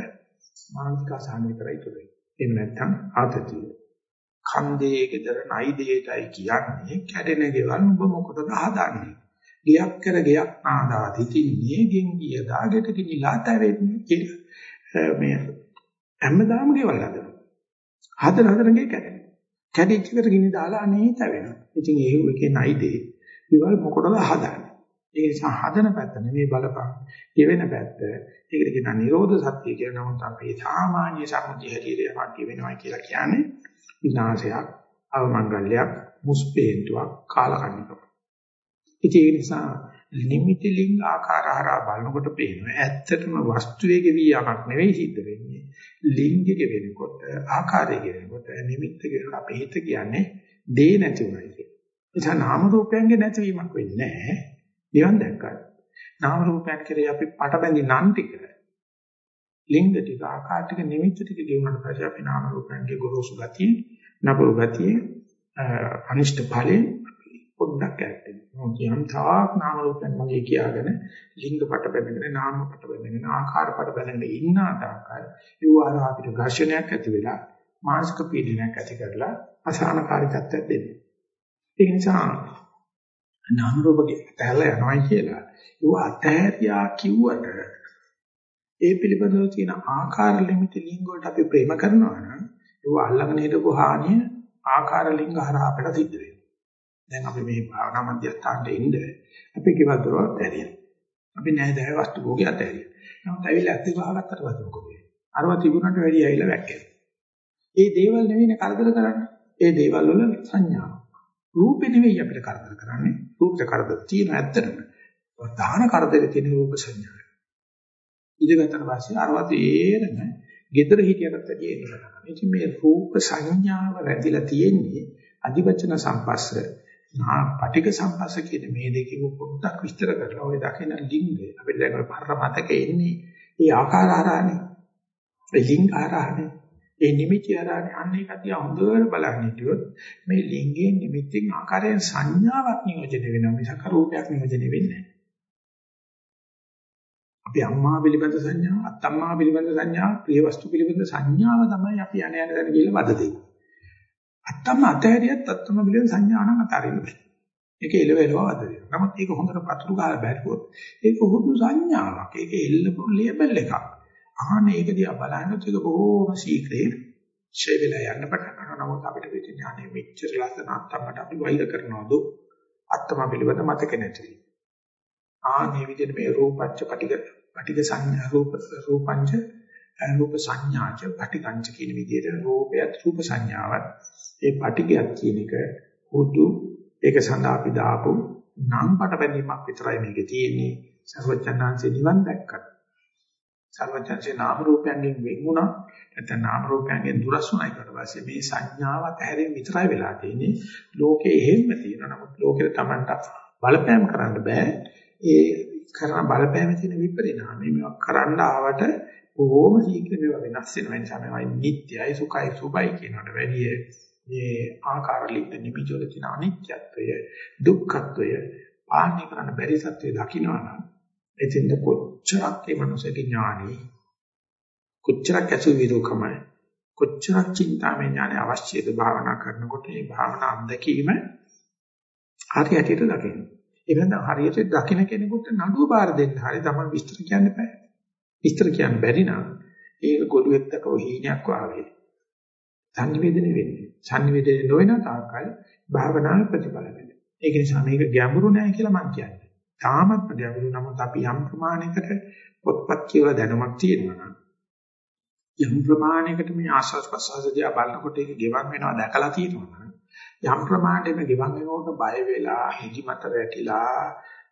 මානසික අසහන විතරයි තුනේ. එහෙම නැත්නම් ආතතිය. ඛණ්ඩයේ gedara නයි දෙයටයි කියන්නේ කැඩෙන ගෙවල් ඔබ මොකටද හදන්නේ ගියක් කර ගියක් නාදා තිතින්නේ ගෙන් ගිය දාගෙට කිනිලා තැවෙන්නේ කියලා මේ හැමදාම ගෙවල් හදනවා. හදන හදන ගේ කැඩෙනවා. කැඩිච්ච එකට ගිනි දාලා අනේ තැවෙනවා. ඉතින් ඒ එකේ නයිදේ ගෙවල් මොකටද හදන්නේ? ඒ නිසා හදන පැත්ත නෙමෙයි බලපං. කියවෙන පැත්ත. ඒකට කියනවා නිරෝධ සත්‍ය කියලා. නමුත් අපේ සාමාන්‍ය සම්මුතිය හැටියට යමක් කියවෙනවා කියලා කියන්නේ විනාශයක්, අවමංගල්‍යයක්, මුස්පේන්තුවක්, කාලකන්නිකක්. ඉතින් ඒ නිසා නිමිති ලිංග ආකාර හරහා බලනකොට පේනවා ඇත්තටම වස්තුවේ ගෙවියාමක් නෙවෙයි සිද්ධ වෙන්නේ. ලිංගික වෙනකොට, ආකාරයේ වෙනකොට නිමිත්ත කියන අපේ හිත කියන්නේ දේ නැති උනායි කියන. ඒ නිසා නාම රූපයන්ගේ නැතිවීමක් වෙන්නේ නැහැ. නිවන් දැක්කා. නාම රූපයන් කෙරේ අපි පටබැඳි නම් ටික ලිංග ටික ආකාර ටික නිමිත්ත ටික ගෙවුනට පස්සේ අපි නාම රූපයන්ගේ ගොරෝසු ගතිය නපුරු ගතිය අනිෂ්ඨ ඵලෙන් පොඩ්ඩක් ඇත්තෙනවා. කියම් තාක් නාම රූපයන් මගේ කියාගෙන ලිංග පට බැඳගෙන නාම පට බැඳගෙන ආකාර පට බැඳගෙන ඉන්න ආකාර ඒවාර අපිට ඝර්ෂණයක් ඇති වෙලා මානසික පීඩනයක් ඇති කරලා අසහනකාරී තත්ත්වයක් දෙන්නේ. ඒ නිසා නාම රූපගේ ඇතැල්ල යනවායි කියලා ඒව අතහැරියා කිව්වට ඒ පිළිබඳව තියෙන ආකාර ලිමිට ලිංග වලට අපි ප්‍රේම කරනවා නම් ඒව අල්ලගෙන හිටපු හානිය ආකාර ලිංග හරහා අපට සිද්ධ වෙනවා. දැන් අපි මේ භාවනා මධ්‍යස්ථානට එන්න අපි කිව්වා දරවත් ඇරියා. අපි නෑ දැය වස්තු භෝගය ඇතැරියා. නමුත් ඇවිල්ලා ඇත්ත වහගත්තට පස්සේ මොකද වෙන්නේ? අරව තිබුණට වැඩි ඇවිල්ලා වැක්කෙනවා. ඒ දේවල් නෙවෙයිනේ කරදර කරන්නේ. ඒ දේවල් වල සංඥාව. රූපේ නෙවෙයි අපිට කරදර කරන්නේ. රූපේ කරදර තියෙන ඇත්තටම. ප්‍රධාන කරදරේ තියෙන රූප සංඥාව. ඉඳගත්තට පස්සේ අරව තේරෙන gedara හිටියකට වැඩි එනවා. ඉතින් මේ රූප සංඥාව රැඳිලා තියෙන්නේ අධිවචන සම්පස්ස නා පටික සම්පස්ස කියන මේ දෙකේ පොඩ්ඩක් විස්තර කරලා ඔය දකින ලිංගය. අපිට දැන් පරර මතක එන්නේ ඒ ආකාර ආරානේ ඒ ලිංග ආරානේ ඒ නිමිති ආරානේ අන්න ඒක දිහා හොඳට බලන්න හිටියොත් මේ ලිංගයෙන් නිමිතින් ආකාරයෙන් සංඥාවක් නියෝජනය වෙනවා. මිසක රූපයක් නියෝජනය වෙන්නේ නැහැ. අපි අම්මා පිළිබඳ සංඥාව අත්තම්මා පිළිබඳ සංඥාව ප්‍රිය වස්තු පිළිබඳ සංඥාව තමයි අපි යන යන දන කියලා වද දෙන්නේ අත්තම අතහැරියත් අත්තම පිළිවෙල සංඥා නම් අතාරින්න බෑ. ඒක එලවෙලව වද දෙනවා. නමුත් ඒක හොඳට පතුරු ගහලා බැලුවොත් ඒක හුදු සංඥාවක්. ඒක එල්ලපු ලේබල් එකක්. ආහනේ ඒක දිහා බලනකොට ඒක බොහොම ශීඝ්‍රයෙන් ඡේ වෙලා යන්න පටන් ගන්නවා. නමුත් අපිට වෙන්නේ අනේ මෙච්චර ලස්සන අත්තමට අපි වෛර කරනවද? අත්තම පිළිවෙත මතක නැති. ආනේ විදිහට මේ රූපච්ච පටික පටික සංඥා රූප රූපංච රූප සංඥාච පටිකංච කියන විදිහට රූපයත් රූප සංඥාවත්. ඒ පටිගයක් කියන එක හුදු ඒක සඳහා අපි දාපු නම් පට බැඳීමක් විතරයි මේකේ තියෙන්නේ. සර්වඥාන්සේ නිවන් දැක්කත්. සර්වඥාන්සේ නාම රූපයන්ගෙන් වෙන් වුණා. නැත්නම් නාම රූපයන්ගෙන් දුරස් වුණා ඊට පස්සේ මේ සංඥාවත් හැරෙන්න විතරයි වෙලා තියෙන්නේ. ලෝකේ එහෙම තියෙනවා. නමුත් ලෝකෙට Tamanට බලපෑම් කරන්න බෑ. ඒ කරන බලපෑමේ තියෙන විපරිණාමය මේවා කරන්න ආවට බොහොම ශීඝ්‍ර මේවා වෙනස් වෙනවා. ඒ නිසා මේවා නිට්ටයයි සුඛයි සුබයි කියනකට වැඩිය මේ ආකාරලිත නිමිජවල තියෙන අනිත්‍යත්වය, දුක්ඛත්වය පාණි කරන්න බැරි සත්‍යය දකින්නවනම් එතෙන්ද කොච්චරක් මේ මනුස්සයාගේ ඥානෙ කොච්චරක් ඇසු විරෝකම කොච්චරක් චින්තාමය ඥානෙ අවශ්‍යද භාවනා කරනකොට මේ භාවනා අත්දැකීම හරියටට දකින්න. ඒ වෙනද හරියට දකින්න කෙනෙකුට නඩුව බාර දෙන්න හරි තමයි විස්තර කියන්න බෑ. විස්තර කියන්න බැරි නම් ඒක ගොළුෙක් දකව හීනයක් වාගේ. සංනිවේදනය වෙන්නේ. සංනිවේදනය නොවන තාක්කල් භාවනාවේ ප්‍රතිඵල වෙන්නේ. ඒක නිසා මේක ගැඹුරු නෑ කියලා මම කියන්නේ. තාමත් ගැඹුරු නමුත් අපි යම් ප්‍රමාණයකට පොත්පත් කියලා දැනුමක් තියෙනවා නම් යම් ප්‍රමාණයකට මේ ආස්වාද ප්‍රසආසදී බලනකොට ඒක ගෙවන් වෙනවා දැකලා තියෙනවා නම් යම් ප්‍රමාණයකට මේ ගෙවන් වෙනකොට බය වෙලා හිදිමත වැටිලා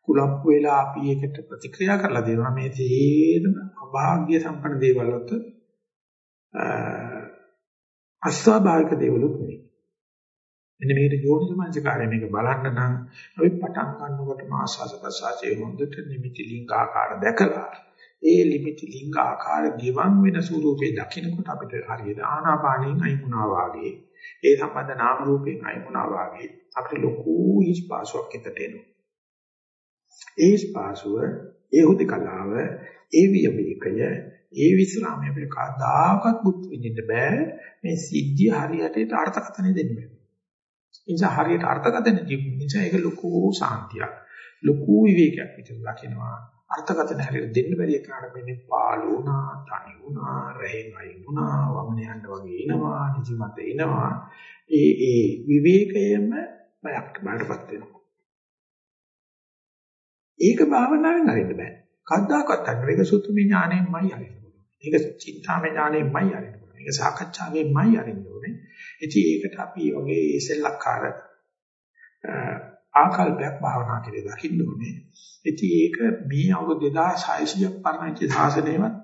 කුලප්පු වෙලා අපි ඒකට ප්‍රතික්‍රියා කරලා දෙනවා මේ තේරම අභාග්‍ය සම්පන්න දේවල් වලට අස්වාභාවික දේවලුත් නෙවෙයි. මෙන්න මේකට යෝනිසමංසකාරය මේක බලන්න නම් අපි පටන් ගන්නකොට මාසස ප්‍රසාසයේ හොඳට නිමිති ලිංග ආකාර දැකලා ඒ ලිමිති ලිංග ආකාර ගිවන් වෙන ස්වරූපේ දකිනකොට අපිට හරියට ආනාපානෙන් අයිමුණා වාගේ ඒ සම්බන්ධ නාම රූපයෙන් අයිමුණා වාගේ අපිට ලොකු ඉස්පාසුවක් හිතට එනවා. ඒ ස්පාසුව, ඒ හුදකලාව, ඒ විවේකය, ඒ විස්රාමය අපිට කවදාකවත් බුද්ධ විඳින්න බෑ. මේ සිද්ධිය හරියට අර්ථකථනය දෙන්න බෑ. ඒ නිසා හරියට අර්ථකථනය දෙන්න නිසා ඒක ලොකු සාන්තියක්. ලොකු විවේකයක් විතර දකිනවා අර්ථකථන හැටියට දෙන්න බැරි එකට මෙන්නේ පාළු වුණා තනි වුණා රැහෙන් අයින් වුණා වමන යන්න වගේ එනවා නිදිමත එනවා. ඒ ඒ විවේකයම බයක් බාටපත් වෙනවා. ඒක භාවනාවෙන් හරින්න බෑ. කද්දාකත් අන්න මේක සුතුමි ඥාණයෙන්මයි හරින්න පුළුවන් මේක චින්තාමය ඥාණයෙන්මයි හරින්න පුළුවන් මේක සාකච්ඡාවෙන්මයි හරින්න ඕනේ. ඉතින් ඒකට අපි වගේ ඉසෙල්ලක්කාර ආකල්පයක් භාවනා කියලා දකින්න ඕනේ. ඉතින් ඒක මේ අවුරුදු 2600ක් පරණච්ච සාසනයවත්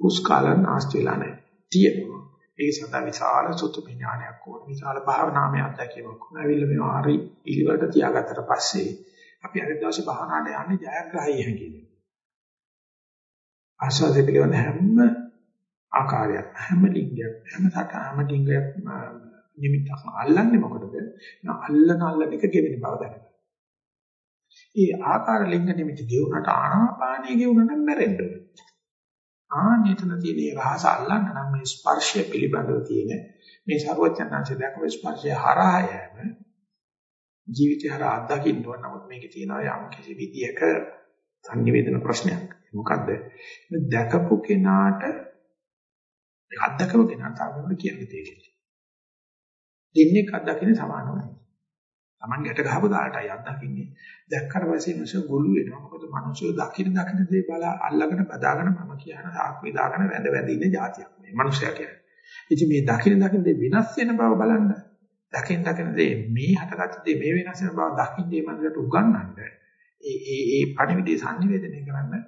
පුස්කාලන් ආස්තිලා නැහැ. තියෙනවා. ඒ සඳහා විශාල සුතු විඥානයක් ඕන. විශාල භාවනාමය අත්දැකීමක් ඕන. ඇවිල්ලා මේ ආරි ඉලිවලට තියාගත්තට පස්සේ අපි අද දවසේ භාවනාවට යන්නේ ජයග්‍රහී හැකියි. ආස්වාද පිළිවෙල හැම ආකාරයක් හැම ලිංගයක් හැම සටහම ලිංගයක් නිමිත්තක් අල්ලන්නේ මොකටද? අල්ලන අල්ලන එක ගෙවෙන බව දැනගන්න. ඒ ආකාර ලිංග නිමිති ගෙවුනට ආනාපානිය ගෙවුනට මැරෙන්න ඕනේ. ආනෙතන තියෙන රහස අල්ලන්න නම් මේ ස්පර්ශය පිළිබඳව තියෙන මේ සර්වඥාන්සේ දැකපු ස්පර්ශය හරහා යෑම ජීවිතය හරහා අත්දකින්න ඕන නමුත් මේකේ තියෙනවා යම් කිසි විදියක සංනිවේදන ප්‍රශ්නයක්. මොකද්ද? දැකපු කෙනාට අත්දකපු කෙනාට තමයි කියන්නේ තියෙන්නේ. දෙන්නේ අත්දකින්න සමානව නැහැ. Taman ගැට ගහපු දාලටයි අත්දකින්නේ. දැක්කට පස්සේ මිනිස්සු ගොළු වෙනවා. මොකද මිනිස්සු දකින්න දකින්න දේ බල අල්ලගෙන බදාගෙන මම කියන සාක්කුවේ දාගෙන වැඳ වැඳ ඉන්න જાතියක් මේ මිනිස්සයා කියන්නේ. ඉතින් මේ දකින්න දකින්න දේ විනාශ වෙන බව බලන්න. දකින්න දකින්න දේ මේ හටගත්ත දේ මේ වෙනස් වෙන බව දකින්නේ මනසට උගන්වන්න. ඒ ඒ ඒ පණිවිඩය sannivedanaya කරන්න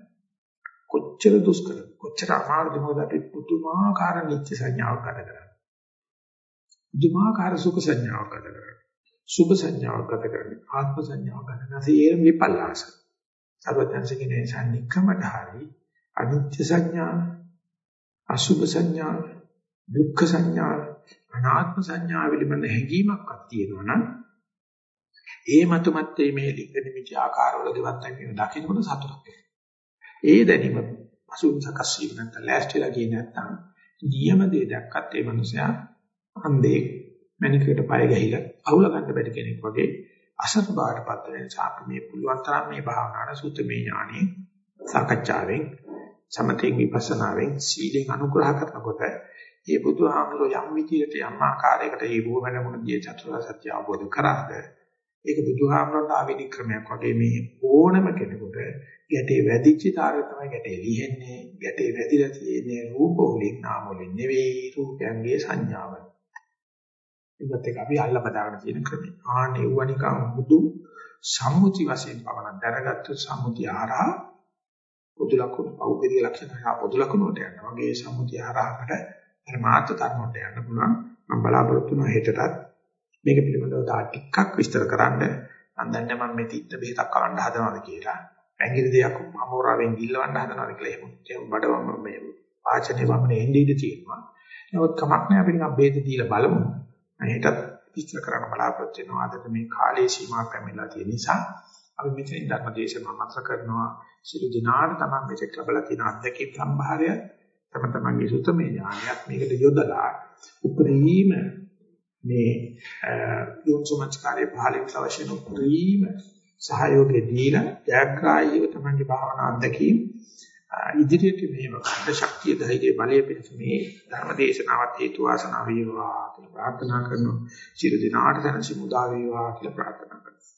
කොච්චර දුෂ්කරද කොච්චර අමාරුද මොකද අපි පුදුමාකාර නිත්‍ය සංඥාවක් ගත කරන්නේ. පුදුමාකාර සුඛ සංඥාවක් ගත කරන්නේ. සුභ සංඥාවක් ගත කරන්නේ. ආත්ම සංඥාවක් ගත කරන්නේ. ඒ විපල්ලාස. සර්වඥාන්සේගේ සම්නික්‍රමට හරි අනිත්‍ය සංඥා, අසුභ සංඥා, දුක්ඛ සංඥා, අනාත්ම සංඥා පිළිබඳ හැඟීමක්වත් තියෙනවා නම් ඒ මතුමත් මේ ලිංග නිමිති ආකාරවල දෙවත් කියන දකින්නකොට සතුටක් එනවා. ඒ දැනීම අසුන් සකස් වීම නැත්නම් ලෑස්තිලා ගියේ නැත්නම් නියම දේ දැක්කත් ඒ මනුස්සයා අන්දේ මණිකකට පය ගැහිලා අහුල ගන්න බැරි කෙනෙක් වගේ අසත් බාටපත් වෙන නිසා අපි මේ පුළුවන් තරම් මේ භාවනාවට සුත්තමේ ඥානෙ සාකච්ඡාවෙන් සමතෙන් විපස්සනාවෙන් සීලෙන් අනුග්‍රහ කරනකොට මේ බුදුහාමුදුරුවෝ යම් විදියට යම් ආකාරයකට මේ බොහොමන මුණදී චතුරාර්ය සත්‍ය අවබෝධ කරාද ඒක බුදුහාමුදුරන්ට ආවේනික ක්‍රමයක් වගේ මේ ඕනම කෙනෙකුට ගැටේ වැදිච්ච තාරය තමයි ගැටේ ලිහෙන්නේ ගැටේ වැදිලා තියෙන්නේ රූප වලින් නාම වලින් නෙවෙයි රූපයන්ගේ සංඥාවයි. ඒකත් එක අපි අල්ල බදාගෙන තියෙන ක්‍රමය. ආනේ වනිකම් බුදු සම්මුති වශයෙන් පවන දැනගත්තු සම්මුති ආරහා පොදු ලක්ෂණ පෞද්ගලික ලක්ෂණ හා පොදු ලක්ෂණ වලට යනවා. වගේ සම්මුති ආරහාකට පරමාර්ථ ධර්මයට යන්න පුළුවන්. මම බලාපොරොත්තු වෙනවා හෙටටත් මේක පිළිබඳව තා ටිකක් විස්තර කරන්න. මම දන්නේ මම මේ තිත්ත බෙහෙතක් කවන්න හදනවද කියලා. පැංගිරි දෙයක් අමෝරාවෙන් ගිල්ලවන්න හදනවද කියලා එහෙම. බඩවම මේ වාචනේ වමනේ එන්නේ ඉඳී තියෙනවා. නමුත් කමක් නැහැ අපි නිකන් බෙහෙත දීලා බලමු. හෙටත් විස්තර කරන්න බලාපොරොත්තු වෙනවා. අද මේ කාලයේ සීමා පැමිණලා තියෙන නිසා අපි මෙතන ධර්ම දේශනාව මතක කරනවා. සිළු දිනාට තමයි මෙතෙක් ලැබලා තියෙන අත්දැකීම් සම්භාරය තම තමන්ගේ සුතමේ ඥානයත් මේකට යොදලා උපරිම මේ යොන්සුමස්කාරයේ පහලින් අවශ්‍ය උපරිම සහයෝගය දීලා ජයග්‍රාහීව තමන්ගේ භාවනා අත්දැකීම් ඉදිරියට මේව ගන්න ශක්තිය ධෛර්ය බලය පිණිස මේ ධර්ම දේශනාවත් හේතු වාසනා වේවා කියලා ප්‍රාර්ථනා කරනවා. සියලු දිනාට සැනසීම උදා වේවා කියලා ප්‍රාර්ථනා කරනවා.